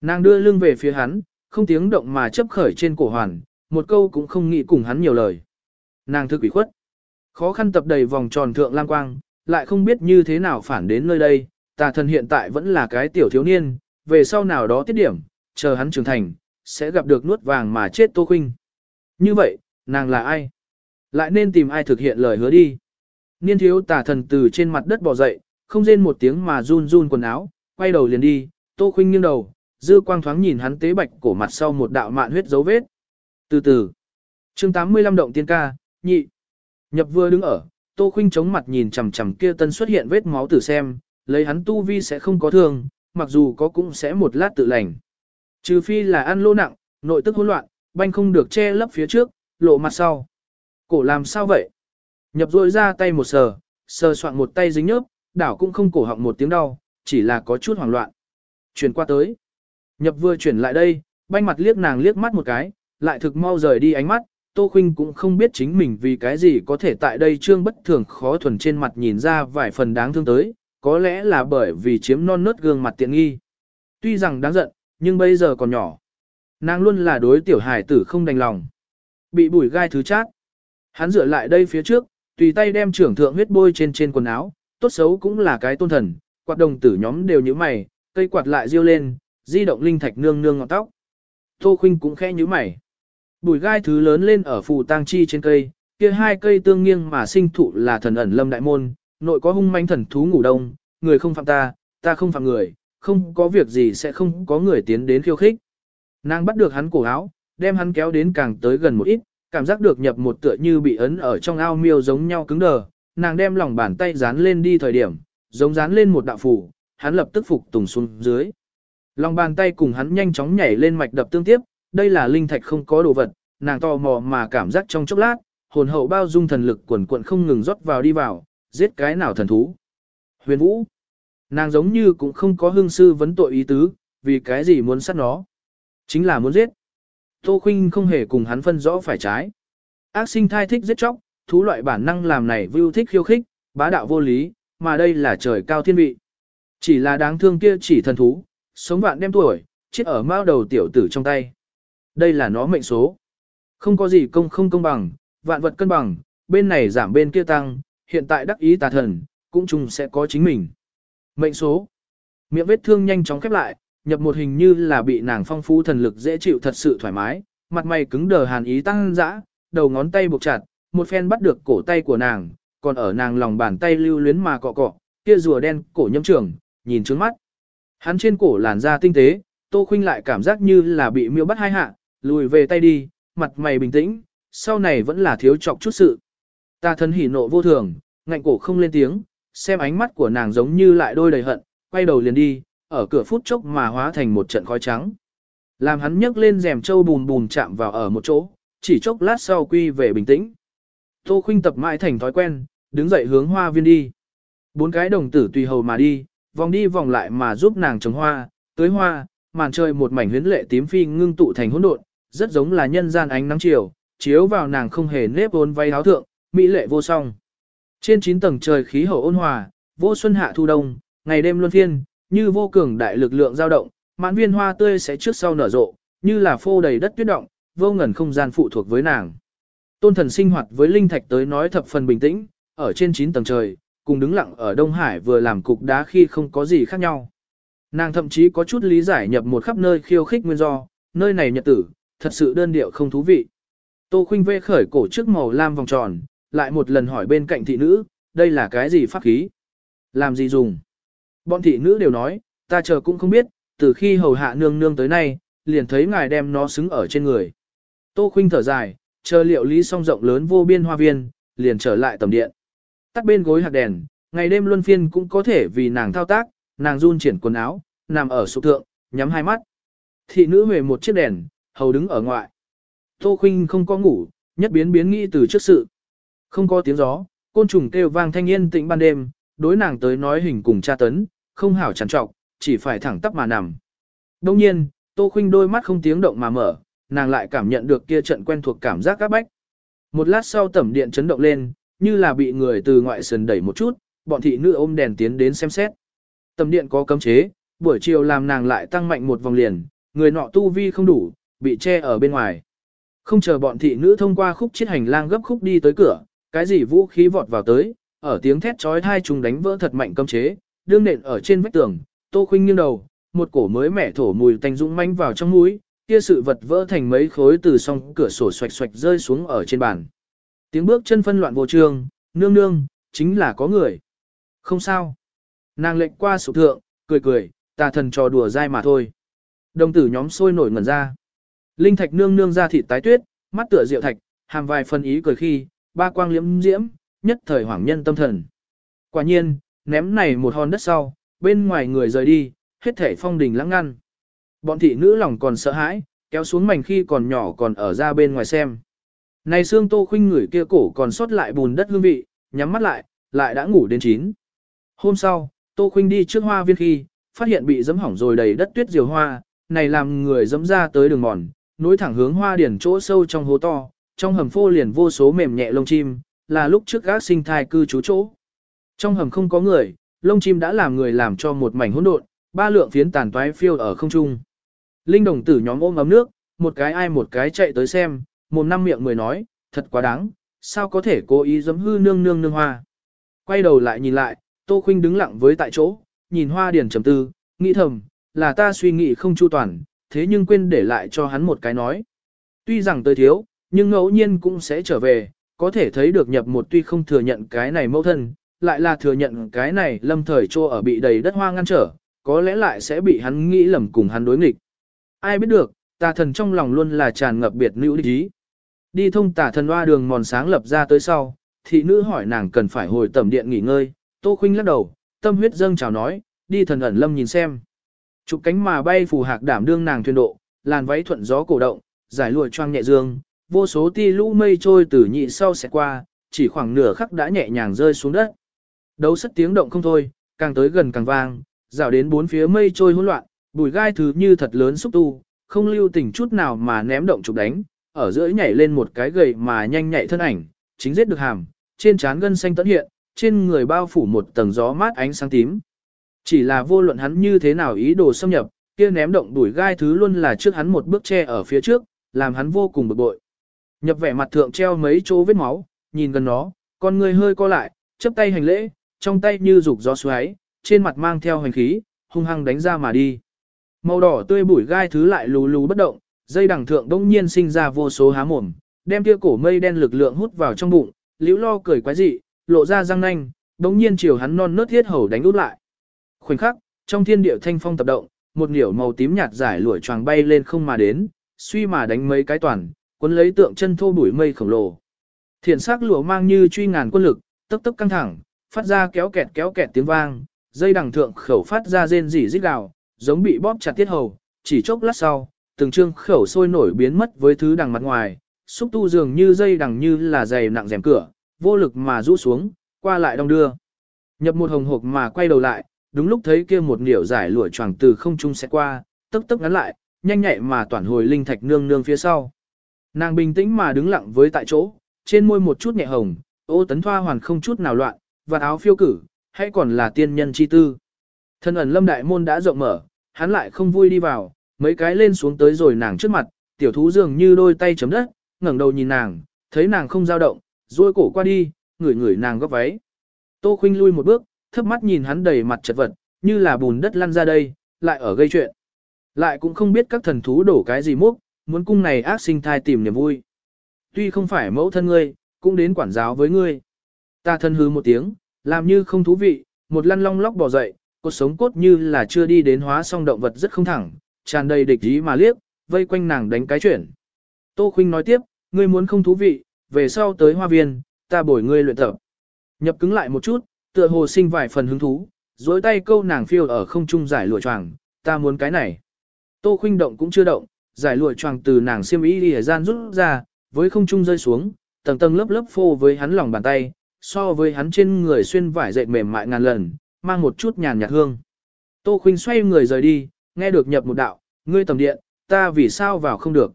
Nàng đưa lưng về phía hắn, không tiếng động mà chấp khởi trên cổ hoàn, một câu cũng không nghĩ cùng hắn nhiều lời. Nàng thức quỷ khuất. Khó khăn tập đầy vòng tròn thượng lam quang, lại không biết như thế nào phản đến nơi đây, tà thần hiện tại vẫn là cái tiểu thiếu niên, về sau nào đó tiết điểm, chờ hắn trưởng thành, sẽ gặp được nuốt vàng mà chết Tô Khuynh. Như vậy, nàng là ai? Lại nên tìm ai thực hiện lời hứa đi. Niên thiếu tà thần từ trên mặt đất bò dậy, không rên một tiếng mà run run quần áo, quay đầu liền đi, Tô Khuynh nghiêng đầu, dư quang thoáng nhìn hắn tế bạch cổ mặt sau một đạo mạn huyết dấu vết. Từ từ, chương 85 động tiên ca, nhị. Nhập vừa đứng ở, Tô Khuynh chống mặt nhìn chằm chằm kia tân xuất hiện vết máu tử xem, lấy hắn tu vi sẽ không có thương, mặc dù có cũng sẽ một lát tự lành. Trừ phi là ăn lô nặng, nội tức hỗn loạn, banh không được che lấp phía trước, lộ mặt sau. Cổ làm sao vậy? Nhập rôi ra tay một sờ, sờ soạn một tay dính nhớp, đảo cũng không cổ họng một tiếng đau, chỉ là có chút hoảng loạn. Chuyển qua tới. Nhập vừa chuyển lại đây, banh mặt liếc nàng liếc mắt một cái, lại thực mau rời đi ánh mắt, Tô Khuynh cũng không biết chính mình vì cái gì có thể tại đây trương bất thường khó thuần trên mặt nhìn ra vài phần đáng thương tới, có lẽ là bởi vì chiếm non nớt gương mặt tiện nghi. Tuy rằng đáng giận, nhưng bây giờ còn nhỏ. Nàng luôn là đối tiểu hài tử không đành lòng. Bị bùi gai thứ chát. Hắn dựa lại đây phía trước, tùy tay đem trưởng thượng huyết bôi trên trên quần áo, tốt xấu cũng là cái tôn thần, quạt đồng tử nhóm đều như mày, cây quạt lại riêu lên, di động linh thạch nương nương ngọn tóc. Tô khinh cũng khẽ như mày. Bùi gai thứ lớn lên ở phù tang chi trên cây, kia hai cây tương nghiêng mà sinh thụ là thần ẩn lâm đại môn, nội có hung manh thần thú ngủ đông, người không phạm ta, ta không phạm người, không có việc gì sẽ không có người tiến đến khiêu khích. Nàng bắt được hắn cổ áo, đem hắn kéo đến càng tới gần một ít, cảm giác được nhập một tựa như bị ấn ở trong ao miêu giống nhau cứng đờ, nàng đem lòng bàn tay dán lên đi thời điểm, giống dán lên một đạo phủ, hắn lập tức phục tùng xuống dưới. Lòng bàn tay cùng hắn nhanh chóng nhảy lên mạch đập tương tiếp, đây là linh thạch không có đồ vật, nàng to mò mà cảm giác trong chốc lát, hồn hậu bao dung thần lực quần quận không ngừng rót vào đi vào, giết cái nào thần thú. Huyền Vũ, nàng giống như cũng không có hương sư vấn tội ý tứ, vì cái gì muốn sát nó. Chính là muốn giết. Tô Khuynh không hề cùng hắn phân rõ phải trái. Ác sinh thai thích giết chóc, thú loại bản năng làm này vưu thích khiêu khích, bá đạo vô lý, mà đây là trời cao thiên vị. Chỉ là đáng thương kia chỉ thần thú, sống vạn đem tuổi, chết ở mao đầu tiểu tử trong tay. Đây là nó mệnh số. Không có gì công không công bằng, vạn vật cân bằng, bên này giảm bên kia tăng, hiện tại đắc ý tà thần, cũng chung sẽ có chính mình. Mệnh số. Miệng vết thương nhanh chóng khép lại, nhập một hình như là bị nàng phong phú thần lực dễ chịu thật sự thoải mái, mặt mày cứng đờ hàn ý tăng dã, đầu ngón tay buộc chặt, một phen bắt được cổ tay của nàng, còn ở nàng lòng bàn tay lưu luyến mà cọ cọ, kia rùa đen cổ nhâm trưởng, nhìn trước mắt. Hắn trên cổ làn da tinh tế, Tô Khuynh lại cảm giác như là bị miêu bắt hai hạ, lùi về tay đi, mặt mày bình tĩnh, sau này vẫn là thiếu chọc chút sự. Ta thân hỉ nộ vô thường, ngạnh cổ không lên tiếng, xem ánh mắt của nàng giống như lại đôi đầy hận, quay đầu liền đi, ở cửa phút chốc mà hóa thành một trận khói trắng. Làm hắn nhấc lên rèm trâu bùn bùn chạm vào ở một chỗ, chỉ chốc lát sau quy về bình tĩnh. Tô Khuynh tập mãi thành thói quen, đứng dậy hướng hoa viên đi. Bốn cái đồng tử tùy hầu mà đi, vòng đi vòng lại mà giúp nàng trồng hoa, tưới hoa, màn trời một mảnh huyến lệ tím phi ngưng tụ thành hỗn độn, rất giống là nhân gian ánh nắng chiều, chiếu vào nàng không hề nếp vốn váy áo thượng, mỹ lệ vô song. Trên 9 tầng trời khí hậu ôn hòa, vô xuân hạ thu đông, ngày đêm luân phiên, như vô cường đại lực lượng dao động, mãn viên hoa tươi sẽ trước sau nở rộ, như là phô đầy đất tuyết động, vô ngần không gian phụ thuộc với nàng. Tôn thần sinh hoạt với linh thạch tới nói thập phần bình tĩnh, ở trên 9 tầng trời, cùng đứng lặng ở Đông Hải vừa làm cục đá khi không có gì khác nhau. Nàng thậm chí có chút lý giải nhập một khắp nơi khiêu khích nguyên do, nơi này nhật tử, thật sự đơn điệu không thú vị. Tô Khuynh vê khởi cổ trước màu lam vòng tròn, lại một lần hỏi bên cạnh thị nữ, đây là cái gì pháp khí? Làm gì dùng? Bọn thị nữ đều nói, ta chờ cũng không biết, từ khi hầu hạ nương nương tới nay, liền thấy ngài đem nó xứng ở trên người. Tô Khuynh thở dài, chờ liệu lý Song rộng lớn vô biên hoa viên, liền trở lại tầm điện. Tắt bên gối hạt đèn, ngày đêm luân phiên cũng có thể vì nàng thao tác, nàng run triển quần áo, nằm ở sụp thượng, nhắm hai mắt. Thị nữ về một chiếc đèn, hầu đứng ở ngoại. Tô Khuynh không có ngủ, nhất biến biến nghĩ từ trước sự. Không có tiếng gió, côn trùng kêu vang thanh yên tĩnh ban đêm, đối nàng tới nói hình cùng tra tấn, không hảo trằn trọc, chỉ phải thẳng tắp mà nằm. Đông nhiên, Tô Khuynh đôi mắt không tiếng động mà mở, nàng lại cảm nhận được kia trận quen thuộc cảm giác các bách. Một lát sau tẩm điện chấn động lên, như là bị người từ ngoại sườn đẩy một chút, bọn thị nữ ôm đèn tiến đến xem xét. Tẩm điện có cấm chế, buổi chiều làm nàng lại tăng mạnh một vòng liền, người nọ tu vi không đủ, bị che ở bên ngoài. Không chờ bọn thị nữ thông qua khúc chiết hành lang gấp khúc đi tới cửa, cái gì vũ khí vọt vào tới, ở tiếng thét chói tai trùng đánh vỡ thật mạnh cấm chế, đương nện ở trên vách tường, Tô Khuynh nghiêng đầu, một cổ mới mẻ thổ mùi tanh dũng manh vào trong mũi, kia sự vật vỡ thành mấy khối từ song cửa sổ xoạch xoạch rơi xuống ở trên bàn. Tiếng bước chân phân loạn vô trường, nương nương, chính là có người. Không sao. Nàng lệnh qua sụp thượng, cười cười, tà thần trò đùa dai mà thôi. Đồng tử nhóm sôi nổi ngẩn ra. Linh thạch nương nương ra thịt tái tuyết, mắt tựa rượu thạch, hàm vài phân ý cười khi, ba quang liễm diễm, nhất thời hoảng nhân tâm thần. Quả nhiên, ném này một hòn đất sau, bên ngoài người rời đi, hết thể phong đình lãng ngăn. Bọn thị nữ lòng còn sợ hãi, kéo xuống mảnh khi còn nhỏ còn ở ra bên ngoài xem. Này xương tô khinh người kia cổ còn sót lại bùn đất hương vị, nhắm mắt lại, lại đã ngủ đến chín. Hôm sau, tô khinh đi trước hoa viên khi, phát hiện bị dấm hỏng rồi đầy đất tuyết diều hoa, này làm người dấm ra tới đường mòn, nối thẳng hướng hoa điển chỗ sâu trong hố to, trong hầm phô liền vô số mềm nhẹ lông chim, là lúc trước gác sinh thai cư trú chỗ. Trong hầm không có người, lông chim đã làm người làm cho một mảnh hỗn độn, ba lượng phiến tàn toái phiêu ở không trung. Linh đồng tử nhóm ôm ấm nước, một cái ai một cái chạy tới xem, mồm năm miệng mười nói, thật quá đáng, sao có thể cố ý giấm hư nương nương nương hoa. Quay đầu lại nhìn lại, Tô Khuynh đứng lặng với tại chỗ, nhìn hoa điển trầm tư, nghĩ thầm, là ta suy nghĩ không chu toàn, thế nhưng quên để lại cho hắn một cái nói. Tuy rằng tôi thiếu, nhưng ngẫu nhiên cũng sẽ trở về, có thể thấy được nhập một tuy không thừa nhận cái này mẫu thân, lại là thừa nhận cái này lâm thời trô ở bị đầy đất hoa ngăn trở, có lẽ lại sẽ bị hắn nghĩ lầm cùng hắn đối nghịch. Ai biết được, tà thần trong lòng luôn là tràn ngập biệt nữ ý. Đi thông tà thần hoa đường mòn sáng lập ra tới sau, thị nữ hỏi nàng cần phải hồi tẩm điện nghỉ ngơi, tô khinh lắc đầu, tâm huyết dâng chào nói, đi thần ẩn lâm nhìn xem. Chụp cánh mà bay phù hạc đảm đương nàng thuyền độ, làn váy thuận gió cổ động, giải lụa choang nhẹ dương, vô số ti lũ mây trôi từ nhị sau sẽ qua, chỉ khoảng nửa khắc đã nhẹ nhàng rơi xuống đất. Đấu sất tiếng động không thôi, càng tới gần càng vang, rào đến bốn phía mây trôi hỗn loạn, bùi gai thứ như thật lớn xúc tu, không lưu tình chút nào mà ném động chụp đánh, ở giữa nhảy lên một cái gầy mà nhanh nhạy thân ảnh, chính giết được hàm, trên trán gân xanh tận hiện, trên người bao phủ một tầng gió mát ánh sáng tím. Chỉ là vô luận hắn như thế nào ý đồ xâm nhập, kia ném động đuổi gai thứ luôn là trước hắn một bước che ở phía trước, làm hắn vô cùng bực bội. Nhập vẻ mặt thượng treo mấy chỗ vết máu, nhìn gần nó, con người hơi co lại, chấp tay hành lễ, trong tay như dục gió xoáy, trên mặt mang theo hành khí, hung hăng đánh ra mà đi. Màu đỏ tươi bụi gai thứ lại lù lù bất động, dây đằng thượng đông nhiên sinh ra vô số há mồm, đem kia cổ mây đen lực lượng hút vào trong bụng, liễu lo cười quái dị, lộ ra răng nanh, đông nhiên chiều hắn non nớt thiết hầu đánh út lại. Khoảnh khắc, trong thiên địa thanh phong tập động, một niểu màu tím nhạt giải lụa choàng bay lên không mà đến, suy mà đánh mấy cái toàn, cuốn lấy tượng chân thô bụi mây khổng lồ. thiển sắc lụa mang như truy ngàn quân lực, tấp tấp căng thẳng, phát ra kéo kẹt kéo kẹt tiếng vang, dây đằng thượng khẩu phát ra rên rỉ rít gào, giống bị bóp chặt tiết hầu, chỉ chốc lát sau, từng trương khẩu sôi nổi biến mất với thứ đằng mặt ngoài, xúc tu dường như dây đằng như là dày nặng rèm cửa, vô lực mà rũ xuống, qua lại đong đưa. Nhập một hồng hộc mà quay đầu lại, đúng lúc thấy kia một niểu giải lụa choàng từ không trung sẽ qua, tức tức ngắn lại, nhanh nhạy mà toàn hồi linh thạch nương nương phía sau. Nàng bình tĩnh mà đứng lặng với tại chỗ, trên môi một chút nhẹ hồng, ô tấn thoa hoàn không chút nào loạn, và áo phiêu cử, hay còn là tiên nhân chi tư. Thân ẩn lâm đại môn đã rộng mở, hắn lại không vui đi vào, mấy cái lên xuống tới rồi nàng trước mặt, tiểu thú dường như đôi tay chấm đất, ngẩng đầu nhìn nàng, thấy nàng không dao động, rồi cổ qua đi, ngửi ngửi nàng góc váy. Tô khinh lui một bước, thấp mắt nhìn hắn đầy mặt chật vật, như là bùn đất lăn ra đây, lại ở gây chuyện. Lại cũng không biết các thần thú đổ cái gì múc, muốn cung này ác sinh thai tìm niềm vui. Tuy không phải mẫu thân ngươi, cũng đến quản giáo với ngươi. Ta thân hứ một tiếng, làm như không thú vị, một lăn long lóc bỏ dậy, cột sống cốt như là chưa đi đến hóa song động vật rất không thẳng, tràn đầy địch ý mà liếc, vây quanh nàng đánh cái chuyển. Tô Khuynh nói tiếp, ngươi muốn không thú vị, về sau tới hoa viên, ta bồi ngươi luyện tập. Nhập cứng lại một chút, tựa hồ sinh vài phần hứng thú, dối tay câu nàng phiêu ở không trung giải lụa choàng, ta muốn cái này. Tô Khuynh động cũng chưa động, giải lụa choàng từ nàng xiêm y đi gian rút ra, với không trung rơi xuống, tầng tầng lớp lớp phô với hắn lòng bàn tay, so với hắn trên người xuyên vải dệt mềm mại ngàn lần, mang một chút nhàn nhạt hương. Tô Khuynh xoay người rời đi, nghe được nhập một đạo, ngươi tầm điện, ta vì sao vào không được.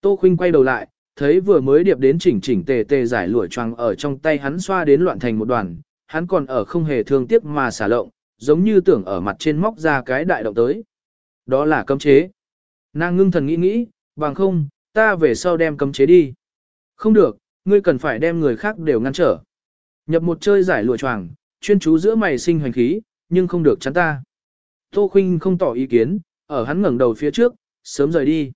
Tô Khuynh quay đầu lại, thấy vừa mới điệp đến chỉnh chỉnh tề tề giải lụa choàng ở trong tay hắn xoa đến loạn thành một đoàn, hắn còn ở không hề thương tiếc mà xả lộng, giống như tưởng ở mặt trên móc ra cái đại động tới. Đó là cấm chế. Nàng ngưng thần nghĩ nghĩ, bằng không, ta về sau đem cấm chế đi. Không được, ngươi cần phải đem người khác đều ngăn trở. Nhập một chơi giải lụa choàng, chuyên chú giữa mày sinh hoành khí, nhưng không được chắn ta. Tô Khuynh không tỏ ý kiến, ở hắn ngẩng đầu phía trước, sớm rời đi.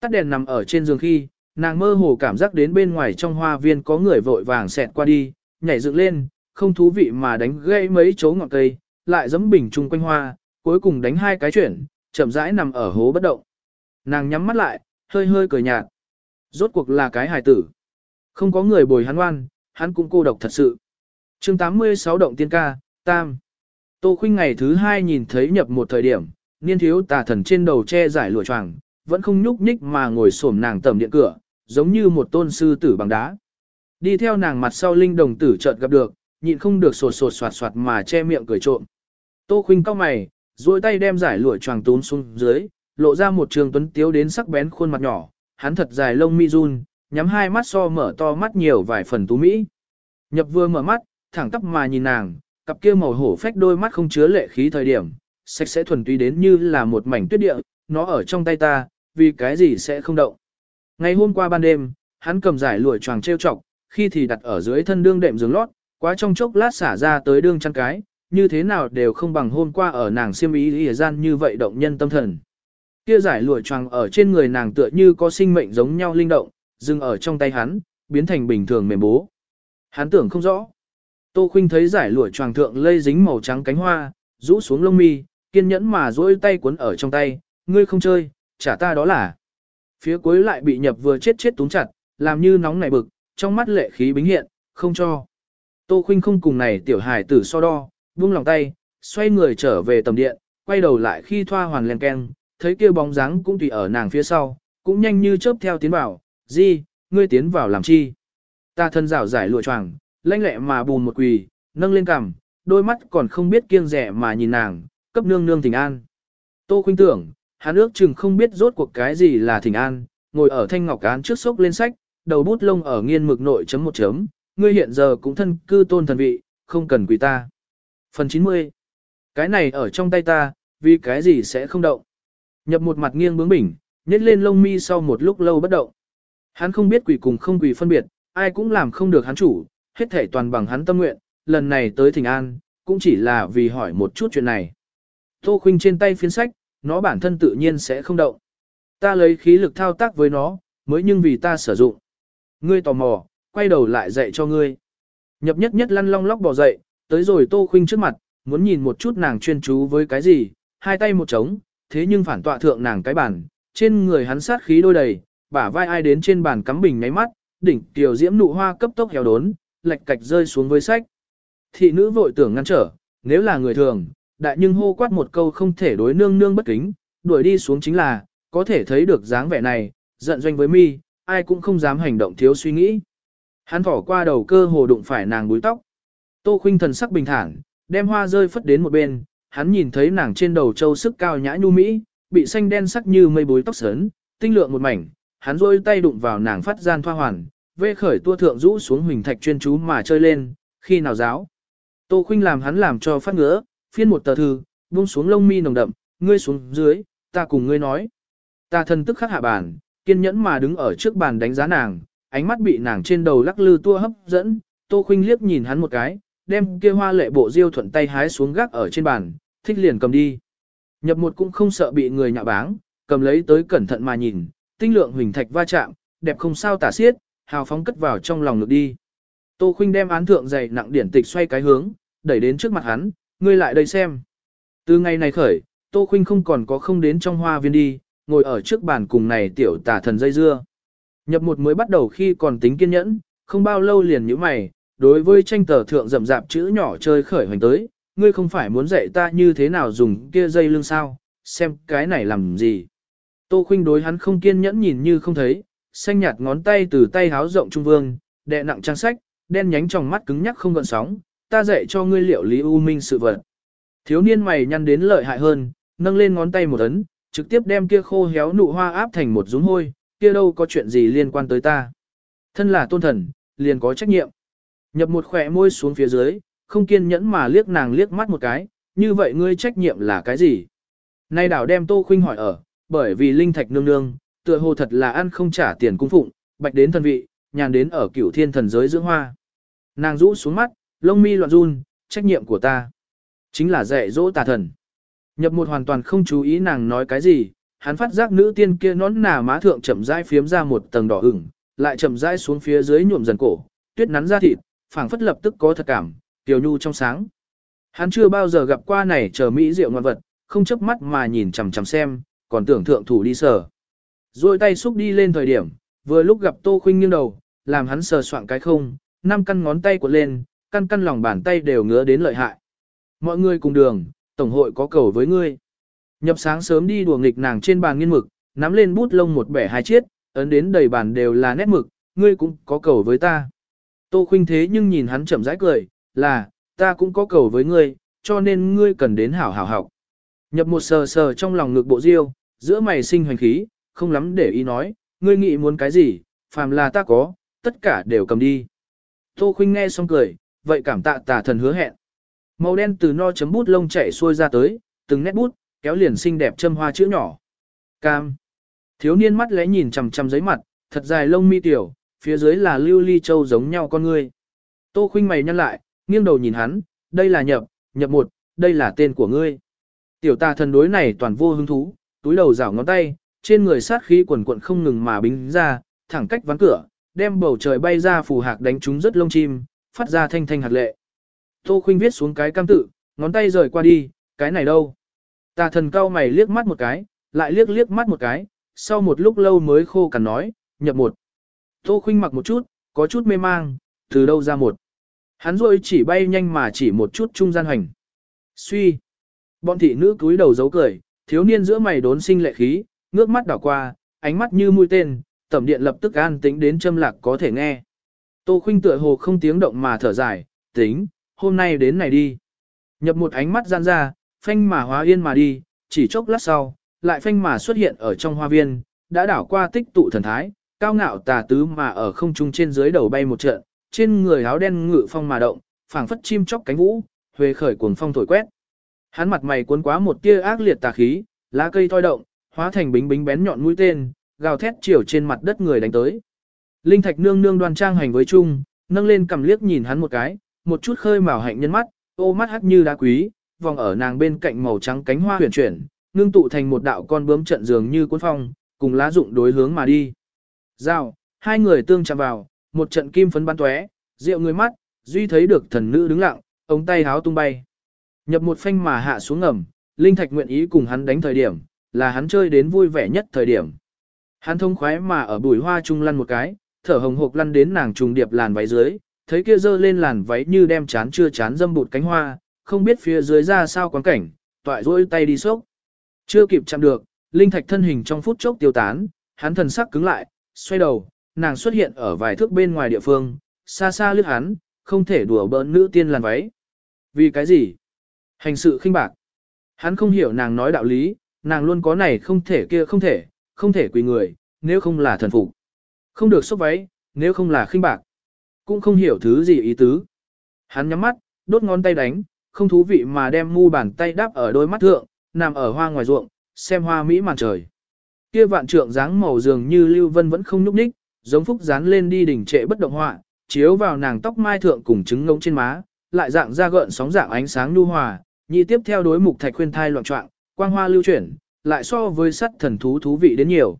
Tắt đèn nằm ở trên giường khi, nàng mơ hồ cảm giác đến bên ngoài trong hoa viên có người vội vàng xẹt qua đi, nhảy dựng lên, không thú vị mà đánh gãy mấy chấu ngọn cây, lại giẫm bình chung quanh hoa, cuối cùng đánh hai cái chuyển, chậm rãi nằm ở hố bất động. Nàng nhắm mắt lại, hơi hơi cười nhạt. Rốt cuộc là cái hài tử. Không có người bồi hắn ngoan, hắn cũng cô độc thật sự. chương 86 động tiên ca, tam. Tô khuynh ngày thứ hai nhìn thấy nhập một thời điểm, niên thiếu tà thần trên đầu che giải lụa choàng, vẫn không nhúc nhích mà ngồi xổm nàng tầm điện cửa, giống như một tôn sư tử bằng đá. Đi theo nàng mặt sau linh đồng tử chợt gặp được, nhịn không được sột sột soạt soạt mà che miệng cười trộm. Tô khuynh cao mày, duỗi tay đem giải lụa choàng túm xuống dưới, lộ ra một trường tuấn tiếu đến sắc bén khuôn mặt nhỏ, hắn thật dài lông mi run, nhắm hai mắt so mở to mắt nhiều vài phần tú mỹ. Nhập vừa mở mắt, thẳng tắp mà nhìn nàng, cặp kia màu hổ phách đôi mắt không chứa lệ khí thời điểm, sạch sẽ thuần túy đến như là một mảnh tuyết địa, nó ở trong tay ta, vì cái gì sẽ không động. Ngày hôm qua ban đêm, hắn cầm giải lụa choàng treo chọc, khi thì đặt ở dưới thân đương đệm giường lót, quá trong chốc lát xả ra tới đương chăn cái, như thế nào đều không bằng hôm qua ở nàng siêm ý lìa gian như vậy động nhân tâm thần. Kia giải lụa choàng ở trên người nàng tựa như có sinh mệnh giống nhau linh động, dừng ở trong tay hắn, biến thành bình thường mềm bố. Hắn tưởng không rõ. Tô Khuynh thấy giải lụa choàng thượng lây dính màu trắng cánh hoa, rũ xuống lông mi, kiên nhẫn mà duỗi tay cuốn ở trong tay, ngươi không chơi, trả ta đó là. Phía cuối lại bị nhập vừa chết chết túng chặt, làm như nóng nảy bực, trong mắt lệ khí bính hiện, không cho. Tô Khuynh không cùng này tiểu hài tử so đo, buông lòng tay, xoay người trở về tầm điện, quay đầu lại khi thoa hoàn len keng, thấy kia bóng dáng cũng tùy ở nàng phía sau, cũng nhanh như chớp theo tiến vào, gì, ngươi tiến vào làm chi. Ta thân rảo giải lụa choàng, lanh lẹ mà bùn một quỳ, nâng lên cằm, đôi mắt còn không biết kiêng rẻ mà nhìn nàng, cấp nương nương thỉnh an. Tô khuynh tưởng, hắn ước chừng không biết rốt cuộc cái gì là thỉnh an, ngồi ở thanh ngọc án trước sốc lên sách, đầu bút lông ở nghiên mực nội chấm một chấm, ngươi hiện giờ cũng thân cư tôn thần vị, không cần quỳ ta. Phần 90. Cái này ở trong tay ta, vì cái gì sẽ không động. Nhập một mặt nghiêng bướng bỉnh, nhét lên lông mi sau một lúc lâu bất động. Hắn không biết quỷ cùng không quỷ phân biệt, ai cũng làm không được hắn chủ, hết thể toàn bằng hắn tâm nguyện, lần này tới thỉnh an, cũng chỉ là vì hỏi một chút chuyện này. Tô khuynh trên tay phiến sách, nó bản thân tự nhiên sẽ không động. Ta lấy khí lực thao tác với nó, mới nhưng vì ta sử dụng. Ngươi tò mò, quay đầu lại dạy cho ngươi. Nhập nhất nhất lăn long lóc bỏ dậy, tới rồi tô khuynh trước mặt, muốn nhìn một chút nàng chuyên chú với cái gì, hai tay một trống, thế nhưng phản tọa thượng nàng cái bàn, trên người hắn sát khí đôi đầy, bả vai ai đến trên bàn cắm bình nháy mắt, đỉnh tiểu diễm nụ hoa cấp tốc héo đốn, lệch cạch rơi xuống với sách. Thị nữ vội tưởng ngăn trở, nếu là người thường, đại nhưng hô quát một câu không thể đối nương nương bất kính, đuổi đi xuống chính là, có thể thấy được dáng vẻ này, giận doanh với mi, ai cũng không dám hành động thiếu suy nghĩ. Hắn thỏ qua đầu cơ hồ đụng phải nàng búi tóc. Tô khuynh thần sắc bình thản, đem hoa rơi phất đến một bên, hắn nhìn thấy nàng trên đầu châu sức cao nhã nhu mỹ, bị xanh đen sắc như mây búi tóc sớn, tinh lượng một mảnh, hắn rôi tay đụng vào nàng phát gian thoa hoàn, vê khởi tua thượng rũ xuống huỳnh thạch chuyên chú mà chơi lên, khi nào giáo. Tô Khuynh làm hắn làm cho phát ngứa, phiên một tờ thư, buông xuống lông mi nồng đậm, ngươi xuống dưới, ta cùng ngươi nói. Ta thân tức khắc hạ bàn, kiên nhẫn mà đứng ở trước bàn đánh giá nàng, ánh mắt bị nàng trên đầu lắc lư tua hấp dẫn, Tô Khuynh liếc nhìn hắn một cái, đem kia hoa lệ bộ diêu thuận tay hái xuống gác ở trên bàn, thích liền cầm đi. Nhập một cũng không sợ bị người nhạ báng, cầm lấy tới cẩn thận mà nhìn, tinh lượng huỳnh thạch va chạm, đẹp không sao tả xiết, hào phóng cất vào trong lòng ngực đi. Tô Khuynh đem án thượng dày nặng điển tịch xoay cái hướng, đẩy đến trước mặt hắn, ngươi lại đây xem. Từ ngày này khởi, Tô Khuynh không còn có không đến trong hoa viên đi, ngồi ở trước bàn cùng này tiểu tả thần dây dưa. Nhập một mới bắt đầu khi còn tính kiên nhẫn, không bao lâu liền như mày, đối với tranh tờ thượng rậm rạp chữ nhỏ chơi khởi hoành tới, ngươi không phải muốn dạy ta như thế nào dùng kia dây lưng sao, xem cái này làm gì. Tô Khuynh đối hắn không kiên nhẫn nhìn như không thấy, xanh nhạt ngón tay từ tay háo rộng trung vương, đè nặng trang sách, đen nhánh trong mắt cứng nhắc không gợn sóng, ta dạy cho ngươi liệu lý u minh sự vật. Thiếu niên mày nhăn đến lợi hại hơn, nâng lên ngón tay một ấn, trực tiếp đem kia khô héo nụ hoa áp thành một dũng hôi, kia đâu có chuyện gì liên quan tới ta. Thân là tôn thần, liền có trách nhiệm. Nhập một khỏe môi xuống phía dưới, không kiên nhẫn mà liếc nàng liếc mắt một cái, như vậy ngươi trách nhiệm là cái gì? Nay đảo đem Tô Khuynh hỏi ở, bởi vì linh thạch nương nương, tựa hồ thật là ăn không trả tiền cung phụng, bạch đến thần vị, nhàn đến ở cửu thiên thần giới dưỡng hoa. Nàng rũ xuống mắt, lông mi loạn run, trách nhiệm của ta. Chính là dạy dỗ tà thần. Nhập một hoàn toàn không chú ý nàng nói cái gì, hắn phát giác nữ tiên kia nón nà má thượng chậm rãi phiếm ra một tầng đỏ ửng, lại chậm rãi xuống phía dưới nhuộm dần cổ, tuyết nắn ra thịt, phảng phất lập tức có thật cảm, tiểu nhu trong sáng. Hắn chưa bao giờ gặp qua này chờ mỹ diệu ngoạn vật, không chớp mắt mà nhìn chằm chằm xem, còn tưởng thượng thủ đi sờ. Rồi tay xúc đi lên thời điểm, vừa lúc gặp Tô Khuynh nghiêng đầu, làm hắn sờ soạn cái không, năm căn ngón tay của lên, căn căn lòng bàn tay đều ngứa đến lợi hại. Mọi người cùng đường, tổng hội có cầu với ngươi. Nhập sáng sớm đi đùa nghịch nàng trên bàn nghiên mực, nắm lên bút lông một bẻ hai chiếc, ấn đến đầy bàn đều là nét mực, ngươi cũng có cầu với ta. Tô khuynh thế nhưng nhìn hắn chậm rãi cười, là, ta cũng có cầu với ngươi, cho nên ngươi cần đến hảo hảo học. Nhập một sờ sờ trong lòng ngực bộ diêu, giữa mày sinh hoành khí, không lắm để ý nói, ngươi nghĩ muốn cái gì, phàm là ta có, tất cả đều cầm đi. Tô khuynh nghe xong cười, vậy cảm tạ tà thần hứa hẹn. Màu đen từ no chấm bút lông chảy xuôi ra tới, từng nét bút, kéo liền xinh đẹp châm hoa chữ nhỏ. Cam. Thiếu niên mắt lẽ nhìn chằm chằm giấy mặt, thật dài lông mi tiểu, phía dưới là lưu ly châu giống nhau con ngươi. Tô khinh mày nhăn lại, nghiêng đầu nhìn hắn, đây là nhập, nhập một, đây là tên của ngươi. Tiểu tà thần đối này toàn vô hứng thú, túi đầu rảo ngón tay, trên người sát khí quần quận không ngừng mà bính ra, thẳng cách ván cửa, đem bầu trời bay ra phù hạc đánh trúng rất lông chim, phát ra thanh thanh hạt lệ. Tô khinh viết xuống cái cam tự, ngón tay rời qua đi, cái này đâu? Tà thần cao mày liếc mắt một cái, lại liếc liếc mắt một cái, sau một lúc lâu mới khô cằn nói, nhập một. Tô khinh mặc một chút, có chút mê mang, từ đâu ra một. Hắn rồi chỉ bay nhanh mà chỉ một chút trung gian hành. Suy. Bọn thị nữ cúi đầu giấu cười, thiếu niên giữa mày đốn sinh lệ khí, ngước mắt đảo qua, ánh mắt như mũi tên, tẩm điện lập tức an tính đến châm lạc có thể nghe. Tô khinh tựa hồ không tiếng động mà thở dài, tính, hôm nay đến này đi. Nhập một ánh mắt gian ra, phanh mà hóa yên mà đi, chỉ chốc lát sau, lại phanh mà xuất hiện ở trong hoa viên, đã đảo qua tích tụ thần thái, cao ngạo tà tứ mà ở không trung trên dưới đầu bay một trận, trên người áo đen ngự phong mà động, phảng phất chim chóc cánh vũ, huề khởi cuồng phong thổi quét. Hắn mặt mày cuốn quá một tia ác liệt tà khí, lá cây thoi động, hóa thành bính bính bén nhọn mũi tên, gào thét chiều trên mặt đất người đánh tới. Linh Thạch nương nương đoan trang hành với chung, nâng lên cầm liếc nhìn hắn một cái, một chút khơi màu hạnh nhân mắt, ô mắt hắt như đá quý, vòng ở nàng bên cạnh màu trắng cánh hoa huyền chuyển, ngưng tụ thành một đạo con bướm trận dường như cuốn phong, cùng lá dụng đối hướng mà đi. Giao, hai người tương chạm vào, một trận kim phấn bắn tóe, rượu người mắt, duy thấy được thần nữ đứng lặng, ống tay háo tung bay. Nhập một phanh mà hạ xuống ngầm, Linh Thạch nguyện ý cùng hắn đánh thời điểm, là hắn chơi đến vui vẻ nhất thời điểm. Hắn thông khoái mà ở bùi hoa trung lăn một cái, thở hồng hộc lăn đến nàng trùng điệp làn váy dưới, thấy kia dơ lên làn váy như đem chán chưa chán dâm bụt cánh hoa, không biết phía dưới ra sao quán cảnh, toại rỗi tay đi sốc. Chưa kịp chạm được, linh thạch thân hình trong phút chốc tiêu tán, hắn thần sắc cứng lại, xoay đầu, nàng xuất hiện ở vài thước bên ngoài địa phương, xa xa lướt hắn, không thể đùa bỡn nữ tiên làn váy. Vì cái gì? Hành sự khinh bạc. Hắn không hiểu nàng nói đạo lý, nàng luôn có này không thể kia không thể, không thể quỳ người, nếu không là thần phục. Không được xốc váy, nếu không là khinh bạc, cũng không hiểu thứ gì ý tứ. Hắn nhắm mắt, đốt ngón tay đánh, không thú vị mà đem mu bàn tay đáp ở đôi mắt thượng, nằm ở hoa ngoài ruộng, xem hoa mỹ màn trời. Kia vạn trượng dáng màu dường như lưu vân vẫn không nhúc nhích, giống phúc dán lên đi đỉnh trệ bất động họa, chiếu vào nàng tóc mai thượng cùng trứng ngông trên má, lại dạng ra gợn sóng dạng ánh sáng nhu hòa, nhị tiếp theo đối mục thạch khuyên thai loạn trọng, quang hoa lưu chuyển, lại so với sắt thần thú thú vị đến nhiều.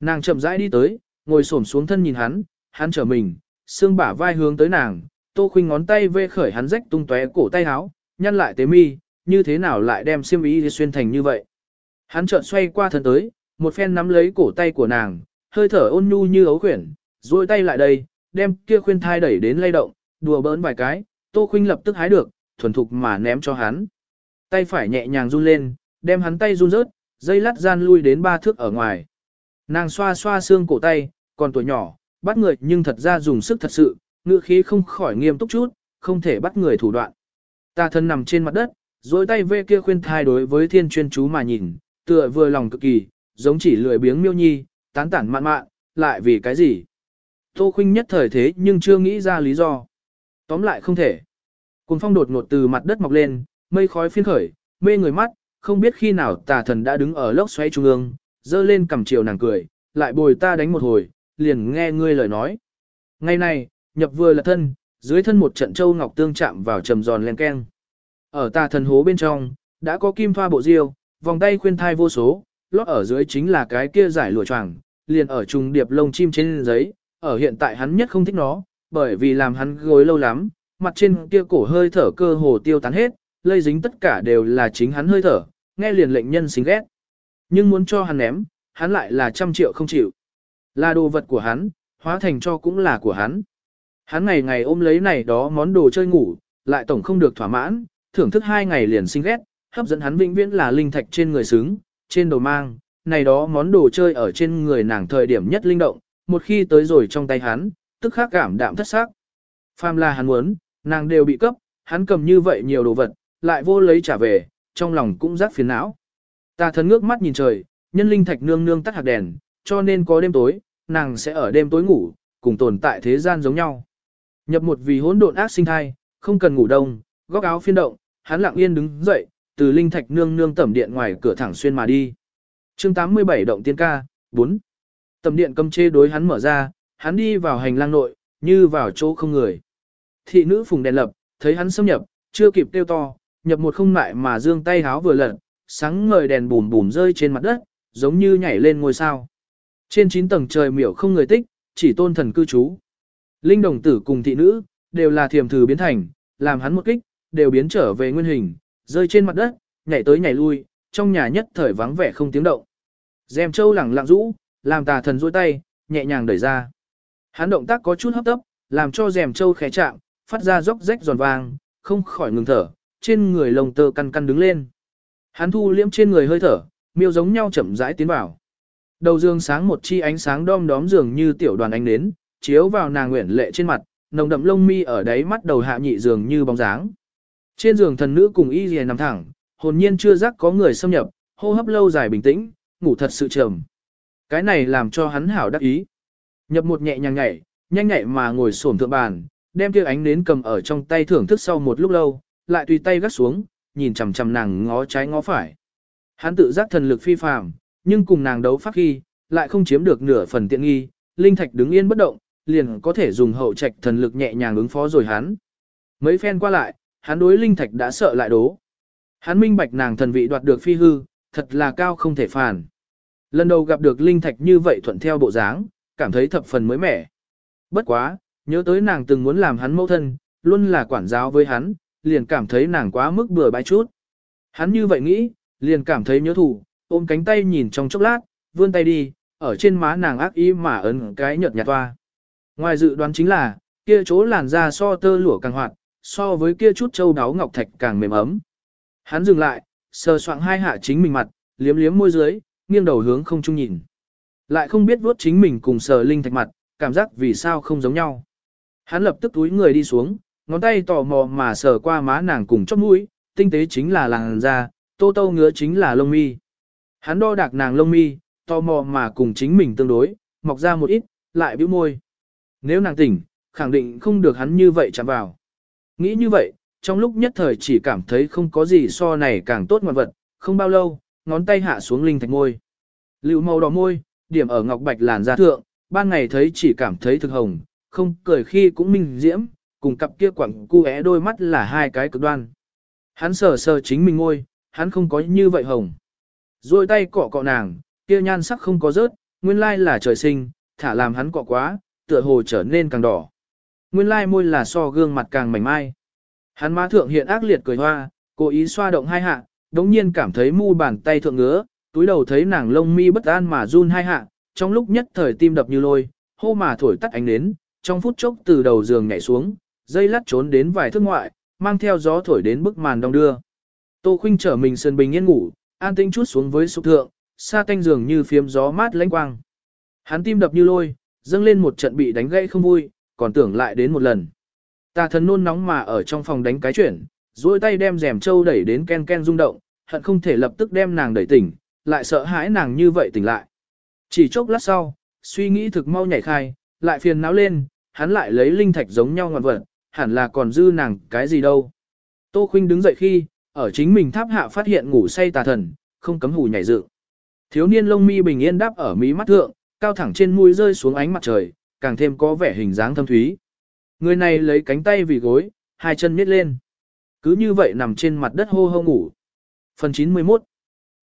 Nàng chậm rãi đi tới, ngồi xổm xuống thân nhìn hắn, hắn trở mình, xương bả vai hướng tới nàng, Tô Khuynh ngón tay vê khởi hắn rách tung tóe cổ tay áo, nhăn lại tế mi, như thế nào lại đem xiêm y xuyên thành như vậy. Hắn chợt xoay qua thân tới, một phen nắm lấy cổ tay của nàng, hơi thở ôn nhu như ấu khuyển, duỗi tay lại đây, đem kia khuyên thai đẩy đến lay động, đùa bỡn vài cái, Tô Khuynh lập tức hái được, thuần thục mà ném cho hắn. Tay phải nhẹ nhàng run lên, đem hắn tay run rớt, dây lát gian lui đến ba thước ở ngoài. Nàng xoa xoa xương cổ tay, còn tuổi nhỏ, bắt người nhưng thật ra dùng sức thật sự, ngựa khí không khỏi nghiêm túc chút, không thể bắt người thủ đoạn. Ta thần nằm trên mặt đất, dối tay vê kia khuyên thai đối với thiên chuyên chú mà nhìn, tựa vừa lòng cực kỳ, giống chỉ lười biếng miêu nhi, tán tản mạn mạn, lại vì cái gì? Tô khuynh nhất thời thế nhưng chưa nghĩ ra lý do. Tóm lại không thể. Cùng phong đột ngột từ mặt đất mọc lên, mây khói phiên khởi, mê người mắt, không biết khi nào tà thần đã đứng ở lốc xoáy trung ương, dơ lên cầm chiều nàng cười, lại bồi ta đánh một hồi, liền nghe ngươi lời nói. Ngày này, nhập vừa là thân, dưới thân một trận châu ngọc tương chạm vào trầm giòn len keng. Ở tà thần hố bên trong, đã có kim thoa bộ diêu, vòng tay khuyên thai vô số, lót ở dưới chính là cái kia giải lụa choàng, liền ở trùng điệp lông chim trên giấy, ở hiện tại hắn nhất không thích nó, bởi vì làm hắn gối lâu lắm, mặt trên kia cổ hơi thở cơ hồ tiêu tán hết, lây dính tất cả đều là chính hắn hơi thở, nghe liền lệnh nhân xính ghét. Nhưng muốn cho hắn ném, hắn lại là trăm triệu không chịu. Là đồ vật của hắn, hóa thành cho cũng là của hắn. Hắn ngày ngày ôm lấy này đó món đồ chơi ngủ, lại tổng không được thỏa mãn, thưởng thức hai ngày liền sinh ghét, hấp dẫn hắn vĩnh viễn là linh thạch trên người xứng, trên đầu mang, này đó món đồ chơi ở trên người nàng thời điểm nhất linh động, một khi tới rồi trong tay hắn, tức khắc cảm đạm thất xác. Phàm là hắn muốn, nàng đều bị cấp, hắn cầm như vậy nhiều đồ vật, lại vô lấy trả về, trong lòng cũng rắc phiền não. Ta thần ngước mắt nhìn trời, nhân linh thạch nương nương tắt hạt đèn, cho nên có đêm tối, nàng sẽ ở đêm tối ngủ, cùng tồn tại thế gian giống nhau. Nhập một vì hỗn độn ác sinh thai, không cần ngủ đông, góc áo phiên động, hắn lặng yên đứng dậy, từ linh thạch nương nương tẩm điện ngoài cửa thẳng xuyên mà đi. Chương 87 động tiên ca, 4. Tẩm điện cầm chê đối hắn mở ra, hắn đi vào hành lang nội, như vào chỗ không người. Thị nữ phùng đèn lập, thấy hắn xâm nhập, chưa kịp tiêu to, nhập một không lại mà dương tay háo vừa lật, sáng ngời đèn bùm bùm rơi trên mặt đất, giống như nhảy lên ngôi sao. Trên 9 tầng trời miểu không người tích, chỉ tôn thần cư trú. Linh đồng tử cùng thị nữ, đều là thiềm thử biến thành, làm hắn một kích, đều biến trở về nguyên hình, rơi trên mặt đất, nhảy tới nhảy lui, trong nhà nhất thời vắng vẻ không tiếng động. Dèm châu lẳng lặng rũ, làm tà thần duỗi tay, nhẹ nhàng đẩy ra. Hắn động tác có chút hấp tấp, làm cho dèm châu khẽ chạm, phát ra róc rách giòn vang, không khỏi ngừng thở, trên người lồng tơ căn căn đứng lên. Hắn thu liễm trên người hơi thở, miêu giống nhau chậm rãi tiến vào. Đầu dương sáng một chi ánh sáng đom đóm dường như tiểu đoàn ánh nến, chiếu vào nàng nguyện lệ trên mặt, nồng đậm lông mi ở đáy mắt đầu hạ nhị dường như bóng dáng. Trên giường thần nữ cùng y rìa nằm thẳng, hồn nhiên chưa giác có người xâm nhập, hô hấp lâu dài bình tĩnh, ngủ thật sự trầm. Cái này làm cho hắn hảo đắc ý. Nhập một nhẹ nhàng nhảy, nhanh nhẹ mà ngồi xổm thượng bàn, đem kia ánh nến cầm ở trong tay thưởng thức sau một lúc lâu, lại tùy tay gắt xuống, nhìn chằm chằm nàng ngó trái ngó phải. Hắn tự giác thần lực phi phàm, nhưng cùng nàng đấu pháp khi, lại không chiếm được nửa phần tiện nghi, linh thạch đứng yên bất động, liền có thể dùng hậu trạch thần lực nhẹ nhàng ứng phó rồi hắn. Mấy phen qua lại, hắn đối linh thạch đã sợ lại đố. Hắn minh bạch nàng thần vị đoạt được phi hư, thật là cao không thể phản. Lần đầu gặp được linh thạch như vậy thuận theo bộ dáng, cảm thấy thập phần mới mẻ. Bất quá, nhớ tới nàng từng muốn làm hắn mẫu thân, luôn là quản giáo với hắn, liền cảm thấy nàng quá mức bừa bãi chút. Hắn như vậy nghĩ, liền cảm thấy nhớ thủ, ôm cánh tay nhìn trong chốc lát, vươn tay đi, ở trên má nàng ác ý mà ấn cái nhợt nhạt toa. Ngoài dự đoán chính là, kia chỗ làn da so tơ lụa càng hoạt, so với kia chút châu đáo ngọc thạch càng mềm ấm. Hắn dừng lại, sờ soạng hai hạ chính mình mặt, liếm liếm môi dưới, nghiêng đầu hướng không trung nhìn. Lại không biết vuốt chính mình cùng sờ linh thạch mặt, cảm giác vì sao không giống nhau. Hắn lập tức túi người đi xuống, ngón tay tò mò mà sờ qua má nàng cùng chóp mũi, tinh tế chính là làn da, tô tô ngứa chính là lông mi. Hắn đo đạc nàng lông mi, tò mò mà cùng chính mình tương đối, mọc ra một ít, lại bĩu môi. Nếu nàng tỉnh, khẳng định không được hắn như vậy chạm vào. Nghĩ như vậy, trong lúc nhất thời chỉ cảm thấy không có gì so này càng tốt ngoạn vật, không bao lâu, ngón tay hạ xuống linh thạch môi. Lưu màu đỏ môi, điểm ở ngọc bạch làn da thượng, ban ngày thấy chỉ cảm thấy thực hồng, không cười khi cũng minh diễm, cùng cặp kia quẳng cu é đôi mắt là hai cái cực đoan. Hắn sờ sờ chính mình ngôi, hắn không có như vậy hồng. Rồi tay cọ cọ nàng, kia nhan sắc không có rớt, nguyên lai là trời sinh, thả làm hắn cọ quá, tựa hồ trở nên càng đỏ. Nguyên lai môi là so gương mặt càng mảnh mai. Hắn má thượng hiện ác liệt cười hoa, cố ý xoa động hai hạ, đống nhiên cảm thấy mu bàn tay thượng ngứa, túi đầu thấy nàng lông mi bất an mà run hai hạ, trong lúc nhất thời tim đập như lôi, hô mà thổi tắt ánh nến, trong phút chốc từ đầu giường nhảy xuống, dây lắt trốn đến vài thước ngoại, mang theo gió thổi đến bức màn đông đưa. Tô Khuynh trở mình sơn bình yên ngủ, an tĩnh chút xuống với sụp thượng, xa tanh giường như phiếm gió mát lãnh quang. Hắn tim đập như lôi, dâng lên một trận bị đánh gãy không vui, còn tưởng lại đến một lần. Tà thần nôn nóng mà ở trong phòng đánh cái chuyển, duỗi tay đem rèm trâu đẩy đến ken ken rung động, hận không thể lập tức đem nàng đẩy tỉnh, lại sợ hãi nàng như vậy tỉnh lại. Chỉ chốc lát sau, suy nghĩ thực mau nhảy khai, lại phiền não lên, hắn lại lấy linh thạch giống nhau ngọn vật, hẳn là còn dư nàng cái gì đâu. Tô Khuynh đứng dậy khi, ở chính mình tháp hạ phát hiện ngủ say tà thần, không cấm hù nhảy dựng. Thiếu niên lông mi bình yên đáp ở mí mắt thượng, cao thẳng trên mũi rơi xuống ánh mặt trời, càng thêm có vẻ hình dáng thâm thúy. Người này lấy cánh tay vì gối, hai chân miết lên. Cứ như vậy nằm trên mặt đất hô hô ngủ. Phần 91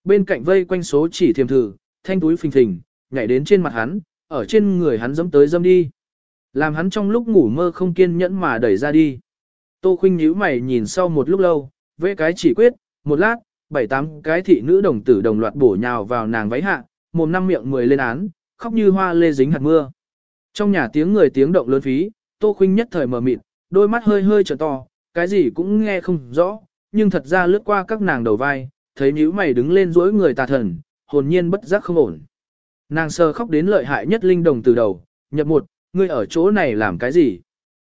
Bên cạnh vây quanh số chỉ thiềm thử, thanh túi phình phình, nhảy đến trên mặt hắn, ở trên người hắn dẫm tới dâm đi. Làm hắn trong lúc ngủ mơ không kiên nhẫn mà đẩy ra đi. Tô khinh nhíu mày nhìn sau một lúc lâu, vẽ cái chỉ quyết, một lát, bảy tám cái thị nữ đồng tử đồng loạt bổ nhào vào nàng váy hạ, mồm năm miệng mười lên án, khóc như hoa lê dính hạt mưa. Trong nhà tiếng người tiếng động lớn phí, Tô Khuynh nhất thời mở mịt, đôi mắt hơi hơi trở to, cái gì cũng nghe không rõ, nhưng thật ra lướt qua các nàng đầu vai, thấy nhíu mày đứng lên dối người tà thần, hồn nhiên bất giác không ổn. Nàng sờ khóc đến lợi hại nhất linh đồng từ đầu, nhập một, ngươi ở chỗ này làm cái gì?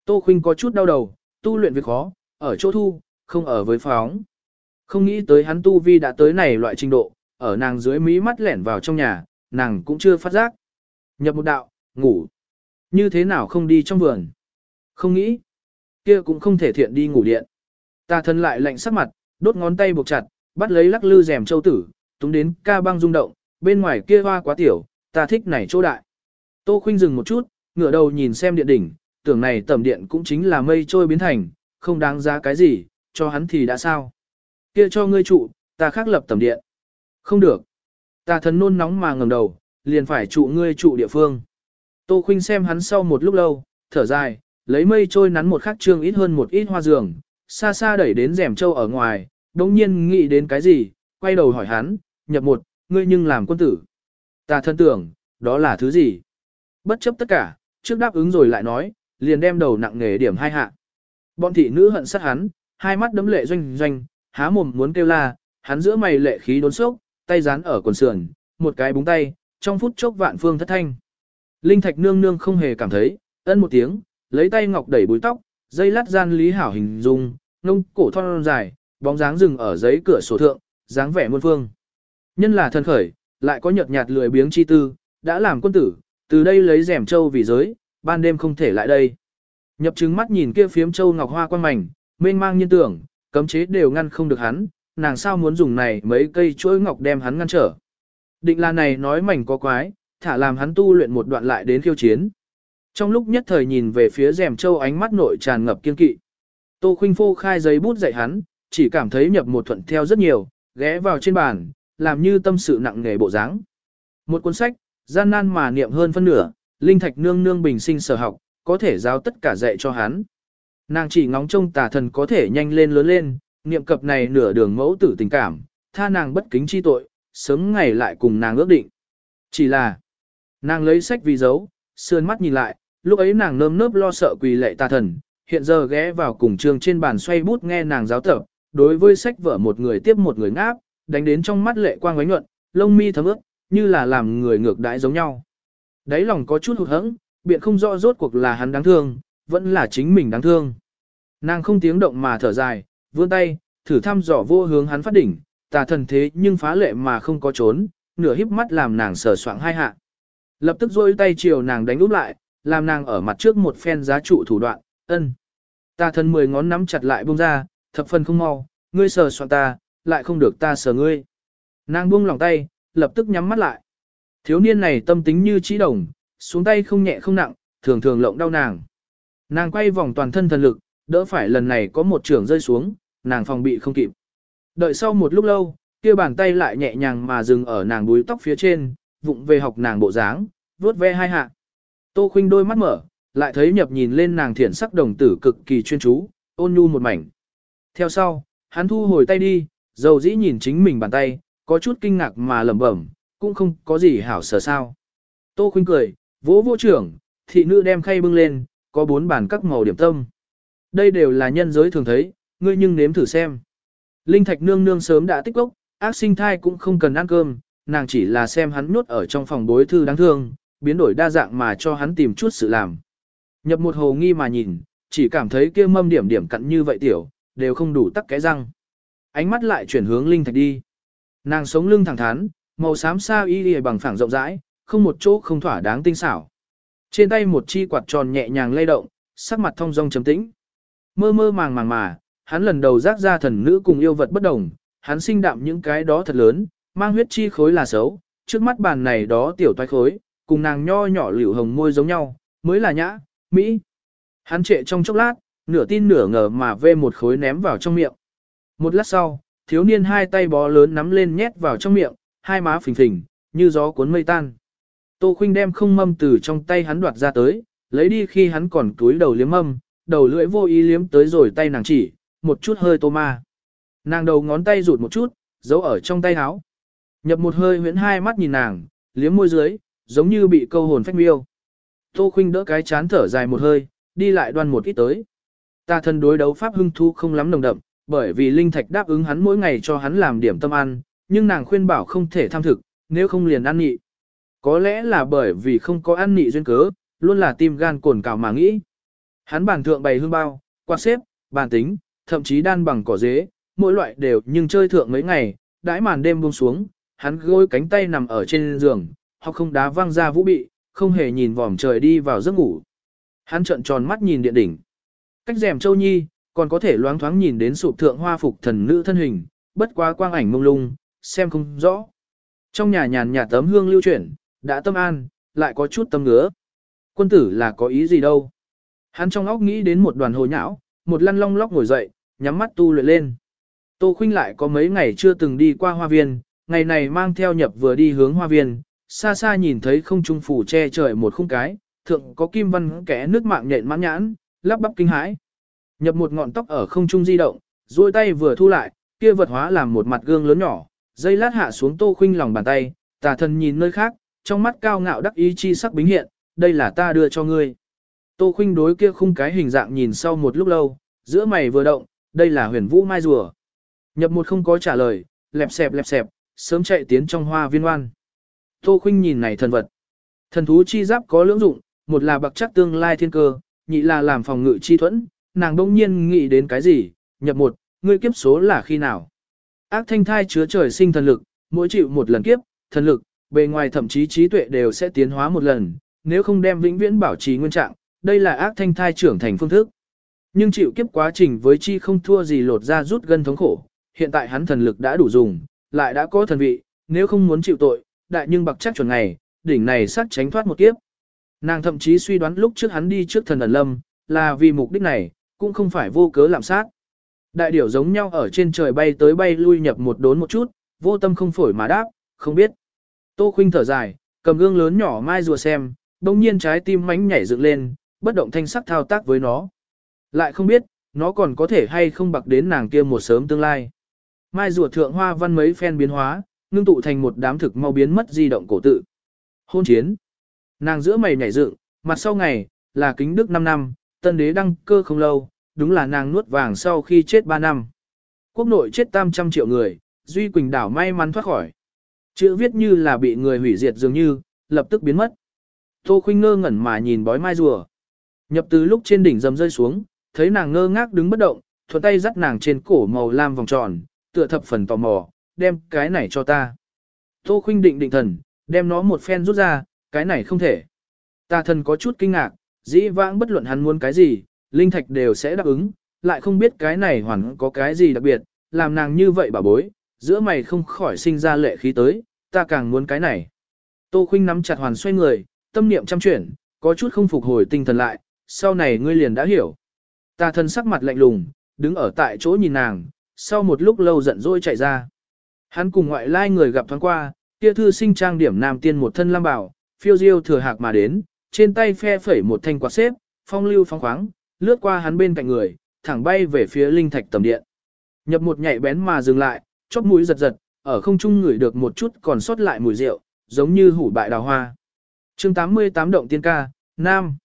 Tô Khuynh có chút đau đầu, tu luyện việc khó, ở chỗ thu, không ở với phóng. Không nghĩ tới hắn tu vi đã tới này loại trình độ, ở nàng dưới mí mắt lẻn vào trong nhà, nàng cũng chưa phát giác. Nhập một đạo, ngủ. Như thế nào không đi trong vườn? Không nghĩ. Kia cũng không thể thiện đi ngủ điện. Ta thân lại lạnh sắc mặt, đốt ngón tay buộc chặt, bắt lấy lắc lư rèm châu tử, túng đến ca băng rung động, bên ngoài kia hoa quá tiểu, ta thích này chỗ đại. Tô khinh dừng một chút, ngửa đầu nhìn xem điện đỉnh, tưởng này tầm điện cũng chính là mây trôi biến thành, không đáng giá cái gì, cho hắn thì đã sao. Kia cho ngươi trụ, ta khắc lập tầm điện. Không được. Ta thần nôn nóng mà ngầm đầu, liền phải trụ ngươi trụ địa phương. Tô Khuynh xem hắn sau một lúc lâu, thở dài, lấy mây trôi nắn một khắc trương ít hơn một ít hoa giường, xa xa đẩy đến rèm châu ở ngoài, đồng nhiên nghĩ đến cái gì, quay đầu hỏi hắn, nhập một, ngươi nhưng làm quân tử. Ta thân tưởng, đó là thứ gì? Bất chấp tất cả, trước đáp ứng rồi lại nói, liền đem đầu nặng nghề điểm hai hạ. Bọn thị nữ hận sát hắn, hai mắt đấm lệ doanh doanh, há mồm muốn kêu la, hắn giữa mày lệ khí đốn sốc, tay dán ở quần sườn, một cái búng tay, trong phút chốc vạn phương thất thanh. Linh Thạch nương nương không hề cảm thấy, ân một tiếng, lấy tay ngọc đẩy búi tóc, dây lát gian lý hảo hình dung, nông cổ thon dài, bóng dáng rừng ở giấy cửa sổ thượng, dáng vẻ muôn phương. Nhân là thân khởi, lại có nhợt nhạt lười biếng chi tư, đã làm quân tử, từ đây lấy rèm châu vì giới, ban đêm không thể lại đây. Nhập chứng mắt nhìn kia phiếm châu ngọc hoa quan mảnh, mênh mang nhân tưởng, cấm chế đều ngăn không được hắn, nàng sao muốn dùng này mấy cây chuỗi ngọc đem hắn ngăn trở. Định là này nói mảnh có quái, thả làm hắn tu luyện một đoạn lại đến khiêu chiến. Trong lúc nhất thời nhìn về phía rèm châu ánh mắt nội tràn ngập kiên kỵ. Tô Khuynh Phô khai giấy bút dạy hắn, chỉ cảm thấy nhập một thuận theo rất nhiều, ghé vào trên bàn, làm như tâm sự nặng nề bộ dáng. Một cuốn sách, gian nan mà niệm hơn phân nửa, linh thạch nương nương bình sinh sở học, có thể giáo tất cả dạy cho hắn. Nàng chỉ ngóng trông tà thần có thể nhanh lên lớn lên, niệm cập này nửa đường mẫu tử tình cảm, tha nàng bất kính chi tội, sớm ngày lại cùng nàng ước định. Chỉ là, nàng lấy sách vì dấu, sườn mắt nhìn lại, lúc ấy nàng nơm nớp lo sợ quỳ lệ tà thần, hiện giờ ghé vào cùng trường trên bàn xoay bút nghe nàng giáo tập, đối với sách vở một người tiếp một người ngáp, đánh đến trong mắt lệ quang ánh nhuận, lông mi thấm ướt, như là làm người ngược đãi giống nhau. Đấy lòng có chút hụt hẫng, biện không rõ rốt cuộc là hắn đáng thương, vẫn là chính mình đáng thương. Nàng không tiếng động mà thở dài, vươn tay, thử thăm dò vô hướng hắn phát đỉnh, tà thần thế nhưng phá lệ mà không có trốn, nửa híp mắt làm nàng sờ soạng hai hạ. Lập tức rôi tay chiều nàng đánh úp lại, làm nàng ở mặt trước một phen giá trụ thủ đoạn, ân. Ta thần mười ngón nắm chặt lại buông ra, thập phần không mau, ngươi sờ soạn ta, lại không được ta sờ ngươi. Nàng buông lòng tay, lập tức nhắm mắt lại. Thiếu niên này tâm tính như trí đồng, xuống tay không nhẹ không nặng, thường thường lộng đau nàng. Nàng quay vòng toàn thân thần lực, đỡ phải lần này có một trường rơi xuống, nàng phòng bị không kịp. Đợi sau một lúc lâu, kia bàn tay lại nhẹ nhàng mà dừng ở nàng búi tóc phía trên, vụng về học nàng bộ dáng, vuốt ve hai hạ. Tô khinh đôi mắt mở, lại thấy nhập nhìn lên nàng thiện sắc đồng tử cực kỳ chuyên chú, ôn nhu một mảnh. Theo sau, hắn thu hồi tay đi, dầu dĩ nhìn chính mình bàn tay, có chút kinh ngạc mà lẩm bẩm, cũng không có gì hảo sở sao. Tô khinh cười, vỗ vô trưởng, thị nữ đem khay bưng lên, có bốn bàn các màu điểm tâm. Đây đều là nhân giới thường thấy, ngươi nhưng nếm thử xem. Linh thạch nương nương sớm đã tích gốc, ác sinh thai cũng không cần ăn cơm, nàng chỉ là xem hắn nhốt ở trong phòng bối thư đáng thương, biến đổi đa dạng mà cho hắn tìm chút sự làm. Nhập một hồ nghi mà nhìn, chỉ cảm thấy kia mâm điểm điểm cặn như vậy tiểu, đều không đủ tắc cái răng. Ánh mắt lại chuyển hướng linh thạch đi. Nàng sống lưng thẳng thắn, màu xám sao y y bằng phẳng rộng rãi, không một chỗ không thỏa đáng tinh xảo. Trên tay một chi quạt tròn nhẹ nhàng lay động, sắc mặt thông dong trầm tĩnh. Mơ mơ màng màng mà, hắn lần đầu giác ra thần nữ cùng yêu vật bất đồng, hắn sinh đạm những cái đó thật lớn, mang huyết chi khối là xấu, trước mắt bàn này đó tiểu toái khối, cùng nàng nho nhỏ liễu hồng môi giống nhau, mới là nhã, mỹ. Hắn trệ trong chốc lát, nửa tin nửa ngờ mà vê một khối ném vào trong miệng. Một lát sau, thiếu niên hai tay bó lớn nắm lên nhét vào trong miệng, hai má phình phình, như gió cuốn mây tan. Tô Khuynh đem không mâm từ trong tay hắn đoạt ra tới, lấy đi khi hắn còn túi đầu liếm mâm, đầu lưỡi vô ý liếm tới rồi tay nàng chỉ, một chút hơi tô ma. Nàng đầu ngón tay rụt một chút, giấu ở trong tay áo. Nhập một hơi huyễn hai mắt nhìn nàng, liếm môi dưới, giống như bị câu hồn phách miêu. Tô Khuynh đỡ cái chán thở dài một hơi, đi lại đoan một ít tới. Ta thân đối đấu pháp hưng thu không lắm nồng đậm, bởi vì Linh Thạch đáp ứng hắn mỗi ngày cho hắn làm điểm tâm ăn, nhưng nàng khuyên bảo không thể tham thực, nếu không liền ăn nhị. Có lẽ là bởi vì không có ăn nhị duyên cớ, luôn là tim gan cồn cào mà nghĩ. Hắn bàn thượng bày hương bao, quạt xếp, bàn tính, thậm chí đan bằng cỏ dế, mỗi loại đều nhưng chơi thượng mấy ngày, đãi màn đêm buông xuống, hắn gối cánh tay nằm ở trên giường, hoặc không đá văng ra vũ bị, không hề nhìn vòm trời đi vào giấc ngủ. Hắn trợn tròn mắt nhìn điện đỉnh. Cách rèm châu nhi, còn có thể loáng thoáng nhìn đến sụp thượng hoa phục thần nữ thân hình, bất quá quang ảnh mông lung, xem không rõ. Trong nhà nhàn nhà tấm hương lưu chuyển, đã tâm an, lại có chút tâm ngứa. Quân tử là có ý gì đâu. Hắn trong óc nghĩ đến một đoàn hồ nhão, một lăn long lóc ngồi dậy, nhắm mắt tu luyện lên. Tô Khuynh lại có mấy ngày chưa từng đi qua hoa viên, ngày này mang theo nhập vừa đi hướng hoa viên, xa xa nhìn thấy không trung phủ che trời một khung cái, thượng có kim văn kẽ nước mạng nhện mãn nhãn, lắp bắp kinh hãi. Nhập một ngọn tóc ở không trung di động, duỗi tay vừa thu lại, kia vật hóa làm một mặt gương lớn nhỏ, dây lát hạ xuống Tô Khuynh lòng bàn tay, tà thần nhìn nơi khác, trong mắt cao ngạo đắc ý chi sắc bính hiện, đây là ta đưa cho ngươi. Tô Khuynh đối kia khung cái hình dạng nhìn sau một lúc lâu, giữa mày vừa động, đây là huyền vũ mai rùa. Nhập một không có trả lời, lẹp xẹp lẹp xẹp, sớm chạy tiến trong hoa viên oan. Tô khinh nhìn này thần vật. Thần thú chi giáp có lưỡng dụng, một là bậc chắc tương lai thiên cơ, nhị là làm phòng ngự chi thuẫn, nàng đông nhiên nghĩ đến cái gì, nhập một, ngươi kiếp số là khi nào. Ác thanh thai chứa trời sinh thần lực, mỗi chịu một lần kiếp, thần lực, bề ngoài thậm chí trí tuệ đều sẽ tiến hóa một lần, nếu không đem vĩnh viễn bảo trì nguyên trạng, đây là ác thanh thai trưởng thành phương thức. Nhưng chịu kiếp quá trình với chi không thua gì lột ra rút gân thống khổ, hiện tại hắn thần lực đã đủ dùng, lại đã có thần vị, nếu không muốn chịu tội, đại nhưng bậc chắc chuẩn ngày, đỉnh này sát tránh thoát một kiếp. Nàng thậm chí suy đoán lúc trước hắn đi trước thần ẩn lâm, là vì mục đích này, cũng không phải vô cớ làm sát. Đại điểu giống nhau ở trên trời bay tới bay lui nhập một đốn một chút, vô tâm không phổi mà đáp, không biết. Tô khinh thở dài, cầm gương lớn nhỏ mai rùa xem, đồng nhiên trái tim mánh nhảy dựng lên, bất động thanh sắc thao tác với nó. Lại không biết, nó còn có thể hay không bạc đến nàng kia một sớm tương lai. Mai rùa thượng hoa văn mấy phen biến hóa, ngưng tụ thành một đám thực mau biến mất di động cổ tự. Hôn chiến. Nàng giữa mày nhảy dựng, mặt sau ngày, là kính đức 5 năm, tân đế đăng cơ không lâu, đúng là nàng nuốt vàng sau khi chết 3 năm. Quốc nội chết tam trăm triệu người, Duy Quỳnh đảo may mắn thoát khỏi. Chữ viết như là bị người hủy diệt dường như, lập tức biến mất. Tô Khuynh ngơ ngẩn mà nhìn bói mai rùa. Nhập từ lúc trên đỉnh dầm rơi xuống, thấy nàng ngơ ngác đứng bất động, thuận tay dắt nàng trên cổ màu lam vòng tròn, tựa thập phần tò mò, đem cái này cho ta. Tô Khuynh định định thần, đem nó một phen rút ra, cái này không thể. Ta thần có chút kinh ngạc, dĩ vãng bất luận hắn muốn cái gì, linh thạch đều sẽ đáp ứng, lại không biết cái này hoàn có cái gì đặc biệt, làm nàng như vậy bà bối, giữa mày không khỏi sinh ra lệ khí tới, ta càng muốn cái này. Tô Khuynh nắm chặt hoàn xoay người, tâm niệm chăm chuyển, có chút không phục hồi tinh thần lại, sau này ngươi liền đã hiểu. Tà thần sắc mặt lạnh lùng, đứng ở tại chỗ nhìn nàng, sau một lúc lâu giận dỗi chạy ra. Hắn cùng ngoại lai người gặp thoáng qua, kia thư sinh trang điểm nam tiên một thân lam bảo, phiêu diêu thừa hạc mà đến, trên tay phe phẩy một thanh quạt xếp, phong lưu phong khoáng, lướt qua hắn bên cạnh người, thẳng bay về phía linh thạch tầm điện. Nhập một nhảy bén mà dừng lại, chóp mũi giật giật, ở không trung ngửi được một chút còn sót lại mùi rượu, giống như hủ bại đào hoa. chương 88 động tiên ca, Nam.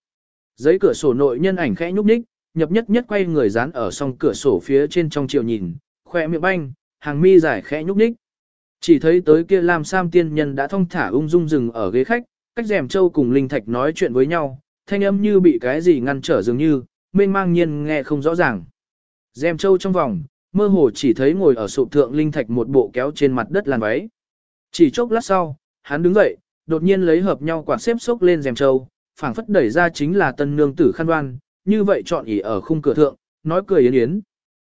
Giấy cửa sổ nội nhân ảnh khẽ nhúc nhích, nhập nhất nhất quay người dán ở song cửa sổ phía trên trong chiều nhìn, khỏe miệng banh, hàng mi dài khẽ nhúc nhích. Chỉ thấy tới kia Lam Sam tiên nhân đã thong thả ung dung dừng ở ghế khách, cách rèm châu cùng linh thạch nói chuyện với nhau, thanh âm như bị cái gì ngăn trở dường như, mênh mang nhiên nghe không rõ ràng. Rèm châu trong vòng, mơ hồ chỉ thấy ngồi ở sụp thượng linh thạch một bộ kéo trên mặt đất làn váy. Chỉ chốc lát sau, hắn đứng dậy, đột nhiên lấy hợp nhau quạt xếp xốc lên rèm châu, phảng phất đẩy ra chính là tân nương tử khăn đoan, như vậy chọn ỉ ở khung cửa thượng, nói cười yến yến.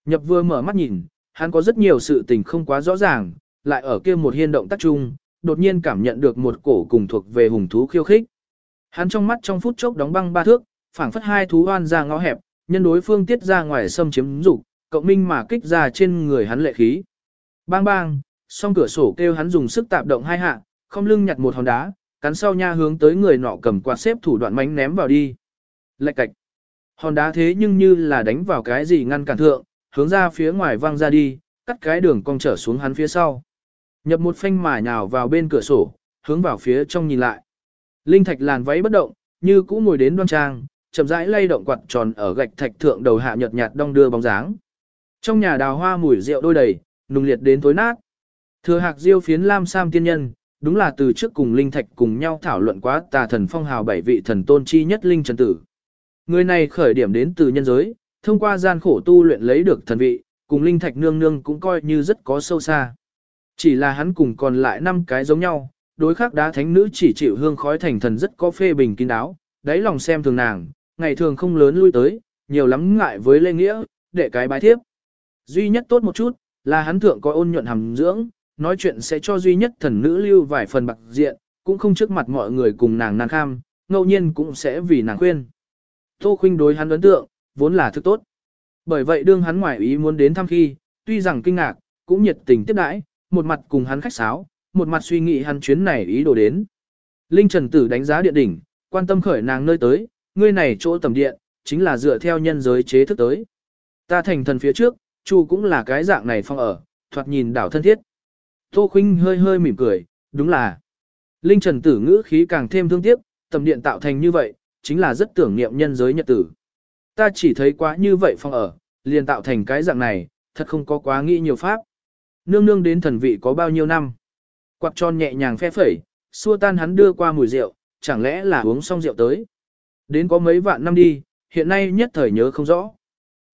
Nhập vừa mở mắt nhìn, hắn có rất nhiều sự tình không quá rõ ràng, lại ở kia một hiên động tác chung, đột nhiên cảm nhận được một cổ cùng thuộc về hùng thú khiêu khích. Hắn trong mắt trong phút chốc đóng băng ba thước, phảng phất hai thú hoan ra ngõ hẹp, nhân đối phương tiết ra ngoài xâm chiếm dục, cộng minh mà kích ra trên người hắn lệ khí. Bang bang, song cửa sổ kêu hắn dùng sức tạp động hai hạ, không lưng nhặt một hòn đá, cắn sau nha hướng tới người nọ cầm quạt xếp thủ đoạn mánh ném vào đi. Lạch cạch. Hòn đá thế nhưng như là đánh vào cái gì ngăn cản thượng, hướng ra phía ngoài văng ra đi, cắt cái đường cong trở xuống hắn phía sau. Nhập một phanh mà nhào vào bên cửa sổ, hướng vào phía trong nhìn lại. Linh thạch làn váy bất động, như cũ ngồi đến đoan trang, chậm rãi lay động quạt tròn ở gạch thạch thượng đầu hạ nhợt nhạt đong đưa bóng dáng. Trong nhà đào hoa mùi rượu đôi đầy, nùng liệt đến tối nát. Thừa hạc diêu phiến lam sam tiên nhân, đúng là từ trước cùng linh thạch cùng nhau thảo luận quá tà thần phong hào bảy vị thần tôn chi nhất linh trần tử. Người này khởi điểm đến từ nhân giới, thông qua gian khổ tu luyện lấy được thần vị, cùng linh thạch nương nương cũng coi như rất có sâu xa. Chỉ là hắn cùng còn lại năm cái giống nhau, đối khác đá thánh nữ chỉ chịu hương khói thành thần rất có phê bình kín đáo, đáy lòng xem thường nàng, ngày thường không lớn lui tới, nhiều lắm ngại với lê nghĩa, để cái bái thiếp. Duy nhất tốt một chút, là hắn thượng có ôn nhuận hàm dưỡng, nói chuyện sẽ cho duy nhất thần nữ lưu vài phần bạc diện, cũng không trước mặt mọi người cùng nàng nàng kham, ngẫu nhiên cũng sẽ vì nàng khuyên. Tô Khuynh đối hắn ấn tượng, vốn là thứ tốt. Bởi vậy đương hắn ngoại ý muốn đến thăm khi, tuy rằng kinh ngạc, cũng nhiệt tình tiếp đãi, một mặt cùng hắn khách sáo, một mặt suy nghĩ hắn chuyến này ý đồ đến. Linh Trần Tử đánh giá địa đỉnh, quan tâm khởi nàng nơi tới, ngươi này chỗ tầm điện, chính là dựa theo nhân giới chế thức tới. Ta thành thần phía trước, chu cũng là cái dạng này phong ở, thoạt nhìn đảo thân thiết. Tô Khuynh hơi hơi mỉm cười, đúng là. Linh Trần Tử ngữ khí càng thêm thương tiếc, tầm điện tạo thành như vậy, chính là rất tưởng niệm nhân giới nhật tử. Ta chỉ thấy quá như vậy phong ở, liền tạo thành cái dạng này, thật không có quá nghĩ nhiều pháp. Nương nương đến thần vị có bao nhiêu năm. Quạt tròn nhẹ nhàng phe phẩy, xua tan hắn đưa qua mùi rượu, chẳng lẽ là uống xong rượu tới. Đến có mấy vạn năm đi, hiện nay nhất thời nhớ không rõ.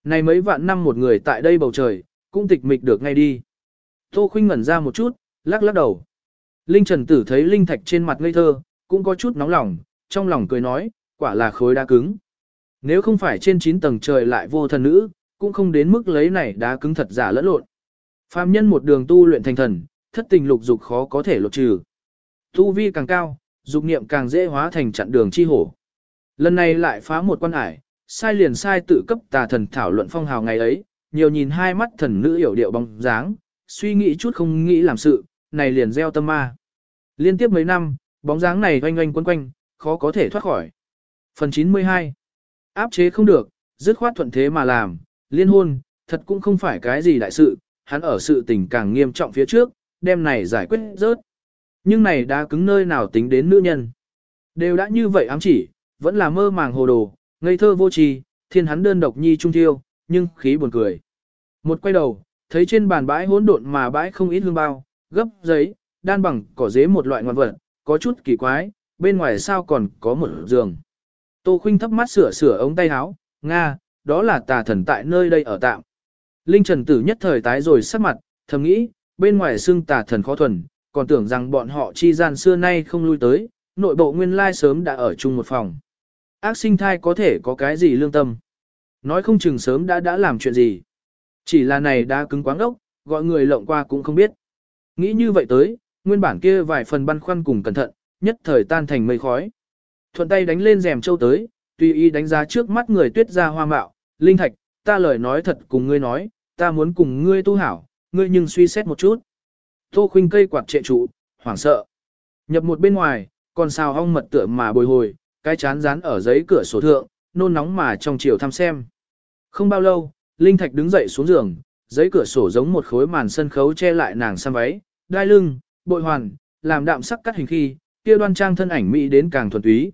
Này mấy vạn năm một người tại đây bầu trời, cũng tịch mịch được ngay đi. Tô khinh ngẩn ra một chút, lắc lắc đầu. Linh Trần Tử thấy Linh Thạch trên mặt ngây thơ, cũng có chút nóng lòng, trong lòng cười nói, quả là khối đá cứng. Nếu không phải trên 9 tầng trời lại vô thần nữ, cũng không đến mức lấy này đá cứng thật giả lẫn lộn. Phàm nhân một đường tu luyện thành thần, thất tình lục dục khó có thể lột trừ. Tu vi càng cao, dục niệm càng dễ hóa thành chặn đường chi hổ. Lần này lại phá một quan ải, sai liền sai tự cấp tà thần thảo luận phong hào ngày ấy, nhiều nhìn hai mắt thần nữ hiểu điệu bóng dáng, suy nghĩ chút không nghĩ làm sự, này liền gieo tâm ma. Liên tiếp mấy năm, bóng dáng này oanh oanh quấn quanh, khó có thể thoát khỏi. Phần 92 Áp chế không được, dứt khoát thuận thế mà làm, liên hôn, thật cũng không phải cái gì đại sự, hắn ở sự tình càng nghiêm trọng phía trước, đem này giải quyết rớt. Nhưng này đã cứng nơi nào tính đến nữ nhân. Đều đã như vậy ám chỉ, vẫn là mơ màng hồ đồ, ngây thơ vô tri, thiên hắn đơn độc nhi trung thiêu, nhưng khí buồn cười. Một quay đầu, thấy trên bàn bãi hỗn độn mà bãi không ít hương bao, gấp, giấy, đan bằng, cỏ dế một loại ngoan vật, có chút kỳ quái, bên ngoài sao còn có một giường. Tô Khuynh thấp mắt sửa sửa ống tay áo, Nga, đó là tà thần tại nơi đây ở tạm. Linh Trần Tử nhất thời tái rồi sắc mặt, thầm nghĩ, bên ngoài xương tà thần khó thuần, còn tưởng rằng bọn họ chi gian xưa nay không lui tới, nội bộ nguyên lai sớm đã ở chung một phòng. Ác sinh thai có thể có cái gì lương tâm. Nói không chừng sớm đã đã làm chuyện gì. Chỉ là này đã cứng quáng ốc, gọi người lộng qua cũng không biết. Nghĩ như vậy tới, nguyên bản kia vài phần băn khoăn cùng cẩn thận, nhất thời tan thành mây khói. Thuận tay đánh lên rèm châu tới, tùy ý đánh giá trước mắt người tuyết ra hoa mạo, linh thạch, ta lời nói thật cùng ngươi nói, ta muốn cùng ngươi tu hảo, ngươi nhưng suy xét một chút. Tô khuynh cây quạt trệ trụ, hoảng sợ. Nhập một bên ngoài, còn sao hong mật tựa mà bồi hồi, cái chán dán ở giấy cửa sổ thượng, nôn nóng mà trong chiều thăm xem. Không bao lâu, Linh Thạch đứng dậy xuống giường, giấy cửa sổ giống một khối màn sân khấu che lại nàng xăm váy, đai lưng, bội hoàn, làm đạm sắc cắt hình khi, kia đoan trang thân ảnh mỹ đến càng thuần túy.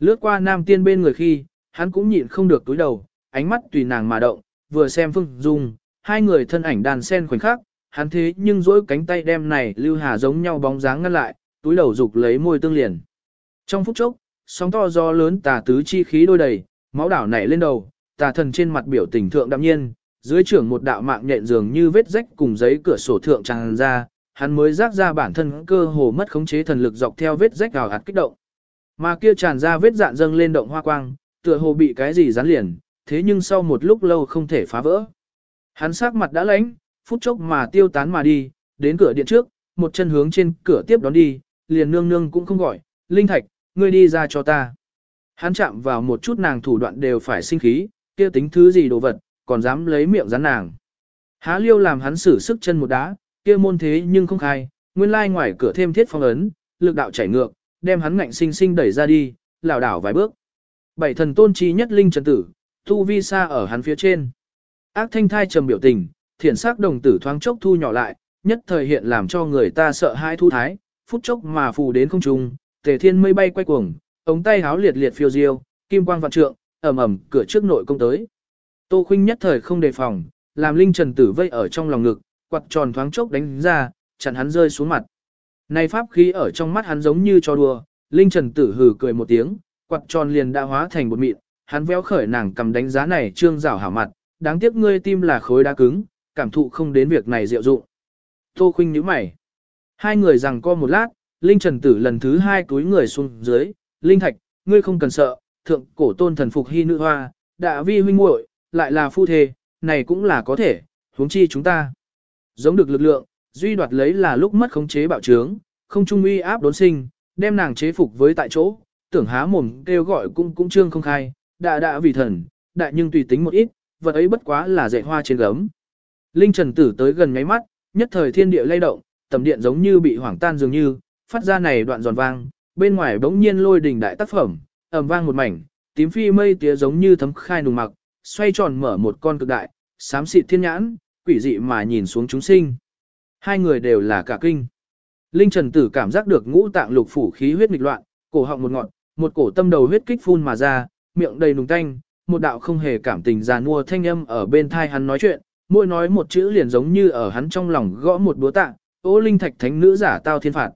Lướt qua nam tiên bên người khi, hắn cũng nhịn không được túi đầu, ánh mắt tùy nàng mà động, vừa xem phương dung, hai người thân ảnh đàn sen khoảnh khắc, hắn thế nhưng dỗi cánh tay đem này lưu hà giống nhau bóng dáng ngăn lại, túi đầu dục lấy môi tương liền. Trong phút chốc, sóng to gió lớn tà tứ chi khí đôi đầy, máu đảo nảy lên đầu, tà thần trên mặt biểu tình thượng đạm nhiên, dưới trưởng một đạo mạng nhện dường như vết rách cùng giấy cửa sổ thượng tràn ra, hắn mới rác ra bản thân cơ hồ mất khống chế thần lực dọc theo vết rách gào hạt kích động. Mà kia tràn ra vết dạn dâng lên động hoa quang, tựa hồ bị cái gì dán liền, thế nhưng sau một lúc lâu không thể phá vỡ. Hắn sắc mặt đã lãnh, phút chốc mà tiêu tán mà đi, đến cửa điện trước, một chân hướng trên cửa tiếp đón đi, liền nương nương cũng không gọi, Linh Thạch, ngươi đi ra cho ta. Hắn chạm vào một chút nàng thủ đoạn đều phải sinh khí, kia tính thứ gì đồ vật, còn dám lấy miệng rắn nàng. Há liêu làm hắn sử sức chân một đá, kia môn thế nhưng không khai, nguyên lai ngoài cửa thêm thiết phong ấn, lực đạo chảy ngược, đem hắn ngạnh sinh sinh đẩy ra đi, lảo đảo vài bước. Bảy thần tôn chi nhất linh trần tử, tu vi xa ở hắn phía trên. Ác thanh thai trầm biểu tình, thiển sắc đồng tử thoáng chốc thu nhỏ lại, nhất thời hiện làm cho người ta sợ hãi thu thái, phút chốc mà phù đến không trung, tề thiên mây bay quay cuồng, ống tay háo liệt liệt phiêu diêu, kim quang vạn trượng, ầm ầm cửa trước nội công tới. Tô Khuynh nhất thời không đề phòng, làm Linh Trần Tử vây ở trong lòng ngực, quạt tròn thoáng chốc đánh ra, chặn hắn rơi xuống mặt. Này pháp khí ở trong mắt hắn giống như cho đùa, Linh Trần Tử hừ cười một tiếng, quạt tròn liền đã hóa thành một mịn, hắn véo khởi nàng cầm đánh giá này trương rảo hảo mặt, đáng tiếc ngươi tim là khối đá cứng, cảm thụ không đến việc này diệu dụng. Tô Khuynh nhíu mày. Hai người rằng co một lát, Linh Trần Tử lần thứ hai túi người xuống dưới, Linh Thạch, ngươi không cần sợ, thượng cổ tôn thần phục hy nữ hoa, đã vi huynh muội, lại là phu thê, này cũng là có thể, huống chi chúng ta. Giống được lực lượng, duy đoạt lấy là lúc mất khống chế bạo trướng, không trung uy áp đốn sinh, đem nàng chế phục với tại chỗ, tưởng há mồm kêu gọi cũng cũng trương không khai, đã đã vì thần, đại nhưng tùy tính một ít, vật ấy bất quá là dạy hoa trên gấm. Linh Trần Tử tới gần nháy mắt, nhất thời thiên địa lay động, tầm điện giống như bị hoảng tan dường như, phát ra này đoạn giòn vang, bên ngoài bỗng nhiên lôi đình đại tác phẩm, ầm vang một mảnh, tím phi mây tía giống như thấm khai nùng mặc, xoay tròn mở một con cực đại, xám xịt thiên nhãn, quỷ dị mà nhìn xuống chúng sinh. Hai người đều là cả kinh. Linh Trần Tử cảm giác được ngũ tạng lục phủ khí huyết nghịch loạn, cổ họng một ngọn, một cổ tâm đầu huyết kích phun mà ra, miệng đầy nùng tanh, một đạo không hề cảm tình giàn mua thanh âm ở bên thai hắn nói chuyện, mỗi nói một chữ liền giống như ở hắn trong lòng gõ một búa tạ, ô linh thạch thánh nữ giả tao thiên phạt.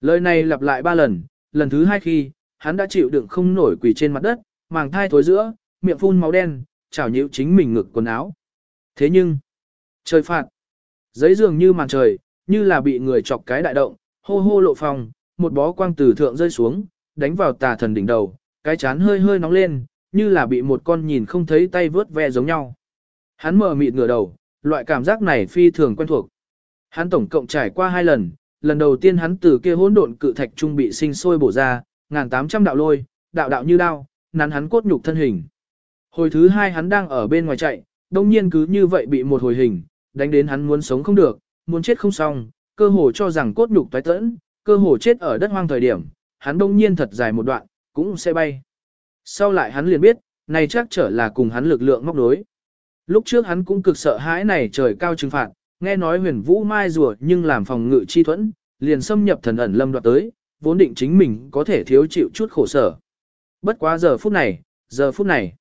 Lời này lặp lại ba lần, lần thứ hai khi, hắn đã chịu đựng không nổi quỳ trên mặt đất, màng thai thối giữa, miệng phun máu đen, chảo nhiễu chính mình ngực quần áo. Thế nhưng, trời phạt, giấy dường như màn trời, như là bị người chọc cái đại động, hô hô lộ phòng, một bó quang từ thượng rơi xuống, đánh vào tà thần đỉnh đầu, cái chán hơi hơi nóng lên, như là bị một con nhìn không thấy tay vớt ve giống nhau. Hắn mở mịt ngửa đầu, loại cảm giác này phi thường quen thuộc. Hắn tổng cộng trải qua hai lần, lần đầu tiên hắn từ kia hỗn độn cự thạch trung bị sinh sôi bổ ra, ngàn tám trăm đạo lôi, đạo đạo như đao, nắn hắn cốt nhục thân hình. Hồi thứ hai hắn đang ở bên ngoài chạy, đông nhiên cứ như vậy bị một hồi hình, đánh đến hắn muốn sống không được, muốn chết không xong, cơ hồ cho rằng cốt nhục toái tẫn, cơ hồ chết ở đất hoang thời điểm, hắn đông nhiên thật dài một đoạn, cũng sẽ bay. Sau lại hắn liền biết, này chắc trở là cùng hắn lực lượng móc đối. Lúc trước hắn cũng cực sợ hãi này trời cao trừng phạt, nghe nói huyền vũ mai rùa nhưng làm phòng ngự chi thuẫn, liền xâm nhập thần ẩn lâm đoạt tới, vốn định chính mình có thể thiếu chịu chút khổ sở. Bất quá giờ phút này, giờ phút này.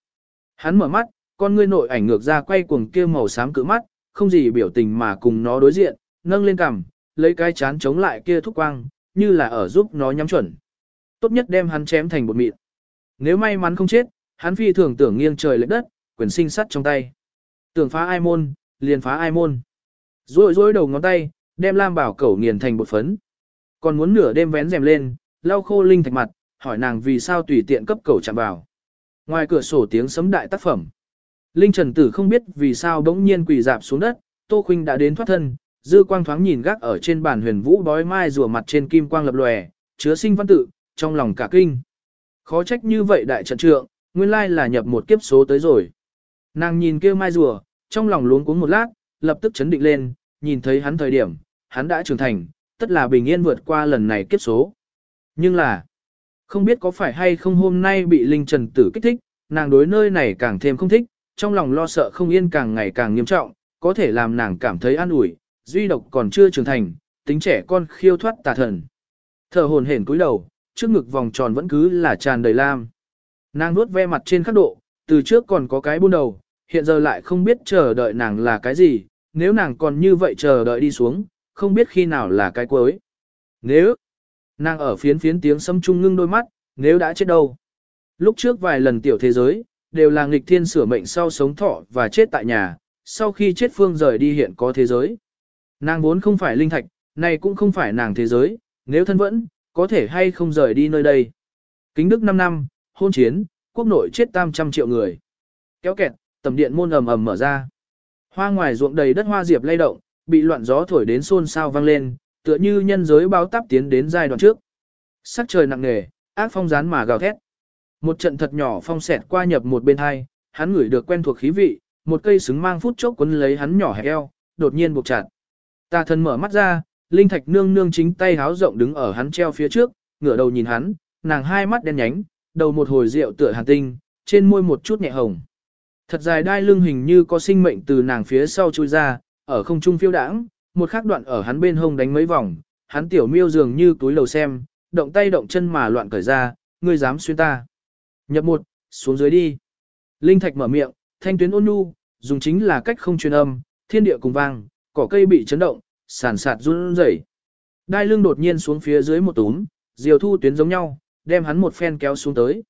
Hắn mở mắt, con ngươi nội ảnh ngược ra quay cuồng kia màu xám cự mắt, không gì biểu tình mà cùng nó đối diện, nâng lên cằm, lấy cái chán chống lại kia thúc quang, như là ở giúp nó nhắm chuẩn. Tốt nhất đem hắn chém thành bột mịn. Nếu may mắn không chết, hắn phi thường tưởng nghiêng trời lệch đất, quyền sinh sắt trong tay. Tưởng phá ai môn, liền phá ai môn. Rồi rối đầu ngón tay, đem lam bảo cẩu nghiền thành bột phấn. Còn muốn nửa đêm vén rèm lên, lau khô linh thạch mặt, hỏi nàng vì sao tùy tiện cấp cẩu chạm vào. Ngoài cửa sổ tiếng sấm đại tác phẩm. Linh Trần Tử không biết vì sao bỗng nhiên quỳ dạp xuống đất, Tô Khuynh đã đến thoát thân, dư quang thoáng nhìn gác ở trên bàn huyền vũ bói mai rùa mặt trên kim quang lập lòe, chứa sinh văn tự, trong lòng cả kinh. Khó trách như vậy đại trận trượng, nguyên lai là nhập một kiếp số tới rồi. Nàng nhìn kia mai rùa, trong lòng luống cuống một lát, lập tức chấn định lên, nhìn thấy hắn thời điểm, hắn đã trưởng thành, tất là bình yên vượt qua lần này kiếp số. Nhưng là, không biết có phải hay không hôm nay bị Linh Trần Tử kích thích, nàng đối nơi này càng thêm không thích, trong lòng lo sợ không yên càng ngày càng nghiêm trọng, có thể làm nàng cảm thấy an ủi, duy độc còn chưa trưởng thành, tính trẻ con khiêu thoát tà thần. Thở hồn hển cúi đầu, trước ngực vòng tròn vẫn cứ là tràn đầy lam. Nàng nuốt ve mặt trên khắc độ, từ trước còn có cái buôn đầu, hiện giờ lại không biết chờ đợi nàng là cái gì, nếu nàng còn như vậy chờ đợi đi xuống, không biết khi nào là cái cuối. Nếu, nàng ở phiến phiến tiếng sâm trung ngưng đôi mắt, nếu đã chết đâu. Lúc trước vài lần tiểu thế giới, đều là nghịch thiên sửa mệnh sau sống thọ và chết tại nhà, sau khi chết phương rời đi hiện có thế giới. Nàng vốn không phải linh thạch, này cũng không phải nàng thế giới, nếu thân vẫn, có thể hay không rời đi nơi đây. Kính đức 5 năm, hôn chiến, quốc nội chết tam trăm triệu người. Kéo kẹt, tầm điện môn ầm ầm mở ra. Hoa ngoài ruộng đầy đất hoa diệp lay động, bị loạn gió thổi đến xôn xao vang lên, tựa như nhân giới báo táp tiến đến giai đoạn trước. Sắc trời nặng nề, ác phong rán mà gào thét. Một trận thật nhỏ phong xẹt qua nhập một bên hai, hắn ngửi được quen thuộc khí vị, một cây xứng mang phút chốc quấn lấy hắn nhỏ hẹp eo, đột nhiên buộc chặt. Tà thần mở mắt ra, linh thạch nương nương chính tay háo rộng đứng ở hắn treo phía trước, ngửa đầu nhìn hắn, nàng hai mắt đen nhánh, đầu một hồi rượu tựa hàn tinh, trên môi một chút nhẹ hồng. Thật dài đai lưng hình như có sinh mệnh từ nàng phía sau chui ra, ở không trung phiêu đãng, một khắc đoạn ở hắn bên hông đánh mấy vòng, hắn tiểu miêu dường như túi lầu xem, động tay động chân mà loạn cởi ra, ngươi dám xuyên ta. Nhập một, xuống dưới đi. Linh thạch mở miệng, thanh tuyến ôn nhu, dùng chính là cách không truyền âm, thiên địa cùng vang, cỏ cây bị chấn động, sàn sạt run rẩy. Đai lưng đột nhiên xuống phía dưới một túm, diều thu tuyến giống nhau, đem hắn một phen kéo xuống tới.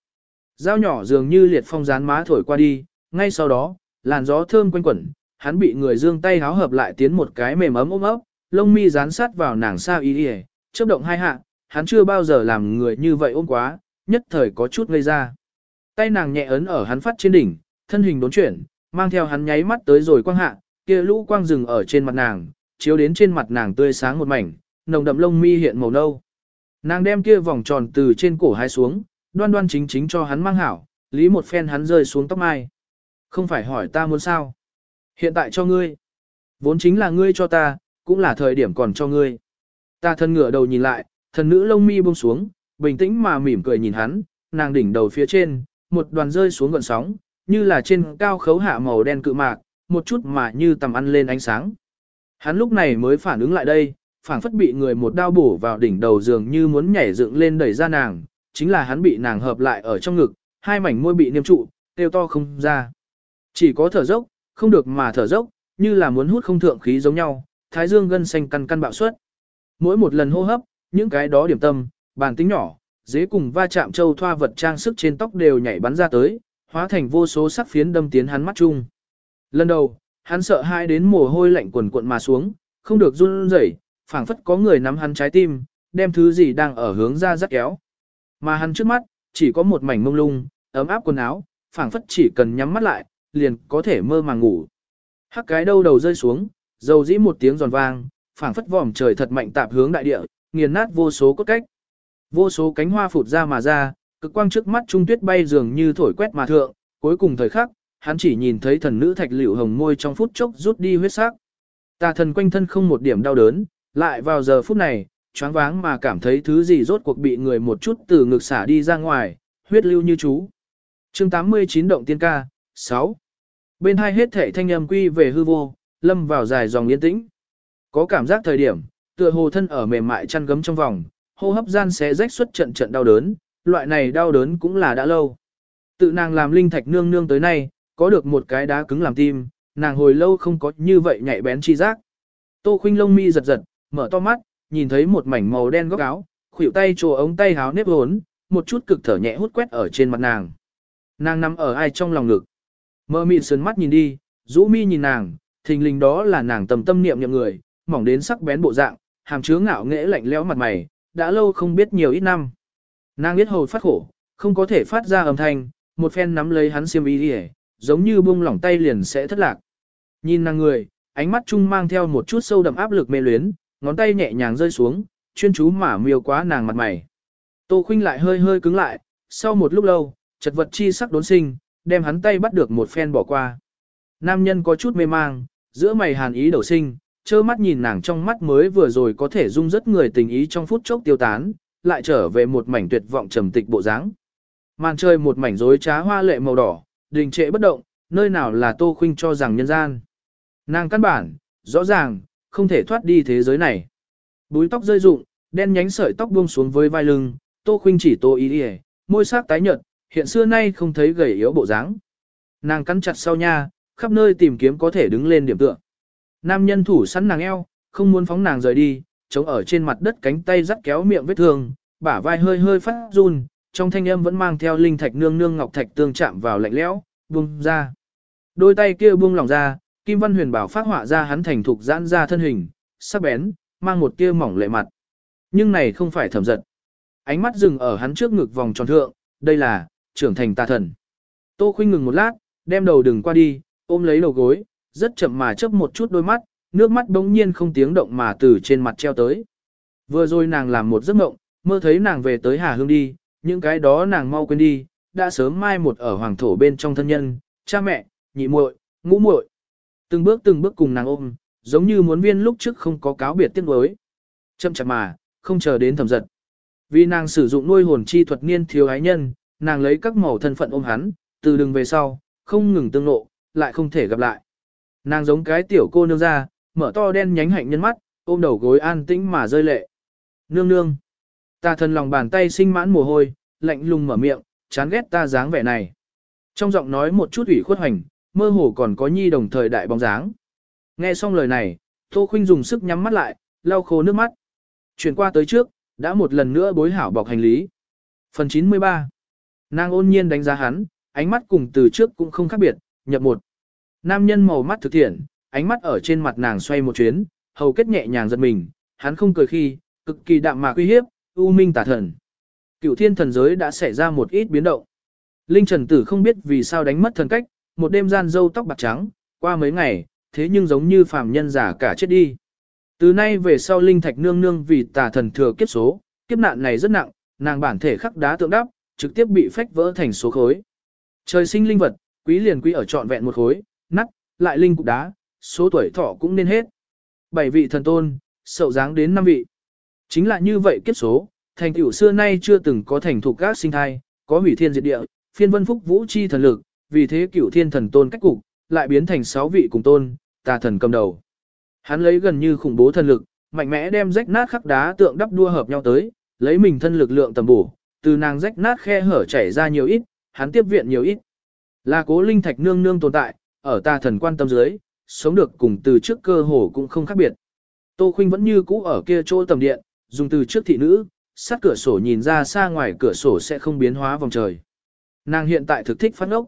Dao nhỏ dường như liệt phong rán má thổi qua đi, ngay sau đó, làn gió thơm quanh quẩn, hắn bị người dương tay háo hợp lại tiến một cái mềm ấm ôm ấp, lông mi dán sát vào nàng sao y y, chớp động hai hạ, hắn chưa bao giờ làm người như vậy ôm quá, nhất thời có chút ngây ra. Tay nàng nhẹ ấn ở hắn phát trên đỉnh, thân hình đốn chuyển, mang theo hắn nháy mắt tới rồi quang hạ, kia lũ quang rừng ở trên mặt nàng, chiếu đến trên mặt nàng tươi sáng một mảnh, nồng đậm lông mi hiện màu nâu. Nàng đem kia vòng tròn từ trên cổ hai xuống, đoan đoan chính chính cho hắn mang hảo, lý một phen hắn rơi xuống tóc mai. Không phải hỏi ta muốn sao? Hiện tại cho ngươi. Vốn chính là ngươi cho ta, cũng là thời điểm còn cho ngươi. Ta thân ngửa đầu nhìn lại, thần nữ lông mi buông xuống, bình tĩnh mà mỉm cười nhìn hắn, nàng đỉnh đầu phía trên, một đoàn rơi xuống gần sóng, như là trên cao khấu hạ màu đen cự mạc, một chút mà như tầm ăn lên ánh sáng. Hắn lúc này mới phản ứng lại đây, phản phất bị người một đao bổ vào đỉnh đầu giường như muốn nhảy dựng lên đẩy ra nàng, chính là hắn bị nàng hợp lại ở trong ngực, hai mảnh môi bị niêm trụ, tiêu to không ra. Chỉ có thở dốc, không được mà thở dốc, như là muốn hút không thượng khí giống nhau, thái dương gân xanh căn căn bạo suất. Mỗi một lần hô hấp, những cái đó điểm tâm, bàn tính nhỏ, dễ cùng va chạm châu thoa vật trang sức trên tóc đều nhảy bắn ra tới, hóa thành vô số sắc phiến đâm tiến hắn mắt chung. Lần đầu, hắn sợ hai đến mồ hôi lạnh quần cuộn mà xuống, không được run rẩy, phảng phất có người nắm hắn trái tim, đem thứ gì đang ở hướng ra rất kéo. Mà hắn trước mắt, chỉ có một mảnh mông lung, ấm áp quần áo, phảng phất chỉ cần nhắm mắt lại, liền có thể mơ màng ngủ. Hắc cái đâu đầu rơi xuống, dầu dĩ một tiếng giòn vang, phảng phất vòm trời thật mạnh tạp hướng đại địa, nghiền nát vô số cốt cách. Vô số cánh hoa phụt ra mà ra, cực quang trước mắt trung tuyết bay dường như thổi quét mà thượng, cuối cùng thời khắc, hắn chỉ nhìn thấy thần nữ thạch liễu hồng môi trong phút chốc rút đi huyết sắc. Tà thần quanh thân không một điểm đau đớn, lại vào giờ phút này, choáng váng mà cảm thấy thứ gì rốt cuộc bị người một chút từ ngực xả đi ra ngoài, huyết lưu như chú. Chương 89 động tiên ca, 6. Bên hai hết thể thanh âm quy về hư vô, lâm vào dài dòng yên tĩnh. Có cảm giác thời điểm, tựa hồ thân ở mềm mại chăn gấm trong vòng, hô hấp gian xé rách xuất trận trận đau đớn, loại này đau đớn cũng là đã lâu. Tự nàng làm linh thạch nương nương tới nay, có được một cái đá cứng làm tim, nàng hồi lâu không có như vậy nhạy bén chi giác. Tô khuynh lông mi giật giật, mở to mắt, nhìn thấy một mảnh màu đen góc áo, khuỷu tay trồ ống tay háo nếp hốn, một chút cực thở nhẹ hút quét ở trên mặt nàng. Nàng nằm ở ai trong lòng ngực. Mơ mịn sườn mắt nhìn đi, rũ mi nhìn nàng, thình lình đó là nàng tầm tâm niệm niệm người, mỏng đến sắc bén bộ dạng, hàm chứa ngạo nghễ lạnh lẽo mặt mày, đã lâu không biết nhiều ít năm. Nàng biết hầu phát khổ, không có thể phát ra âm thanh, một phen nắm lấy hắn xiêm y đi giống như buông lỏng tay liền sẽ thất lạc. Nhìn nàng người, ánh mắt chung mang theo một chút sâu đậm áp lực mê luyến, ngón tay nhẹ nhàng rơi xuống, chuyên chú mà miêu quá nàng mặt mày. Tô Khinh lại hơi hơi cứng lại, sau một lúc lâu, chật vật chi sắc đốn sinh, đem hắn tay bắt được một phen bỏ qua. Nam nhân có chút mê mang, giữa mày hàn ý đầu sinh, trơ mắt nhìn nàng trong mắt mới vừa rồi có thể dung rất người tình ý trong phút chốc tiêu tán, lại trở về một mảnh tuyệt vọng trầm tịch bộ dáng. Màn trời một mảnh rối trá hoa lệ màu đỏ, đình trệ bất động, nơi nào là Tô Khuynh cho rằng nhân gian. Nàng căn bản, rõ ràng, không thể thoát đi thế giới này. Búi tóc rơi rụng, đen nhánh sợi tóc buông xuống với vai lưng, Tô Khuynh chỉ tô ý đi môi sắc tái nhợt, hiện xưa nay không thấy gầy yếu bộ dáng. Nàng cắn chặt sau nha, khắp nơi tìm kiếm có thể đứng lên điểm tựa. Nam nhân thủ sẵn nàng eo, không muốn phóng nàng rời đi, chống ở trên mặt đất cánh tay dắt kéo miệng vết thương, bả vai hơi hơi phát run, trong thanh âm vẫn mang theo linh thạch nương nương ngọc thạch tương chạm vào lạnh lẽo, buông ra. Đôi tay kia buông lỏng ra, Kim Văn Huyền bảo phát họa ra hắn thành thục giãn ra thân hình, sắc bén, mang một tia mỏng lệ mặt. Nhưng này không phải thẩm giật. Ánh mắt dừng ở hắn trước ngực vòng tròn thượng, đây là trưởng thành tà thần. Tô Khuynh ngừng một lát, đem đầu đừng qua đi, ôm lấy đầu gối, rất chậm mà chớp một chút đôi mắt, nước mắt bỗng nhiên không tiếng động mà từ trên mặt treo tới. Vừa rồi nàng làm một giấc mộng, mơ thấy nàng về tới Hà Hương đi, những cái đó nàng mau quên đi, đã sớm mai một ở hoàng thổ bên trong thân nhân, cha mẹ, nhị muội, ngũ muội. Từng bước từng bước cùng nàng ôm, giống như muốn viên lúc trước không có cáo biệt tiếc nuối. Chậm chạp mà, không chờ đến thẩm giật. Vì nàng sử dụng nuôi hồn chi thuật niên thiếu ái nhân, nàng lấy các màu thân phận ôm hắn, từ đường về sau, không ngừng tương lộ, lại không thể gặp lại. Nàng giống cái tiểu cô nương ra, mở to đen nhánh hạnh nhân mắt, ôm đầu gối an tĩnh mà rơi lệ. Nương nương. Ta thần lòng bàn tay sinh mãn mồ hôi, lạnh lùng mở miệng, chán ghét ta dáng vẻ này. Trong giọng nói một chút ủy khuất hoành, mơ hồ còn có nhi đồng thời đại bóng dáng. Nghe xong lời này, Tô Khuynh dùng sức nhắm mắt lại, lau khô nước mắt. Chuyển qua tới trước, đã một lần nữa bối hảo bọc hành lý. Phần 93 Nàng ôn nhiên đánh giá hắn, ánh mắt cùng từ trước cũng không khác biệt, nhập một. Nam nhân màu mắt thực thiện, ánh mắt ở trên mặt nàng xoay một chuyến, hầu kết nhẹ nhàng giật mình, hắn không cười khi, cực kỳ đạm mạc uy hiếp, u minh tả thần. Cựu thiên thần giới đã xảy ra một ít biến động. Linh Trần Tử không biết vì sao đánh mất thần cách, một đêm gian dâu tóc bạc trắng, qua mấy ngày, thế nhưng giống như phàm nhân giả cả chết đi. Từ nay về sau Linh Thạch nương nương vì tà thần thừa kiếp số, kiếp nạn này rất nặng, nàng bản thể khắc đá tượng đắp, trực tiếp bị phách vỡ thành số khối. Trời sinh linh vật, quý liền quý ở trọn vẹn một khối, nắc, lại linh cục đá, số tuổi thọ cũng nên hết. Bảy vị thần tôn, sậu dáng đến năm vị. Chính là như vậy kiếp số, thành tựu xưa nay chưa từng có thành thuộc các sinh thai, có hủy thiên diệt địa, phiên vân phúc vũ chi thần lực, vì thế cửu thiên thần tôn cách cục, lại biến thành sáu vị cùng tôn, tà thần cầm đầu. Hắn lấy gần như khủng bố thần lực, mạnh mẽ đem rách nát khắc đá tượng đắp đua hợp nhau tới, lấy mình thân lực lượng tầm bổ, từ nàng rách nát khe hở chảy ra nhiều ít, hắn tiếp viện nhiều ít. Là cố linh thạch nương nương tồn tại, ở ta thần quan tâm dưới, sống được cùng từ trước cơ hồ cũng không khác biệt. Tô Khuynh vẫn như cũ ở kia chỗ tầm điện, dùng từ trước thị nữ, sát cửa sổ nhìn ra xa ngoài cửa sổ sẽ không biến hóa vòng trời. Nàng hiện tại thực thích phát ốc.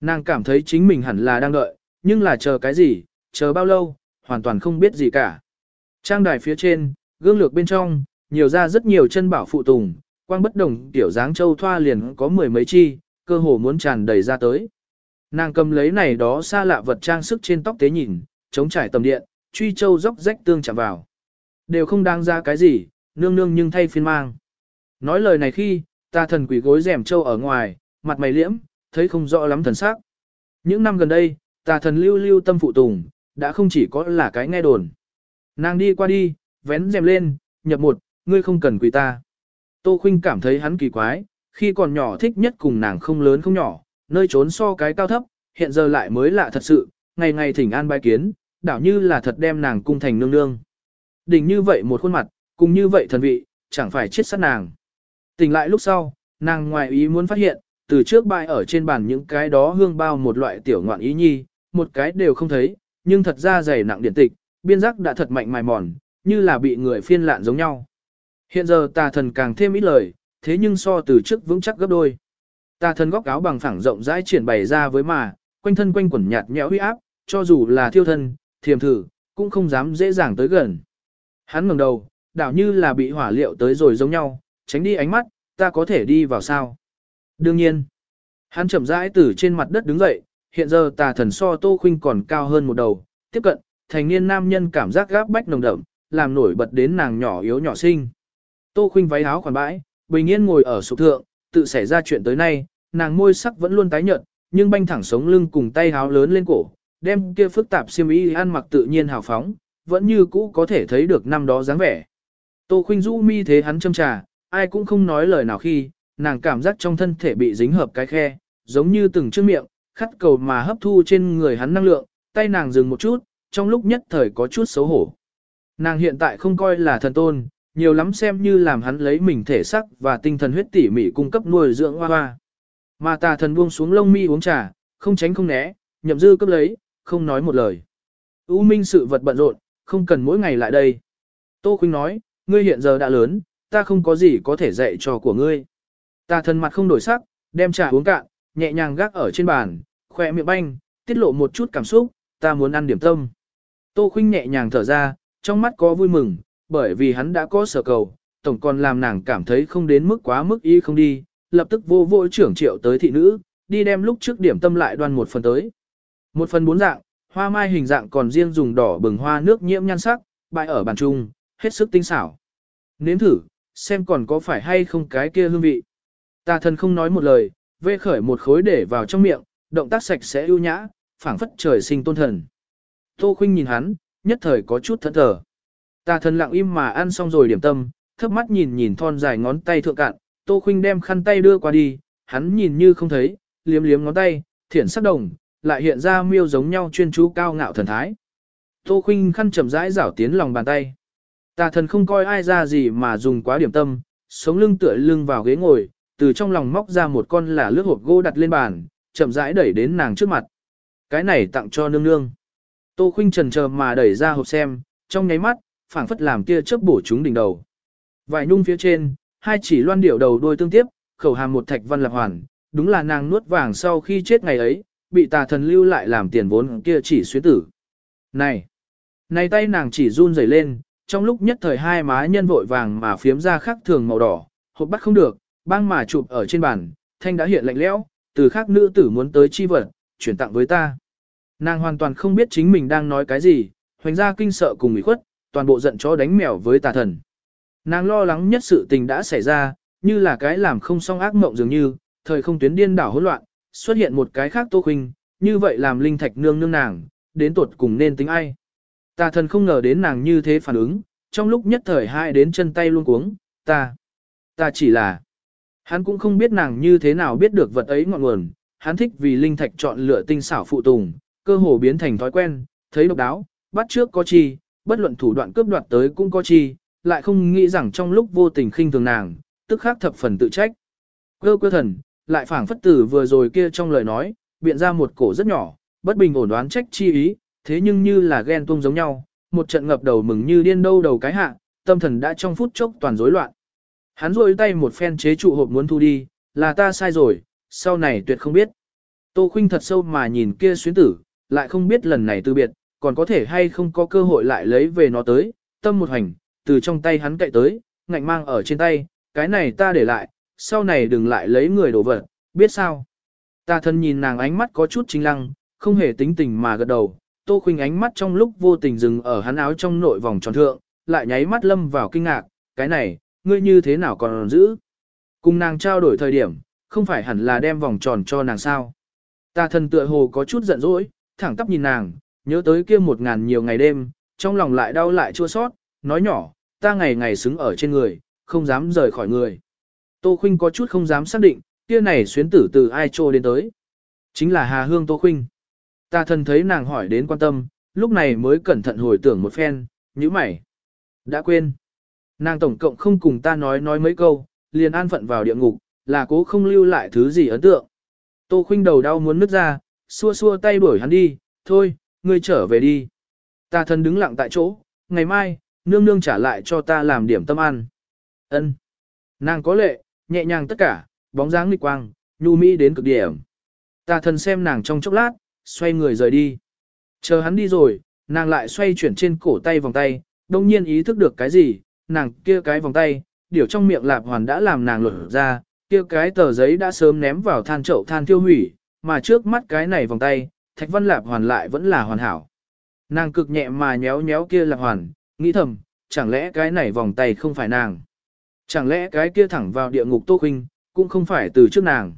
Nàng cảm thấy chính mình hẳn là đang đợi, nhưng là chờ cái gì, chờ bao lâu, hoàn toàn không biết gì cả. Trang đài phía trên, gương lược bên trong, nhiều ra rất nhiều chân bảo phụ tùng, quang bất đồng tiểu dáng châu thoa liền có mười mấy chi, cơ hồ muốn tràn đầy ra tới. Nàng cầm lấy này đó xa lạ vật trang sức trên tóc tế nhìn, chống trải tầm điện, truy châu dốc rách tương chạm vào. Đều không đáng ra cái gì, nương nương nhưng thay phiên mang. Nói lời này khi, ta thần quỷ gối rèm châu ở ngoài, mặt mày liễm, thấy không rõ lắm thần sắc. Những năm gần đây, ta thần lưu lưu tâm phụ tùng, đã không chỉ có là cái nghe đồn. Nàng đi qua đi, vén rèm lên, nhập một, ngươi không cần quỷ ta. Tô Khuynh cảm thấy hắn kỳ quái, khi còn nhỏ thích nhất cùng nàng không lớn không nhỏ, nơi trốn so cái cao thấp, hiện giờ lại mới lạ thật sự, ngày ngày thỉnh an bái kiến, đảo như là thật đem nàng cung thành nương nương. Đỉnh như vậy một khuôn mặt, cùng như vậy thần vị, chẳng phải chết sát nàng. Tỉnh lại lúc sau, nàng ngoài ý muốn phát hiện, từ trước bại ở trên bàn những cái đó hương bao một loại tiểu ngoạn ý nhi, một cái đều không thấy, nhưng thật ra dày nặng điện tịch, biên giác đã thật mạnh mài mòn, như là bị người phiên lạn giống nhau. Hiện giờ tà thần càng thêm ít lời, thế nhưng so từ trước vững chắc gấp đôi. Tà thần góc áo bằng phẳng rộng rãi triển bày ra với mà, quanh thân quanh quẩn nhạt nhẽo uy áp, cho dù là thiêu thân, thiềm thử, cũng không dám dễ dàng tới gần. Hắn ngẩng đầu, đảo như là bị hỏa liệu tới rồi giống nhau, tránh đi ánh mắt, ta có thể đi vào sao? Đương nhiên. Hắn chậm rãi từ trên mặt đất đứng dậy, hiện giờ tà thần so Tô Khuynh còn cao hơn một đầu, tiếp cận, thành niên nam nhân cảm giác gáp bách nồng đậm, làm nổi bật đến nàng nhỏ yếu nhỏ xinh. Tô Khuynh váy áo khoản bãi, bình yên ngồi ở sụp thượng, tự xảy ra chuyện tới nay, nàng môi sắc vẫn luôn tái nhợt, nhưng banh thẳng sống lưng cùng tay háo lớn lên cổ, đem kia phức tạp xiêm y ăn mặc tự nhiên hào phóng, vẫn như cũ có thể thấy được năm đó dáng vẻ. Tô Khuynh du mi thế hắn châm trà, ai cũng không nói lời nào khi, nàng cảm giác trong thân thể bị dính hợp cái khe, giống như từng chiếc miệng, khắt cầu mà hấp thu trên người hắn năng lượng, tay nàng dừng một chút, trong lúc nhất thời có chút xấu hổ. Nàng hiện tại không coi là thần tôn, nhiều lắm xem như làm hắn lấy mình thể sắc và tinh thần huyết tỉ mỉ cung cấp nuôi dưỡng hoa hoa. Mà tà thần buông xuống lông mi uống trà, không tránh không né, nhậm dư cấp lấy, không nói một lời. U minh sự vật bận rộn, không cần mỗi ngày lại đây. Tô Khuynh nói, ngươi hiện giờ đã lớn, ta không có gì có thể dạy cho của ngươi. Tà thần mặt không đổi sắc, đem trà uống cạn, nhẹ nhàng gác ở trên bàn, khỏe miệng banh, tiết lộ một chút cảm xúc, ta muốn ăn điểm tâm. Tô Khuynh nhẹ nhàng thở ra, trong mắt có vui mừng, bởi vì hắn đã có sở cầu, tổng còn làm nàng cảm thấy không đến mức quá mức y không đi, lập tức vô vô trưởng triệu tới thị nữ, đi đem lúc trước điểm tâm lại đoan một phần tới. Một phần bốn dạng, hoa mai hình dạng còn riêng dùng đỏ bừng hoa nước nhiễm nhan sắc, bày ở bàn trung, hết sức tinh xảo. Nếm thử, xem còn có phải hay không cái kia hương vị. Tà thần không nói một lời, vê khởi một khối để vào trong miệng, động tác sạch sẽ ưu nhã, phảng phất trời sinh tôn thần. Tô Khuynh nhìn hắn, nhất thời có chút thẫn thờ. Tà thần lặng im mà ăn xong rồi điểm tâm, thấp mắt nhìn nhìn thon dài ngón tay thượng cạn, Tô Khuynh đem khăn tay đưa qua đi, hắn nhìn như không thấy, liếm liếm ngón tay, thiển sắc đồng, lại hiện ra miêu giống nhau chuyên chú cao ngạo thần thái. Tô Khuynh khăn chậm rãi rảo tiến lòng bàn tay. Tà thần không coi ai ra gì mà dùng quá điểm tâm, sống lưng tựa lưng vào ghế ngồi, từ trong lòng móc ra một con là lướt hộp gỗ đặt lên bàn, chậm rãi đẩy đến nàng trước mặt. Cái này tặng cho nương nương. Tô Khuynh trần chờ mà đẩy ra hộp xem, trong nháy mắt, phảng phất làm kia chớp bổ chúng đỉnh đầu. Vài nung phía trên, hai chỉ loan điệu đầu đôi tương tiếp, khẩu hàm một thạch văn lập hoàn, đúng là nàng nuốt vàng sau khi chết ngày ấy, bị tà thần lưu lại làm tiền vốn kia chỉ xuyến tử. Này! Này tay nàng chỉ run rẩy lên, trong lúc nhất thời hai má nhân vội vàng mà phiếm ra khắc thường màu đỏ, hộp bắt không được, băng mà chụp ở trên bàn, thanh đã hiện lạnh lẽo, từ khác nữ tử muốn tới chi vật, chuyển tặng với ta. Nàng hoàn toàn không biết chính mình đang nói cái gì, hoành ra kinh sợ cùng ủy khuất, toàn bộ giận chó đánh mèo với tà thần. Nàng lo lắng nhất sự tình đã xảy ra, như là cái làm không xong ác mộng dường như, thời không tuyến điên đảo hỗn loạn, xuất hiện một cái khác Tô Khuynh, như vậy làm linh thạch nương nương nàng, đến tuột cùng nên tính ai. Ta thần không ngờ đến nàng như thế phản ứng, trong lúc nhất thời hai đến chân tay luôn cuống, ta, ta chỉ là, hắn cũng không biết nàng như thế nào biết được vật ấy ngọn nguồn, hắn thích vì linh thạch chọn lựa tinh xảo phụ tùng, cơ hồ biến thành thói quen, thấy độc đáo, bắt trước có chi, bất luận thủ đoạn cướp đoạt tới cũng có chi, lại không nghĩ rằng trong lúc vô tình khinh thường nàng, tức khắc thập phần tự trách. Cơ cơ thần, lại phảng phất tử vừa rồi kia trong lời nói, biện ra một cổ rất nhỏ, bất bình ổn đoán trách chi ý, thế nhưng như là ghen tuông giống nhau, một trận ngập đầu mừng như điên đâu đầu cái hạ, tâm thần đã trong phút chốc toàn rối loạn. Hắn rôi tay một phen chế trụ hộp muốn thu đi, là ta sai rồi, sau này tuyệt không biết. Tô Khuynh thật sâu mà nhìn kia xuyến tử, lại không biết lần này từ biệt, còn có thể hay không có cơ hội lại lấy về nó tới, tâm một hành, từ trong tay hắn cậy tới, ngạnh mang ở trên tay, cái này ta để lại, sau này đừng lại lấy người đổ vật, biết sao. Ta thân nhìn nàng ánh mắt có chút chính lăng, không hề tính tình mà gật đầu, Tô Khuynh ánh mắt trong lúc vô tình dừng ở hắn áo trong nội vòng tròn thượng, lại nháy mắt lâm vào kinh ngạc, cái này, ngươi như thế nào còn giữ? Cùng nàng trao đổi thời điểm, không phải hẳn là đem vòng tròn cho nàng sao? Ta thân tựa hồ có chút giận dỗi, thẳng tắp nhìn nàng, nhớ tới kia một ngàn nhiều ngày đêm, trong lòng lại đau lại chua sót, nói nhỏ, ta ngày ngày xứng ở trên người, không dám rời khỏi người. Tô Khuynh có chút không dám xác định, kia này xuyến tử từ ai trô đến tới. Chính là Hà Hương Tô Khuynh. Ta thần thấy nàng hỏi đến quan tâm, lúc này mới cẩn thận hồi tưởng một phen, như mày. Đã quên. Nàng tổng cộng không cùng ta nói nói mấy câu, liền an phận vào địa ngục, là cố không lưu lại thứ gì ấn tượng. Tô Khuynh đầu đau muốn nứt ra, xua xua tay đuổi hắn đi, thôi, ngươi trở về đi. Ta thần đứng lặng tại chỗ, ngày mai, nương nương trả lại cho ta làm điểm tâm ăn. Ân. Nàng có lệ, nhẹ nhàng tất cả, bóng dáng nghịch quang, nhu mỹ đến cực điểm. Ta thần xem nàng trong chốc lát, xoay người rời đi. Chờ hắn đi rồi, nàng lại xoay chuyển trên cổ tay vòng tay, đông nhiên ý thức được cái gì, nàng kia cái vòng tay, điều trong miệng lạp hoàn đã làm nàng lột ra, kia cái tờ giấy đã sớm ném vào than chậu than tiêu hủy, mà trước mắt cái này vòng tay, thạch văn lạp hoàn lại vẫn là hoàn hảo. Nàng cực nhẹ mà nhéo nhéo kia lạp hoàn, nghĩ thầm, chẳng lẽ cái này vòng tay không phải nàng. Chẳng lẽ cái kia thẳng vào địa ngục Tô Khuynh, cũng không phải từ trước nàng,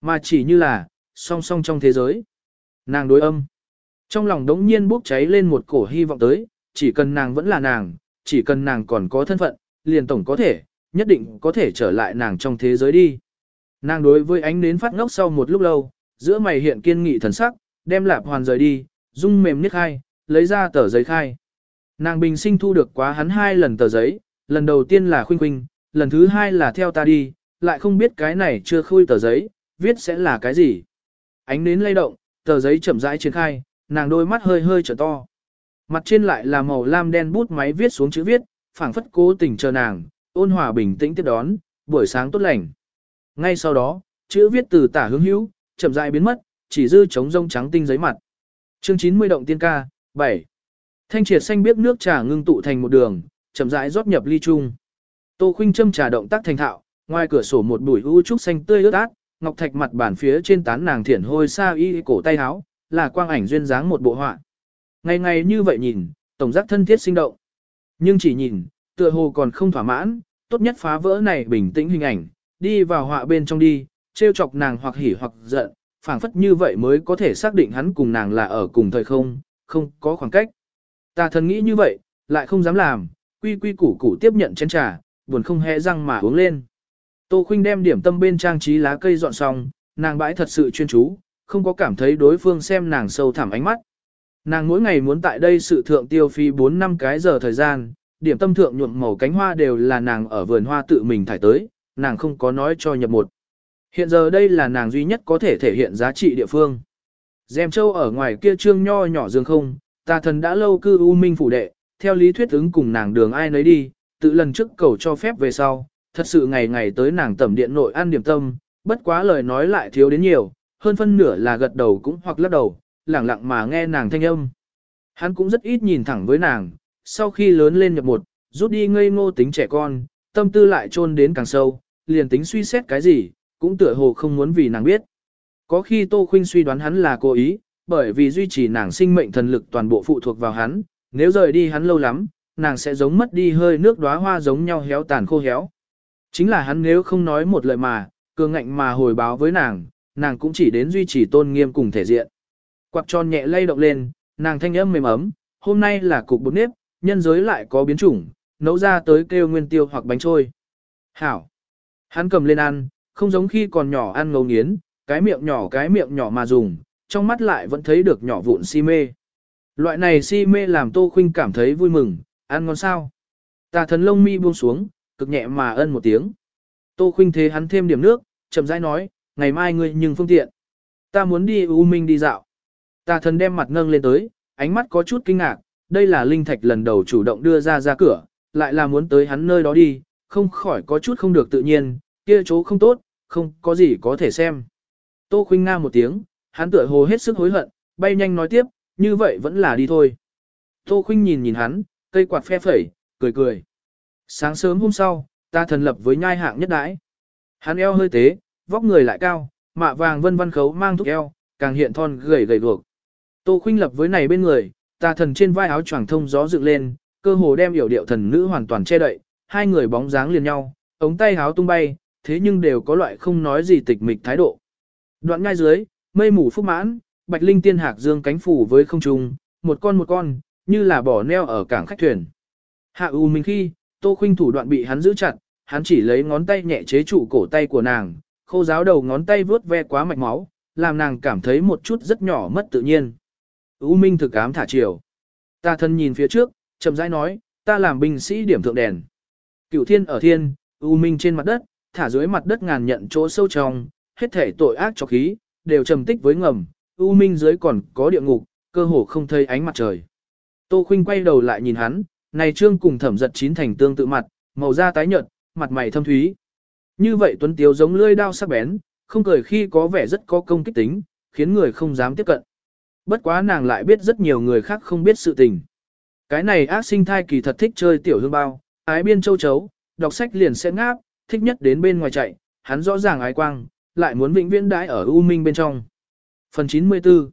mà chỉ như là, song song trong thế giới. Nàng đối âm. Trong lòng đống nhiên bốc cháy lên một cổ hy vọng tới, chỉ cần nàng vẫn là nàng, chỉ cần nàng còn có thân phận, liền tổng có thể, nhất định có thể trở lại nàng trong thế giới đi. Nàng đối với ánh nến phát ngốc sau một lúc lâu, giữa mày hiện kiên nghị thần sắc, đem lạp hoàn rời đi, dung mềm niết khai, lấy ra tờ giấy khai. Nàng bình sinh thu được quá hắn hai lần tờ giấy, lần đầu tiên là khuynh khuynh, lần thứ hai là theo ta đi, lại không biết cái này chưa khui tờ giấy, viết sẽ là cái gì. Ánh nến lay động, tờ giấy chậm rãi triển khai, nàng đôi mắt hơi hơi trở to. Mặt trên lại là màu lam đen bút máy viết xuống chữ viết, phảng phất cố tình chờ nàng, ôn hòa bình tĩnh tiếp đón, buổi sáng tốt lành. Ngay sau đó, chữ viết từ tả hướng hữu, chậm rãi biến mất, chỉ dư trống rông trắng tinh giấy mặt. Chương 90 động tiên ca, 7. Thanh triệt xanh biếc nước trà ngưng tụ thành một đường, chậm rãi rót nhập ly chung. Tô Khuynh châm trà động tác thành thạo, ngoài cửa sổ một bụi u trúc xanh tươi ướt át, ngọc thạch mặt bản phía trên tán nàng thiển hôi sa y cổ tay áo, là quang ảnh duyên dáng một bộ họa. Ngày ngày như vậy nhìn, tổng giác thân thiết sinh động. Nhưng chỉ nhìn, tựa hồ còn không thỏa mãn, tốt nhất phá vỡ này bình tĩnh hình ảnh, đi vào họa bên trong đi, trêu chọc nàng hoặc hỉ hoặc giận, phảng phất như vậy mới có thể xác định hắn cùng nàng là ở cùng thời không, không có khoảng cách. Ta thần nghĩ như vậy, lại không dám làm, quy quy củ củ tiếp nhận chén trà, buồn không hề răng mà uống lên. Tô Khuynh đem điểm tâm bên trang trí lá cây dọn xong, nàng bãi thật sự chuyên chú, không có cảm thấy đối phương xem nàng sâu thẳm ánh mắt. Nàng mỗi ngày muốn tại đây sự thượng tiêu phí 4 năm cái giờ thời gian, điểm tâm thượng nhuộm màu cánh hoa đều là nàng ở vườn hoa tự mình thải tới, nàng không có nói cho nhập một. Hiện giờ đây là nàng duy nhất có thể thể hiện giá trị địa phương. Dèm châu ở ngoài kia trương nho nhỏ dương không, ta thần đã lâu cư u minh phủ đệ, theo lý thuyết ứng cùng nàng đường ai nấy đi, tự lần trước cầu cho phép về sau, thật sự ngày ngày tới nàng tẩm điện nội ăn điểm tâm, bất quá lời nói lại thiếu đến nhiều, hơn phân nửa là gật đầu cũng hoặc lắc đầu, lẳng lặng mà nghe nàng thanh âm. Hắn cũng rất ít nhìn thẳng với nàng, sau khi lớn lên nhập một, rút đi ngây ngô tính trẻ con, tâm tư lại chôn đến càng sâu, liền tính suy xét cái gì, cũng tựa hồ không muốn vì nàng biết. Có khi Tô Khuynh suy đoán hắn là cố ý, bởi vì duy trì nàng sinh mệnh thần lực toàn bộ phụ thuộc vào hắn, nếu rời đi hắn lâu lắm, nàng sẽ giống mất đi hơi nước đóa hoa giống nhau héo tàn khô héo. Chính là hắn nếu không nói một lời mà, cường ngạnh mà hồi báo với nàng, nàng cũng chỉ đến duy trì tôn nghiêm cùng thể diện. Quạt tròn nhẹ lay động lên, nàng thanh âm mềm ấm, hôm nay là cục bột nếp, nhân giới lại có biến chủng, nấu ra tới kêu nguyên tiêu hoặc bánh trôi. Hảo. Hắn cầm lên ăn, không giống khi còn nhỏ ăn ngấu nghiến, cái miệng nhỏ cái miệng nhỏ mà dùng, trong mắt lại vẫn thấy được nhỏ vụn si mê. Loại này si mê làm Tô Khuynh cảm thấy vui mừng, ăn ngon sao. Tà thần lông mi buông xuống, cực nhẹ mà ân một tiếng. Tô Khuynh thế hắn thêm điểm nước, chậm rãi nói, ngày mai ngươi nhưng phương tiện. Ta muốn đi U Minh đi dạo. Tà thần đem mặt nâng lên tới, ánh mắt có chút kinh ngạc, đây là linh thạch lần đầu chủ động đưa ra ra cửa, lại là muốn tới hắn nơi đó đi, không khỏi có chút không được tự nhiên, kia chỗ không tốt, không có gì có thể xem. Tô khuynh nga một tiếng, hắn tựa hồ hết sức hối hận, bay nhanh nói tiếp, như vậy vẫn là đi thôi. Tô khuynh nhìn nhìn hắn, cây quạt phe phẩy, cười cười. Sáng sớm hôm sau, ta thần lập với nhai hạng nhất đãi. Hắn eo hơi tế, vóc người lại cao, mạ vàng vân vân khấu mang thúc eo, càng hiện thon gầy gầy guộc. Tô khuynh lập với này bên người, ta thần trên vai áo choàng thông gió dựng lên, cơ hồ đem hiểu điệu thần nữ hoàn toàn che đậy, hai người bóng dáng liền nhau, ống tay áo tung bay, thế nhưng đều có loại không nói gì tịch mịch thái độ. Đoạn ngay dưới, mây mù phúc mãn, bạch linh tiên hạc dương cánh phủ với không trung, một con một con, như là bỏ neo ở cảng khách thuyền. Hạ U Minh khi, Tô Khuynh thủ đoạn bị hắn giữ chặt, hắn chỉ lấy ngón tay nhẹ chế trụ cổ tay của nàng, khô giáo đầu ngón tay vướt ve quá mạch máu, làm nàng cảm thấy một chút rất nhỏ mất tự nhiên. U Minh thực ám thả chiều. Ta thân nhìn phía trước, chậm rãi nói, ta làm binh sĩ điểm thượng đèn. Cửu thiên ở thiên, U Minh trên mặt đất, thả dưới mặt đất ngàn nhận chỗ sâu trong, hết thể tội ác cho khí, đều trầm tích với ngầm, U Minh dưới còn có địa ngục, cơ hồ không thấy ánh mặt trời. Tô Khuynh quay đầu lại nhìn hắn, này trương cùng thẩm giật chín thành tương tự mặt, màu da tái nhợt, mặt mày thâm thúy. Như vậy tuấn tiếu giống lưỡi đao sắc bén, không cười khi có vẻ rất có công kích tính, khiến người không dám tiếp cận. Bất quá nàng lại biết rất nhiều người khác không biết sự tình. Cái này ác sinh thai kỳ thật thích chơi tiểu hương bao, ái biên châu chấu, đọc sách liền sẽ ngáp, thích nhất đến bên ngoài chạy, hắn rõ ràng ái quang, lại muốn vĩnh viễn đãi ở u minh bên trong. Phần 94